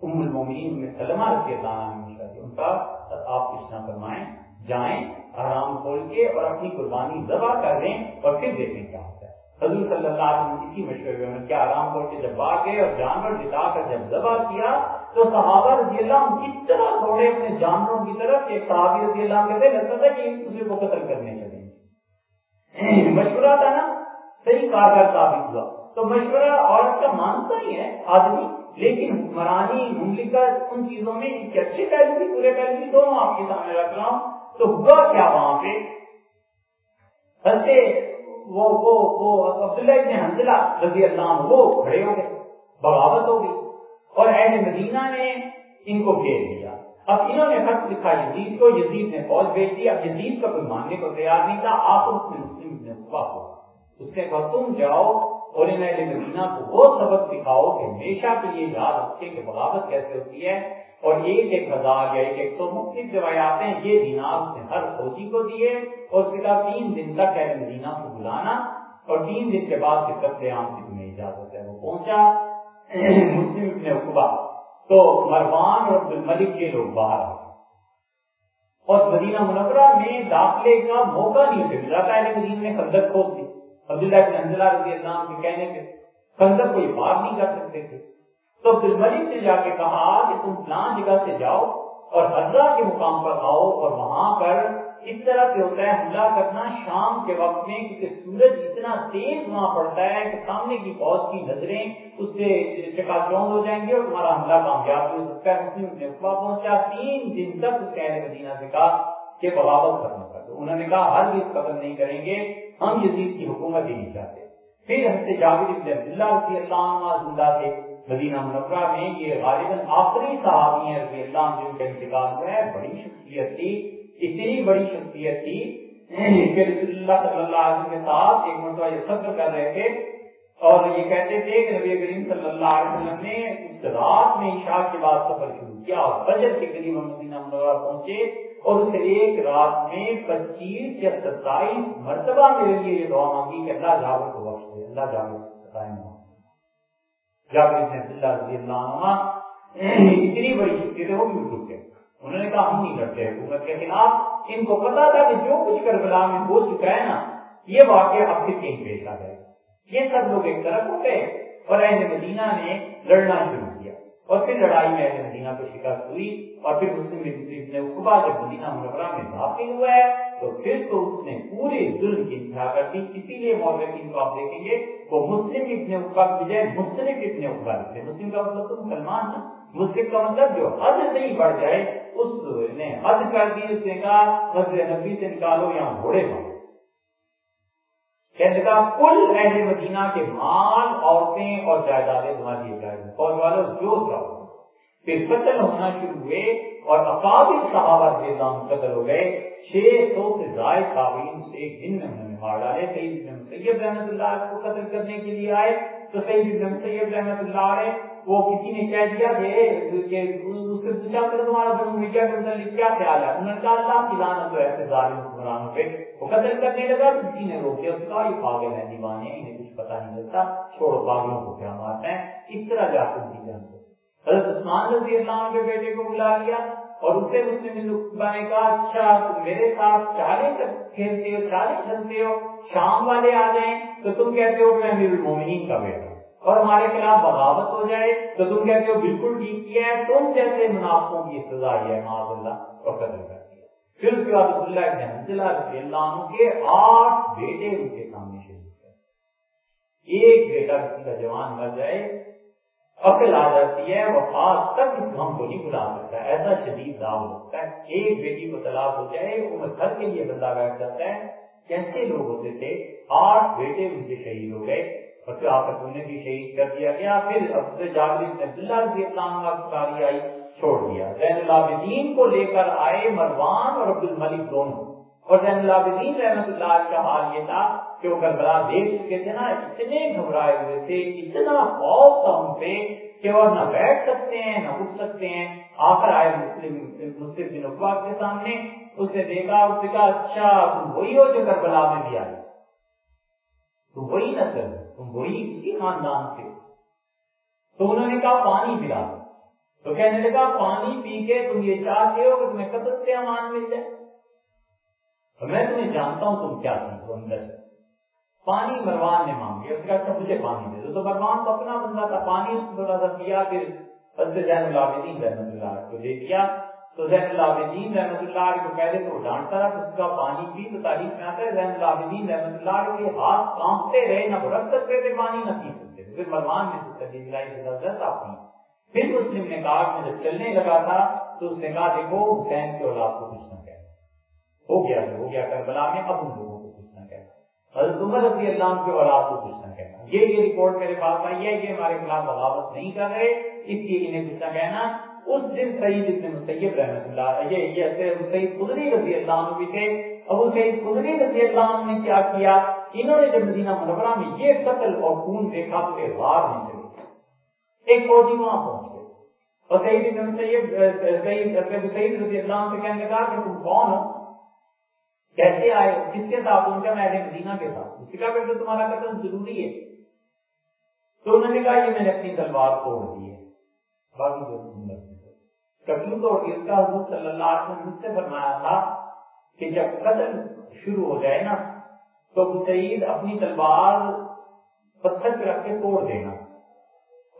ام المومنین میں سلمہ رضی اللہ عنہ ان کا آپ کچھ نہ فرمائیں، جائیں آرام کھول کے اور اپنی قربانی ذبح کر دیں اور پھر دیکھیں کیا ہوتا ہے۔ حضور صلی اللہ علیہ وسلم اسی مشورے میں کیا آرام کھول کے جب آ گئے اور جانور جتا کر جب ذبح کیا تو صحابہ رضی اللہ عنہ کس طرح دوڑے اپنے جانوروں کی طرف ایک صحابی رضی اللہ کہتے لگتا تھا کہ اسے کو قتل کرنے چلیں (clears throat) مشورہ تھا نا، صحیح کارگر ثابت ہوا۔ تو مشورہ عورت کا مانتا ہی ہے، آدمی، لیکن حکمرانی، مملکت، ان چیزوں میں اس کے اچھے پہلو بھی برے پہلو بھی دونوں آپ کے سامنے رکھ رہا ہوں۔ تو ہوا کیا وہاں پہ؟ وہ وہ وہ عبداللہ ابن حنزلہ رضی اللہ عنہ وہ کھڑے ہو گئے، بغاوت ہو گئی اور اہل مدینہ نے ان کو بھیج دیا۔ اب انہوں نے خط لکھا، یزید کو، یزید نے فوج بھیج دی۔ اب یزید کا کوئی ماننے کو تیار نہیں تھا، آپ میں اس نے کہا، تم جاؤ اور ان اہل مدینہ کو وہ سبق سکھاؤ کہ ہمیشہ کے لیے یاد رکھے کہ بغاوت کیسے ہوتی ہے۔ اور ایک ایک ہزار یا ایک ایک سو مختلف روایات ہیں، یہ دینار اس نے ہر فوجی کو دیے اور اس کے بعد تین دن تک اہل مدینہ کو بلانا اور تین دن کے بعد پھر قتل عام کی تمہیں اجازت ہے وہ پہنچا۔ (clears throat) مسلم ابن عقبہ۔ تو مروان اور عبد الملک کے لوگ باہر آئے۔ اور مدینہ منورہ میں داخلے کا موقع نہیں اسے ملا پہلے مدینہ نے خندق کھول دی عبداللہ ابن حنزلہ رضی اللہ عنہ کے کہنے پہ خندق کو یہ نہیں کر سکتے تھے۔ تو عبد الملک نے جا کے کہا کہ تم فلان جگہ سے جاؤ اور حضرہ کے مقام پر آؤ اور وہاں پر اس طرح سے ہوتا ہے حملہ کرنا شام کے وقت میں، کیونکہ سورج اتنا تیز وہاں پڑتا ہے کہ سامنے کی فوج کی نظریں اس سے چکا چوند ہو جائیں گے اور تمہارا حملہ کامیاب ہو سکتا ہے۔ مسلم نے پہنچا، تین دن تک اس کہنے مدینہ سے کہا کہ بغاوت ختم کر دو۔ انہوں نے کہا، ہر چیز قتل نہیں کریں گے، ہم یزید کی حکومت ہی نہیں چاہتے۔ پھر ہم سے جاوید ابن عبداللہ رضی اللہ عنہ زندہ تھے۔ مدینہ منورہ میں یہ غالباً آخری صحابی ہیں رضی اللہ عنہ جن کا انتقال ہوا ہے، بڑی شخصیت تھی، اتنی بڑی شخصیت تھی کہ رسول اللہ صلی اللہ علیہ وسلم کے ساتھ ایک مرتبہ یہ سفر کر رہے تھے اور یہ کہتے تھے کہ نبی کریم صلی اللہ علیہ وسلم نے اس رات میں عشاء کے بعد سفر شروع کیا اور فجر کے قریب ہم مدینہ منورہ پہنچے اور اس ایک رات میں پچیس یا ستائیس مرتبہ میرے لیے یہ دعا مانگی کہ اللہ جاوید کو بخش دے، اللہ جاوید قائم ہو۔ جابر بن عبداللہ رضی اللہ عنہ اتنی بڑی شخصیت ہے وہ بھی اٹھ گئے۔ انہوں نے کہا، ہم نہیں لڑتے حکومت کے خلاف۔ ان کو پتا تھا کہ جو کچھ کربلا میں ہو چکا ہے نا، یہ واقعہ اب پھر کہیں پیش آ جائے یہ سب لوگ ایک طرف ہو گئے اور اہل مدینہ نے لڑنا شروع اور پھر لڑائی میں اہل مدینہ کو شکست ہوئی اور پھر مسلم ابن اقبا جب مدینہ منورہ میں داخل ہوا ہے، تو پھر تو اس نے پورے ظلم کی انتہا کر دی۔ اسی لیے مولوین کو آپ دیکھیں گے، وہ مسلم ابن اقبا کی بجائے مسلم ابن اقبا لکھتے مسلم کا مطلب تو مسلمان ہے مسلم کا مطلب جو حد نہیں بڑھ جائے، اس نے حد کر دی، اس نے کہا مسجد نبی سے نکالو یا گھوڑے مارو۔ کہنے کا کل اہل مدینہ کے مال، عورتیں اور جائیدادیں تمہاری جائیداد فوج والوں، جو جاؤ۔ پھر قتل ہونا شروع ہوئے اور افاظ صحابہ کے نام قتل ہو گئے۔ چھ سو سے زائد تعویم سے ایک دن میں انہوں نے مار ڈالے۔ سعید بن سید رحمۃ اللہ کو قتل کرنے کے لیے آئے۔ تو سعید بن سید رحمۃ اللہ علیہ وہ کسی نے کہہ دیا کہ اس سے پوچھا کہ تمہارا بنو میڈیا کے متعلق کیا خیال ہے؟ انہوں نے کہا اللہ کی لعنت تو ایسے ظالم حکمرانوں پہ۔ وہ قتل کرنے لگا تو کسی نے روک دیا اس کا یہ پاگل ہے دیوانے انہیں کچھ پتہ نہیں چلتا۔ چھوڑو پاگلوں کو کیا مارتے ہیں؟ اس طرح جا کر دی جانتے حضرت عثمان رضی اللہ عنہ کے بیٹے کو بلا لیا اور اسے مسلم نے کہا اچھا تم میرے ساتھ چالے کھیلتے ہو، چالے چلتے ہو، شام والے آ جائیں تو تم کہتے ہو میں امیر المومنین کا بیٹا اور ہمارے خلاف بغاوت ہو جائے تو تم کہتے ہو بالکل ٹھیک کیا ہے، تم جیسے منافقوں کی سزا ہے معاذ اللہ، اور قتل کر پھر اس کے بعد عبداللہ ابن حنزلہ رضی اللہ عنہ کے آٹھ بیٹے ان کے سامنے شہید کر ایک بیٹا کسی کا جوان مر جائے، عقل آ جاتی ہے وہ خاص تک اس غم کو نہیں بلا سکتا۔ ایسا شدید داؤ ہوتا ہے۔ ایک بیٹی کو طلاق ہو جائے، وہ گھر کے لیے بندہ بیٹھ جاتا ہے۔ کیسے لوگ ہوتے تھے؟ آٹھ بیٹے ان کے شہید ہو گئے اور پھر آپس انہیں بھی شہید کر دیا گیا۔ پھر عبد جاگر نے عبداللہ رضی اللہ عنہ کی آئی۔ چھوڑ دیا۔ زین العابدین کو لے کر آئے مروان اور عبد الملک دونوں۔ اور زین العابدین رحمت اللہ کا حال یہ تھا کہ وہ کربلا دیکھ چکے تھے نا، اتنے گھبرائے ہوئے تھے، اتنا خوف تھا ان پہ کہ وہ نہ بیٹھ سکتے ہیں، نہ اٹھ سکتے ہیں۔ آخر آئے مسلم مسلم بن اقبا کے سامنے۔ اس نے دیکھا، اس نے کہا اچھا تم وہی ہو جو کربلا میں بھی آئے۔ تم وہی نسل، تم وہی اسی خاندان سے۔ تو انہوں نے کہا، پانی پلا دو تو کہنے لگا، پانی پی کے تم یہ چاہتے ہو کہ تمہیں قدر سے امان مل جائے. میں تمہیں جانتا ہوں تم کیا تھی اندر۔ پانی مروان نے مانگ لیا۔ اس کا اچھا مجھے پانی دے دو. تو مروان تو اپنا بندہ تھا، پانی اس تھوڑا سا پیا پھر حضرت زین العابدین رحمت اللہ کو دے دیا تو زین العابدین رحمت اللہ کو پہلے تو ڈانٹتا رہا اس کا پانی پی تو تاریخ میں آتا ہے، زین العابدین رحمت اللہ کے ہاتھ کانپتے رہے، نہ رکھ سکتے تھے، پانی نہ پی سکتے پھر مروان نے تجیب لائی سے زبردست اپنی پھر مسلم نے کہا کہ جب چلنے لگا تھا تو اس نے کہا دیکھو، حسین کے اولاد کو کچھ نہ کہ ہو گیا ہو گیا، کربلا میں اب ان لوگوں کو کچھ نہ کہنا حضرت عمر رضی اللہ عنہ کے اولاد کو کچھ نہ کہنا یہ یہ رپورٹ میرے پاس آئی ہے کہ ہمارے خلاف بغاوت نہیں کر رہے۔ اس لیے انہیں کچھ نہ کہنا۔ اس دن سعید ابن مسیب رحمت اللہ یہ یہ سعید خدری رضی اللہ عنہ بھی تھے۔ ابو سعید خدری رضی اللہ عنہ نے کیا کیا؟ انہوں نے جب مدینہ منورہ میں یہ قتل اور خون دیکھا تو غار نہیں ایک فوجی وہاں پہنچ گئے۔ اور سعید ابن مسیب سعید سعید رضی اللہ عنہ سے کہنے لگا کہ تم کون ہو؟ کیسے آئے ہو؟ کس کے ساتھ؟ ان کا میں مدینہ کے ساتھ۔ اس کا کہ تمہارا قتل ضروری ہے۔ تو انہوں نے کہا، یہ میں نے اپنی تلوار توڑ دی ہے۔ باقی جو کیوں توڑ دی اس کا حضور صلی اللہ علیہ وسلم مجھ سے فرمایا تھا کہ جب قتل شروع ہو جائے نا، تو سعید اپنی تلوار پتھر رکھ کے توڑ دینا۔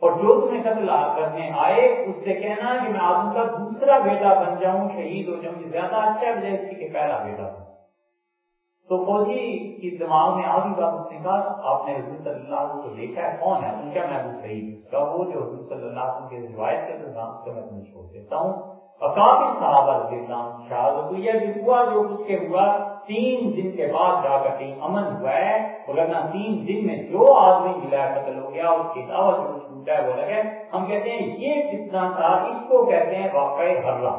اور جو تمہیں قتل کرنے آئے، اس سے کہنا کہ میں آدم کا دوسرا بیٹا بن جاؤں، شہید ہو جاؤں زیادہ اچھا ہے، بجائے اسی کے پہلا بیٹا بن۔ تو فوجی کی دماغ میں آگے بات اس نے کہا، آپ نے حضور صلی اللہ علیہ وسلم کو دیکھا ہے، کون ہے؟ ان کا میں ابو سعید کا وہ جو حضور صلی اللہ علیہ وسلم کی روایت کے نظام سے میں تمہیں چھوڑ دیتا ہوں؟ اور کافی صحابہ رضی اللہ عنہ شہادت ہوئی ہے جو ہوا جو کچھ کے ہوا تین دن کے بعد جا کر کہیں امن ہوا ہے ورنہ تین دن میں جو آدمی ملا قتل ہو گیا، اس کے علاوہ جو چھوٹا ہے وہ لگے ہم کہتے ہیں، یہ کتنا تھا اس کو کہتے ہیں واقع ہررا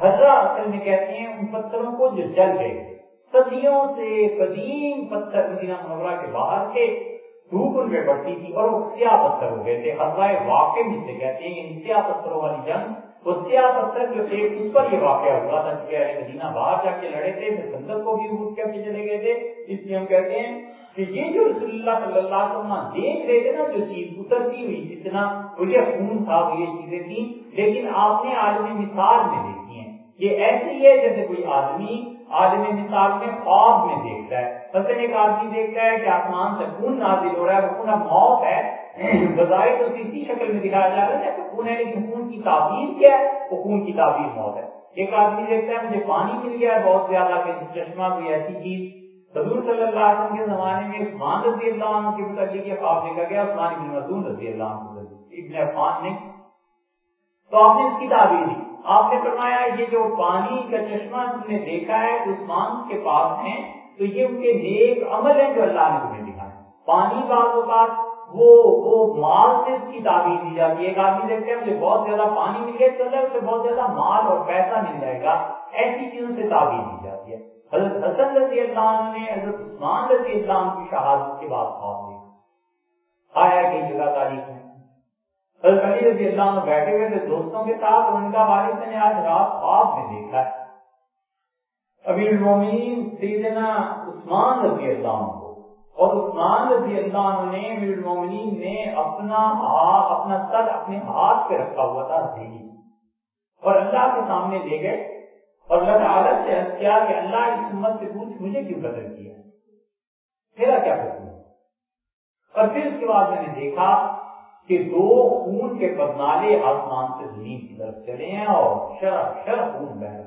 ہررا اصل میں کہتے ہیں ان پتھروں کو جو جل گئے۔ صدیوں سے قدیم پتھر مدینہ منورہ کے باہر تھے دھوپ ان پہ پڑتی تھی اور وہ سیاہ پتھر ہو گئے تھے۔ ہررائے واقع جسے کہتے ہیں یعنی سیاہ پتھروں والی جنگ وہ سیاہ پتھر جو تھے، اس پر یہ واقعہ ہوا تھا کہ مدینہ باہر جا کے لڑے تھے، پھر سندر کو بھی روٹ کر کے چلے گئے تھے اس لیے ہم کہتے ہیں کہ یہ جو رسول اللہ صلی اللہ علیہ وسلم دیکھ رہے تھے نا، جو چیز اترتی ہوئی، جتنا وہ یہ خون تھا، وہ یہ چیزیں تھیں، لیکن آپ نے عالمی مثال میں دیکھی ہیں۔ یہ ایسی ہے جیسے کوئی آدمی عالم مثال میں خواب میں دیکھتا ہے۔ مثلاً ایک آدمی دیکھتا ہے کہ آسمان سے خون نازل ہو رہا ہے، وہ خون اب موت ہے۔ بظاہر تو اسی شکل میں دکھایا جا رہا ہے کہ خون ہے، لیکن خون کی تعبیر کیا ہے؟ وہ خون کی تعبیر موت ہے۔ ایک آدمی دیکھتا ہے، مجھے پانی مل گیا ہے، بہت زیادہ کہ چشمہ کوئی ایسی چیز۔ حضور صلی اللہ علیہ وسلم کے زمانے میں عثمان رضی اللہ عنہ کے متعلق یہ خواب دیکھا گیا، عثمان بن مسعود رضی اللہ عنہ ابن عفان نے۔ تو آپ نے اس کی تعبیر دی۔ آپ نے فرمایا، یہ جو پانی کا چشمہ نے دیکھا ہے، عثمان کے پاس ہیں تو یہ ان کے نیک عمل ہیں جو اللہ نے تمہیں دکھائے۔ پانی بعض اوقات وہ وہ مال سے اس کی تعبیر دی جاتی ہے۔ ایک آدمی دیکھتے ہیں مجھے بہت زیادہ پانی مل گیا تو اللہ اسے بہت زیادہ مال اور پیسہ مل جائے گا۔ ایسی چیزوں سے تعبیر دی جاتی ہے۔ حضرت حسن رضی اللہ عنہ نے، حضرت عثمان رضی اللہ عنہ کی شہادت کے بعد خواب دیکھا۔ آیا کئی جگہ تاریخ میں۔ حضرت علی رضی اللہ عنہ بیٹھے ہوئے تھے، دوستوں کے ساتھ، ان کا والد نے آج رات خواب میں دیکھا ہے۔ ابھی المومنین سیدنا عثمان رضی اللہ عنہ اور عثمان رضی اللہ عنہ نے امیر المومنین نے اپنا ہاتھ، اپنا سر اپنے ہاتھ پہ رکھا ہوا تھا دہی اور اللہ کے سامنے لے گئے۔ اور اللہ تعالیٰ سے عرض کیا کہ اللہ اس امت سے پوچھ، مجھے کیوں قدر کیا؟ میرا کیا قدر اور پھر اس کے بعد میں نے دیکھا کہ دو خون کے بدنالے آسمان سے زمین کی طرف چلے ہیں اور شرح شرح خون بہ رہا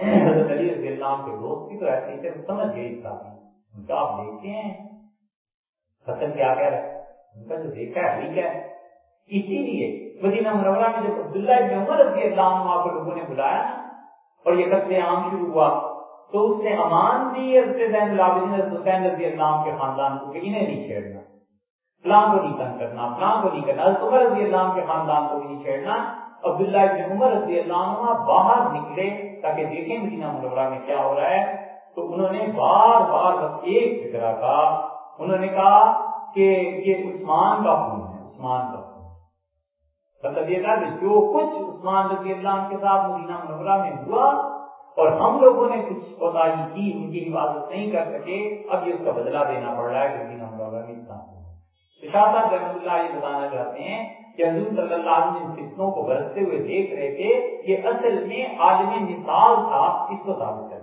حضرت علی رضی اللہ عنہ کے دوست بھی تو ایسے ہی سمجھ گئے اس کا ان کا آپ دیکھتے ہیں۔ حسن کیا کہہ رہا ہے؟ ان کا جو دیکھا ہے وہی کیا ہے۔ اسی لیے مدینہ منورہ میں جب عبداللہ ابن عمر رضی اللہ عنہ کو لوگوں نے بلایا اور یہ قتل عام شروع ہوا، تو اس نے امان دی حضرت زین العابدین حضرت حسین رضی اللہ عنہ کے خاندان کو کہ انہیں نہیں چھیڑنا۔ فلاں کو نہیں تنگ کرنا، فلاں کو نہیں کرنا۔ حضرت عمر رضی اللہ عنہ کے خاندان کو بھی نہیں چھیڑنا۔ عبداللہ ابن عمر رضی اللہ عنہ باہر نکلے، تاکہ دیکھیں مدینہ منورہ میں کیا ہو رہا ہے۔ تو انہوں نے بار بار بس ایک فکرہ کہا۔ انہوں نے کہا کہ یہ عثمان کا خون ہے، عثمان کا خون۔ مطلب یہ تھا کہ جو کچھ عثمان رضی اللہ عنہ کے ساتھ مدینہ منورہ میں ہوا اور ہم لوگوں نے کچھ کوتاہی کی، ان کی حفاظت نہیں کر سکے، اب یہ اس کا بدلہ دینا پڑ رہا ہے کہ مدینہ منورہ میں اتنا شاہ صاحب رحمۃ اللہ یہ بتانا چاہتے ہیں کہ حضور صلی اللہ علیہ وسلم فتنوں کو برستے ہوئے دیکھ رہے تھے یہ اصل میں عالمی مثال تھا اس کو ثابت کر